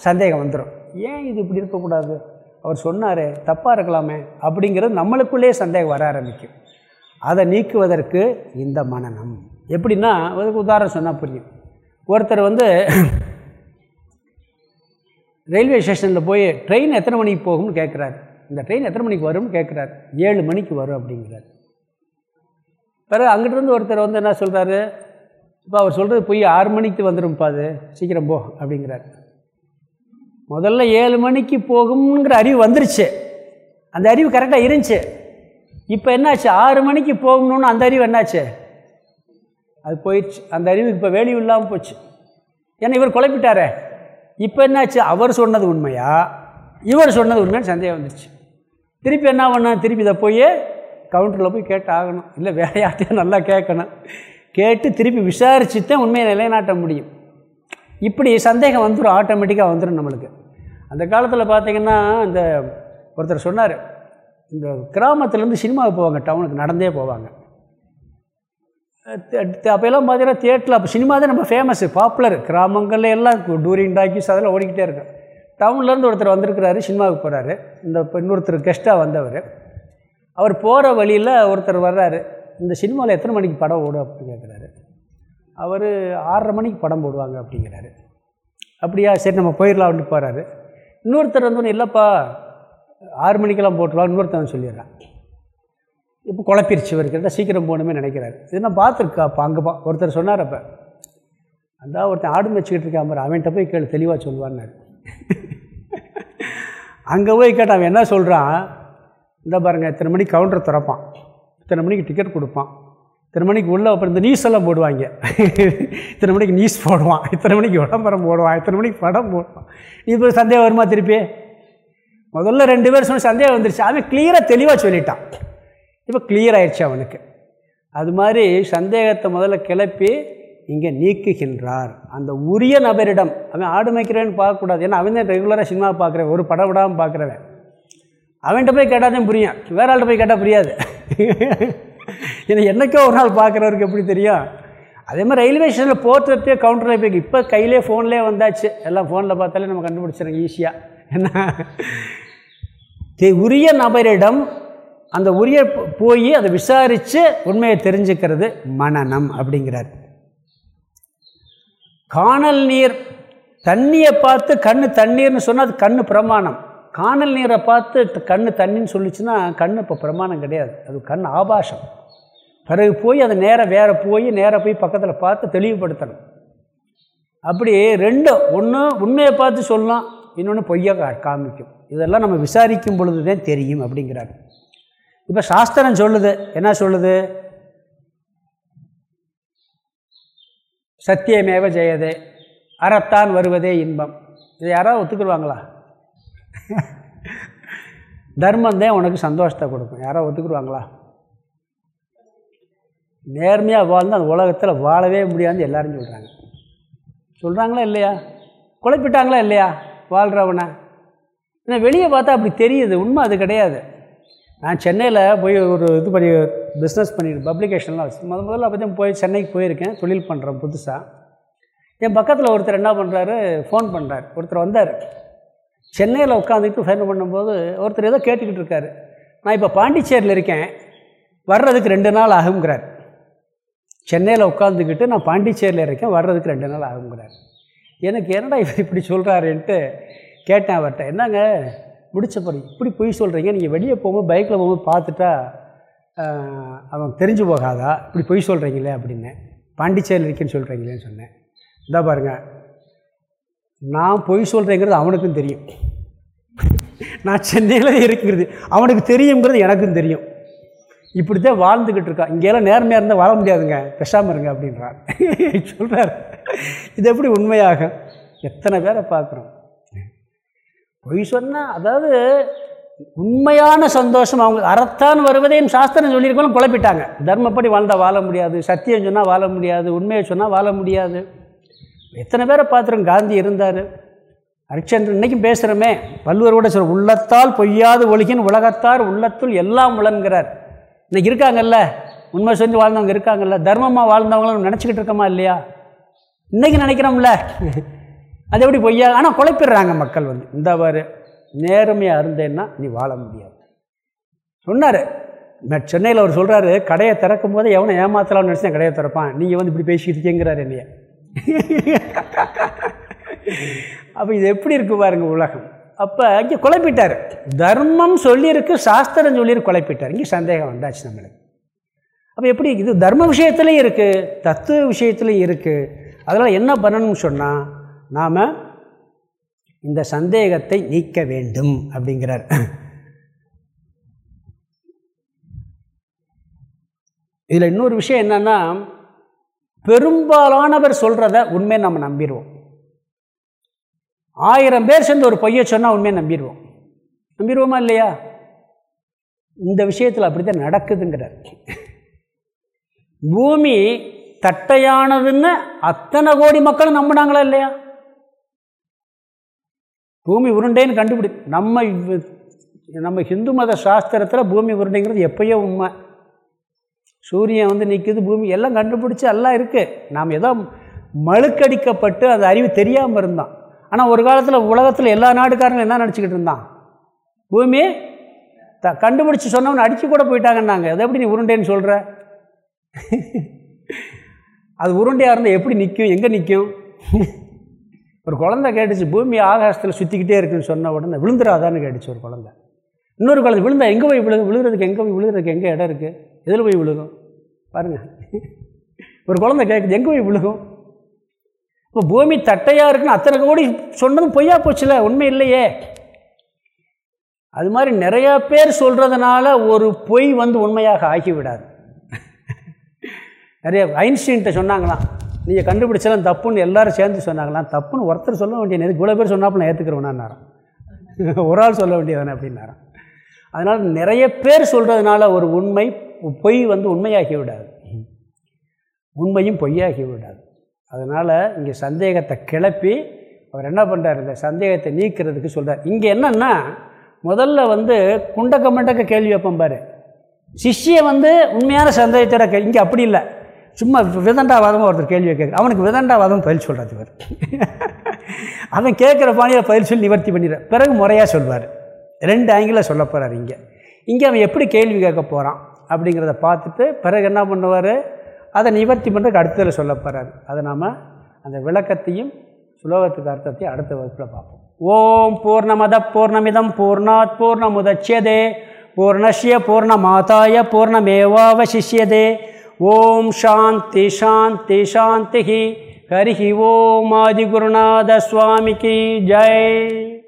Speaker 1: சந்தேகம் வந்துடும் ஏன் இது இப்படி இருக்கக்கூடாது? அவர் சொன்னார் தப்பாக இருக்கலாமே. அப்படிங்கிறது நம்மளுக்குள்ளேயே சந்தேகம் வர ஆரம்பிக்கும். அதை நீக்குவதற்கு இந்த மனநம். எப்படின்னா அதுக்கு உதாரணம் சொன்னால் புரியும். ஒருத்தர் வந்து ரயில்வே ஸ்டேஷனில் போய் ட்ரெயின் எத்தனை மணிக்கு போகும்னு கேட்குறாரு இந்த ட்ரெயின் எத்தனை மணிக்கு வரும்னு கேட்குறாரு ஏழு மணிக்கு வரும் அப்படிங்கிறார். பிறகு அங்கிட்டிருந்து ஒருத்தர் வந்து என்ன சொல்கிறாரு இப்போ அவர் சொல்கிறது போய் ஆறு மணிக்கு வந்துடும்ப்பா அது. சீக்கிரம் போ. அப்படிங்கிறார். முதல்ல ஏழு மணிக்கு போகும்ங்கிற அறிவு வந்துருச்சு. அந்த அறிவு கரெக்டாக இருந்துச்சு. இப்போ என்னாச்சு? ஆறு மணிக்கு போகணுன்னு அந்த அறிவு என்னாச்சு? அது போயிடுச்சு. அந்த அறிவு இப்போ வேலி இல்லாமல் போச்சு. ஏன்னா இவர் குழப்பிட்டாரே. இப்போ என்னாச்சு? அவர் சொன்னது உண்மையா? இவர் சொன்னது உண்மையான சந்தேகம் வந்துடுச்சு திருப்பி என்ன பண்ண திருப்பி இதை போய் கவுண்டரில் போய் கேட்டு ஆகணும் இல்லை வேற யார்ட்டையும் நல்லா கேட்கணும். கேட்டு திருப்பி விசாரித்து தான் உண்மையை நிலைநாட்ட முடியும். இப்படி சந்தேகம் வந்துடும் ஆட்டோமேட்டிக்காக வந்துடும் நம்மளுக்கு. அந்த காலத்தில் பார்த்திங்கன்னா இந்த ஒருத்தர் சொன்னார். இந்த கிராமத்துலேருந்து சினிமாவுக்கு போவாங்க டவுனுக்கு நடந்தே போவாங்க. அப்போல்லாம் பார்த்தீங்கன்னா தியேட்டரில் அப்போ சினிமா தான் நம்ம ஃபேமஸ்ஸு பாப்புலர் கிராமங்களில் எல்லாம் டூரிங் டாக்கிஸ் அதெல்லாம் ஓடிக்கிட்டே இருக்கும். டவுன்லேருந்து ஒருத்தர் வந்திருக்கிறாரு சினிமாவுக்கு போகிறாரு இந்த இன்னொருத்தர் கெஸ்ட்டாக வந்தவர். அவர் போகிற வழியில் ஒருத்தர் வர்றாரு. இந்த சினிமாவில் எத்தனை மணிக்கு படம் ஓடும் அப்படின்னு கேட்குறாரு அவர் ஆறரை மணிக்கு படம் போடுவாங்க அப்படிங்கிறாரு. அப்படியா சரி நம்ம போயிடலாம் அப்படின்னு போகிறாரு இன்னொருத்தர் வந்து இல்லைப்பா ஆறு மணிக்கெல்லாம் போட்டுருவா இன்னொருத்தவன் சொல்லிடுறான். இப்போ குழப்பிருச்சு இவருக்கு சீக்கிரம் போகணுமே நினைக்கிறாரு. இது நான் பார்த்துருக்கா அப்போ அங்கே பா ஒருத்தர் சொன்னார் அப்போ. அந்த ஒருத்தன் ஆடு வச்சுக்கிட்டு இருக்கா மாதிரி அவன்கிட்ட போய் கேள்வி தெளிவாக சொல்லுவான்னாரு. அங்கே போய் கேட்டான் அவன் என்ன சொல்கிறான் இந்த பாருங்கள் இத்தனை மணிக்கு கவுண்டர் திறப்பான். இத்தனை மணிக்கு டிக்கெட் கொடுப்பான். இத்தனை மணிக்கு உள்ளே அப்புறம் இந்த நியூஸ் எல்லாம் போடுவாங்க. இத்தனை மணிக்கு நியூஸ் போடுவான். இத்தனை மணிக்கு விளம்பரம் போடுவான். இத்தனை மணிக்கு படம் போடுவான். இது சந்தேகம் வருமா திருப்பி? முதல்ல ரெண்டு பேர் சொன்ன சந்தேகம் வந்துருச்சு. அவன் கிளியராக தெளிவாக சொல்லிட்டான். இப்போ கிளியர் ஆயிடுச்சு அவனுக்கு. அது மாதிரி சந்தேகத்தை முதல்ல கிளப்பி இங்கே நீக்குகின்றார். அந்த உரிய நபரிடம் அவன் ஆடு மேய்க்கிறேன்னு பார்க்கக்கூடாது. ஏன்னா அவன் தான் ரெகுலராக சினிமா பார்க்குறவன். ஒரு படம் விடாமல் பார்க்குறவன். அவன்கிட்ட போய் கேட்டால் தான் புரியும். வேற ஆள்கிட்ட போய் கேட்டால் புரியாது. ஏன்னா என்னைக்கோ ஒரு நாள் பார்க்குறவருக்கு எப்படி தெரியும்? அதே மாதிரி ரயில்வே ஸ்டேஷனில் போர்த்துறதே கவுண்டரில் போய் இப்போ கையிலே ஃபோன்லேயே வந்தாச்சு. எல்லாம் ஃபோனில் பார்த்தாலே நம்ம கண்டுபிடிச்சிருங்க ஈஸியாக என்ன? உரிய நபரிடம் அந்த உரிய போய் அதை விசாரித்து உண்மையை தெரிஞ்சுக்கிறது மனநம் அப்படிங்கிறார். காணல் நீர் தண்ணியை பார்த்து கண்ணு தண்ணீர்னு சொன்னால் அது கண்ணு பிரமாணம். காணல் நீரை பார்த்து கண்ணு தண்ணின்னு சொல்லிச்சுன்னா கண்ணு இப்போ பிரமாணம் கிடையாது. அது கண் ஆபாசம். பிறகு போய் அதை நேராக வேற போய் நேராக போய் பக்கத்தில் பார்த்து தெளிவுபடுத்தணும். அப்படி ரெண்டும் ஒன்று உண்மையை பார்த்து சொல்லலாம் இன்னொன்று பொய்யாக காமிக்கும். இதெல்லாம் நம்ம விசாரிக்கும் பொழுது தான் தெரியும் அப்படிங்கிறாரு. இப்போ சாஸ்திரம் சொல்லுது என்ன சொல்லுது? சத்தியமேவ ஜெயதே அறத்தான் வருவதே இன்பம். இதை யாராவது ஒத்துக்குருவாங்களா? தர்மம் தான் உனக்கு சந்தோஷத்தை கொடுக்கும். யாராவது ஒத்துக்குருவாங்களா? நேர்மையாக வாழ்ந்து அந்த உலகத்தில் வாழவே முடியாதுன்னு எல்லாரும் சொல்கிறாங்க சொல்கிறாங்களா இல்லையா? குழப்பிட்டாங்களா இல்லையா? வாழ்கிறவனை ஏன்னா வெளியே பார்த்தா அப்படி தெரியுது. உண்மை அது கிடையாது. நான் சென்னையில் போய் ஒரு இது பண்ணி பிஸ்னஸ் பண்ணிட்டு பப்ளிகேஷன்லாம் வச்சு முத முதல்ல பார்த்தீங்கன்னா போய் சென்னைக்கு போயிருக்கேன். தொழில் பண்ணுறேன் புதுசாக என் பக்கத்தில் ஒருத்தர் என்ன பண்ணுறாரு ஃபோன் பண்ணுறாரு ஒருத்தர் வந்தார். சென்னையில் உட்காந்துக்கிட்டு ஃபோன் பண்ணும்போது ஒருத்தர் ஏதோ கேட்டுக்கிட்டு இருக்காரு. நான் இப்போ பாண்டிச்சேரியில் இருக்கேன். வர்றதுக்கு ரெண்டு நாள் ஆகுங்கிறார் சென்னையில் உட்காந்துக்கிட்டு நான் பாண்டிச்சேரியில் இருக்கேன். வர்றதுக்கு ரெண்டு நாள் ஆகுங்கிறார் எனக்கு என்னடா இவர் இப்படி சொல்கிறாருன்ட்டு கேட்டேன் அவர்கிட்ட. என்னங்க? முடிச்ச பிறகு இப்படி பொய் சொல்கிறீங்க நீங்கள் வெளியே போகும்போது பைக்கில் போகும்போது பார்த்துட்டா அவன் தெரிஞ்சு போகாதா? இப்படி பொய் சொல்கிறீங்களே அப்படின்னேன். பாண்டிச்சேரியில் இருக்கேன்னு சொல்கிறீங்களேன்னு சொன்னேன். இந்தா பாருங்கள் நான் பொய் சொல்கிறேங்கிறது அவனுக்கும் தெரியும். நான் சென்னையில் இருக்கிறது அவனுக்கு தெரியுங்கிறது எனக்கும் தெரியும். இப்படி தான் வாழ்ந்துக்கிட்டு இருக்கான் இங்கேயெல்லாம் நேர்மையாக இருந்தால் வாழ முடியாதுங்க. பெஷாமல் இருங்க அப்படின்றார் சொல்கிறார் இது எப்படி உண்மையாக? எத்தனை பேரை பார்க்குறோம். பொய் சொன்னால் அதாவது உண்மையான சந்தோஷம் அவங்க அறத்தான் வருவதையும் சாஸ்திரம் சொல்லியிருக்கணும் குழப்பிட்டாங்க. தர்மப்படி வாழ்ந்தால் வாழ முடியாது சத்தியம் சொன்னால் வாழ முடியாது உண்மையை சொன்னால் வாழ முடியாது. எத்தனை பேரை பார்த்துருங்க காந்தி இருந்தார். ஹரிச்சந்திரன் இன்றைக்கும் பேசுகிறோமே வள்ளுவர் கூட சொல்ற உள்ளத்தால் பொய்யாது ஒழுகின் உலகத்தார் உள்ளத்துள் எல்லாம் உழன்கிறார் இன்றைக்கி இருக்காங்கல்ல? உண்மை செஞ்சு வாழ்ந்தவங்க இருக்காங்கல்ல? தர்மமாக வாழ்ந்தவங்களும் நினச்சிக்கிட்டு இருக்கோமா இல்லையா? இன்றைக்கி நினைக்கிறோம்ல? அது எப்படி பொய்யா? ஆனால் குழப்பிடுறாங்க மக்கள் வந்து. இந்த வாரு நேர்மையாக இருந்தேன்னா நீ வாழ முடியாது. சொன்னார். சென்னையில் அவர் சொல்கிறாரு கடையை திறக்கும் போது எவனை ஏமாத்தலாம்னு நினச்சேன் கடையை திறப்பான். நீங்கள் வந்து இப்படி பேசிக்கிட்டு இருக்கேங்கிறார் என்னைய. அப்போ இது எப்படி இருக்கு பாருங்க உலகம். அப்போ இங்கே குழப்பிட்டார். தர்மம் சொல்லியிருக்கு சாஸ்திரம் சொல்லியிருக்கு குழப்பிட்டார். இங்கே சந்தேகம் வந்தாச்சு நம்மளுக்கு. அப்போ எப்படி இது தர்ம விஷயத்துலையும் இருக்குது தத்துவ விஷயத்துலையும் இருக்குது அதனால் என்ன பண்ணணும்னு சொன்னால் நாம் இந்த சந்தேகத்தை நீக்க வேண்டும் அப்படிங்கிறார். இதில் இன்னொரு விஷயம் என்னென்னா பெரும்பாலானவர் சொல்கிறத உண்மையை நம்ம நம்பிடுவோம் ஆயிரம் பேர் சேர்ந்து ஒரு பொய்யை சொன்னால் உண்மையை நம்பிடுவோம் நம்பிடுவோமா இல்லையா? இந்த விஷயத்தில் அப்படி தான் நடக்குதுங்கிறார். பூமி தட்டையானதுன்னு அத்தனை கோடி மக்களும் நம்பினாங்களா இல்லையா? பூமி உருண்டைன்னு கண்டுபிடி நம்ம நம்ம ஹிந்து மத சாஸ்திரத்தில் பூமி உருண்டைங்கிறது எப்பயோ உண்மை. சூரியன் வந்து நிற்குது பூமி எல்லாம் கண்டுபிடிச்சி எல்லாம் இருக்குது நாம் ஏதோ மழுக்கடிக்கப்பட்டு அந்த அறிவு தெரியாமல் இருந்தான். ஆனால் ஒரு காலத்தில் உலகத்தில் எல்லா நாடுக்காரங்களும் என்ன நினச்சிக்கிட்டு இருந்தான்? பூமி த கண்டுபிடிச்சி சொன்னவன் அடித்து கூட போயிட்டாங்கன்னாங்க. அதை எப்படி நீ உருண்டைன்னு சொல்கிற அது உருண்டையாக இருந்தால் எப்படி நிற்கும் எங்கே நிற்கும் ஒரு குழந்தை கேட்டுச்சு பூமி ஆகாசத்தில் சுற்றிக்கிட்டே இருக்குன்னு சொன்ன உடனே விழுந்துடாதான்னு கேட்டுச்சு ஒரு குழந்தை. இன்னொரு குழந்தை விழுந்தா எங்கே போய் விழுகு விழுகிறதுக்கு எங்கே போய் விழுகிறதுக்கு எங்கே இடம் இருக்குது எதில் போய் விழுகும்? பாருங்கள் ஒரு குழந்தை கேட்குது எங்கே போய் விழுகும்? இப்போ பூமி தட்டையாக இருக்குன்னு அத்தனை கோடி சொன்னதும் பொய்யா போச்சுல உண்மை இல்லையே. அது மாதிரி நிறையா பேர் சொல்கிறதுனால ஒரு பொய் வந்து உண்மையாக ஆகிவிடாது. நிறைய ஐன்ஸ்டீன்கிட்ட சொன்னாங்களாம் நீங்கள் கண்டுபிடிச்சாலும் தப்புன்னு எல்லோரும் சேர்ந்து சொன்னாங்களாம் தப்புன்னு ஒருத்தர் சொல்ல வேண்டிய எதுக்கு? இவ்வளோ பேர் சொன்னாப்புல நான் ஏற்றுக்கிறவனான்னாராம் ஒரு ஆள் சொல்ல வேண்டியதானே அப்படின்னாராம். அதனால் நிறைய பேர் சொல்கிறதுனால ஒரு உண்மை பொய் வந்து உண்மையாகி விடாது. உண்மையும் பொய்யாகி விடாது. அதனால் இங்கே சந்தேகத்தை கிளப்பி அவர் என்ன பண்ணுறார் இந்த சந்தேகத்தை நீக்கிறதுக்கு சொல்கிறார் இங்கே என்னென்னா முதல்ல வந்து குண்டக்க மண்டக்க கேள்வி வைப்போம் பாரு. சிஷ்ய வந்து உண்மையான சந்தேகத்தோட கே இங்கே அப்படி இல்லை. சும்மா விதண்டாவாதமாக ஒருத்தர் கேள்வியை கேட்குற அவனுக்கு விதண்டாவாதம் பயில் சொல்கிறது இவர். அவன் கேட்குற பாணியில் பயில் சொல்லி நிவர்த்தி பண்ணிடுற. பிறகு முறையாக சொல்வார். ரெண்டு ஆங்கிளில் சொல்ல போகிறார் இங்கே. இங்கே அவன் எப்படி கேள்வி கேட்க போகிறான் அப்படிங்கிறத பார்த்துட்டு பிறகு என்ன பண்ணுவார்? அதை நிவர்த்தி பண்ணுறதுக்கு அடுத்ததில் சொல்ல போகிறார் அதை நாம் அந்த விளக்கத்தையும் சுலோகத்துக்கு அர்த்தத்தையும் அடுத்த வகுப்பில் பார்ப்போம். ஓம் பூர்ணமத பூர்ணமிதம் பூர்ணாத் பூர்ணமுதட்சியதே பூர்ணஸ்ய பூர்ணமாதாய பூர்ணமேவாவசிஷ்யதே. ஓம் சாந்தி சாந்தி சாந்தி ஹரி ஓம் ஆதிகுருநாத சுவாமிக்கு ஜெய்.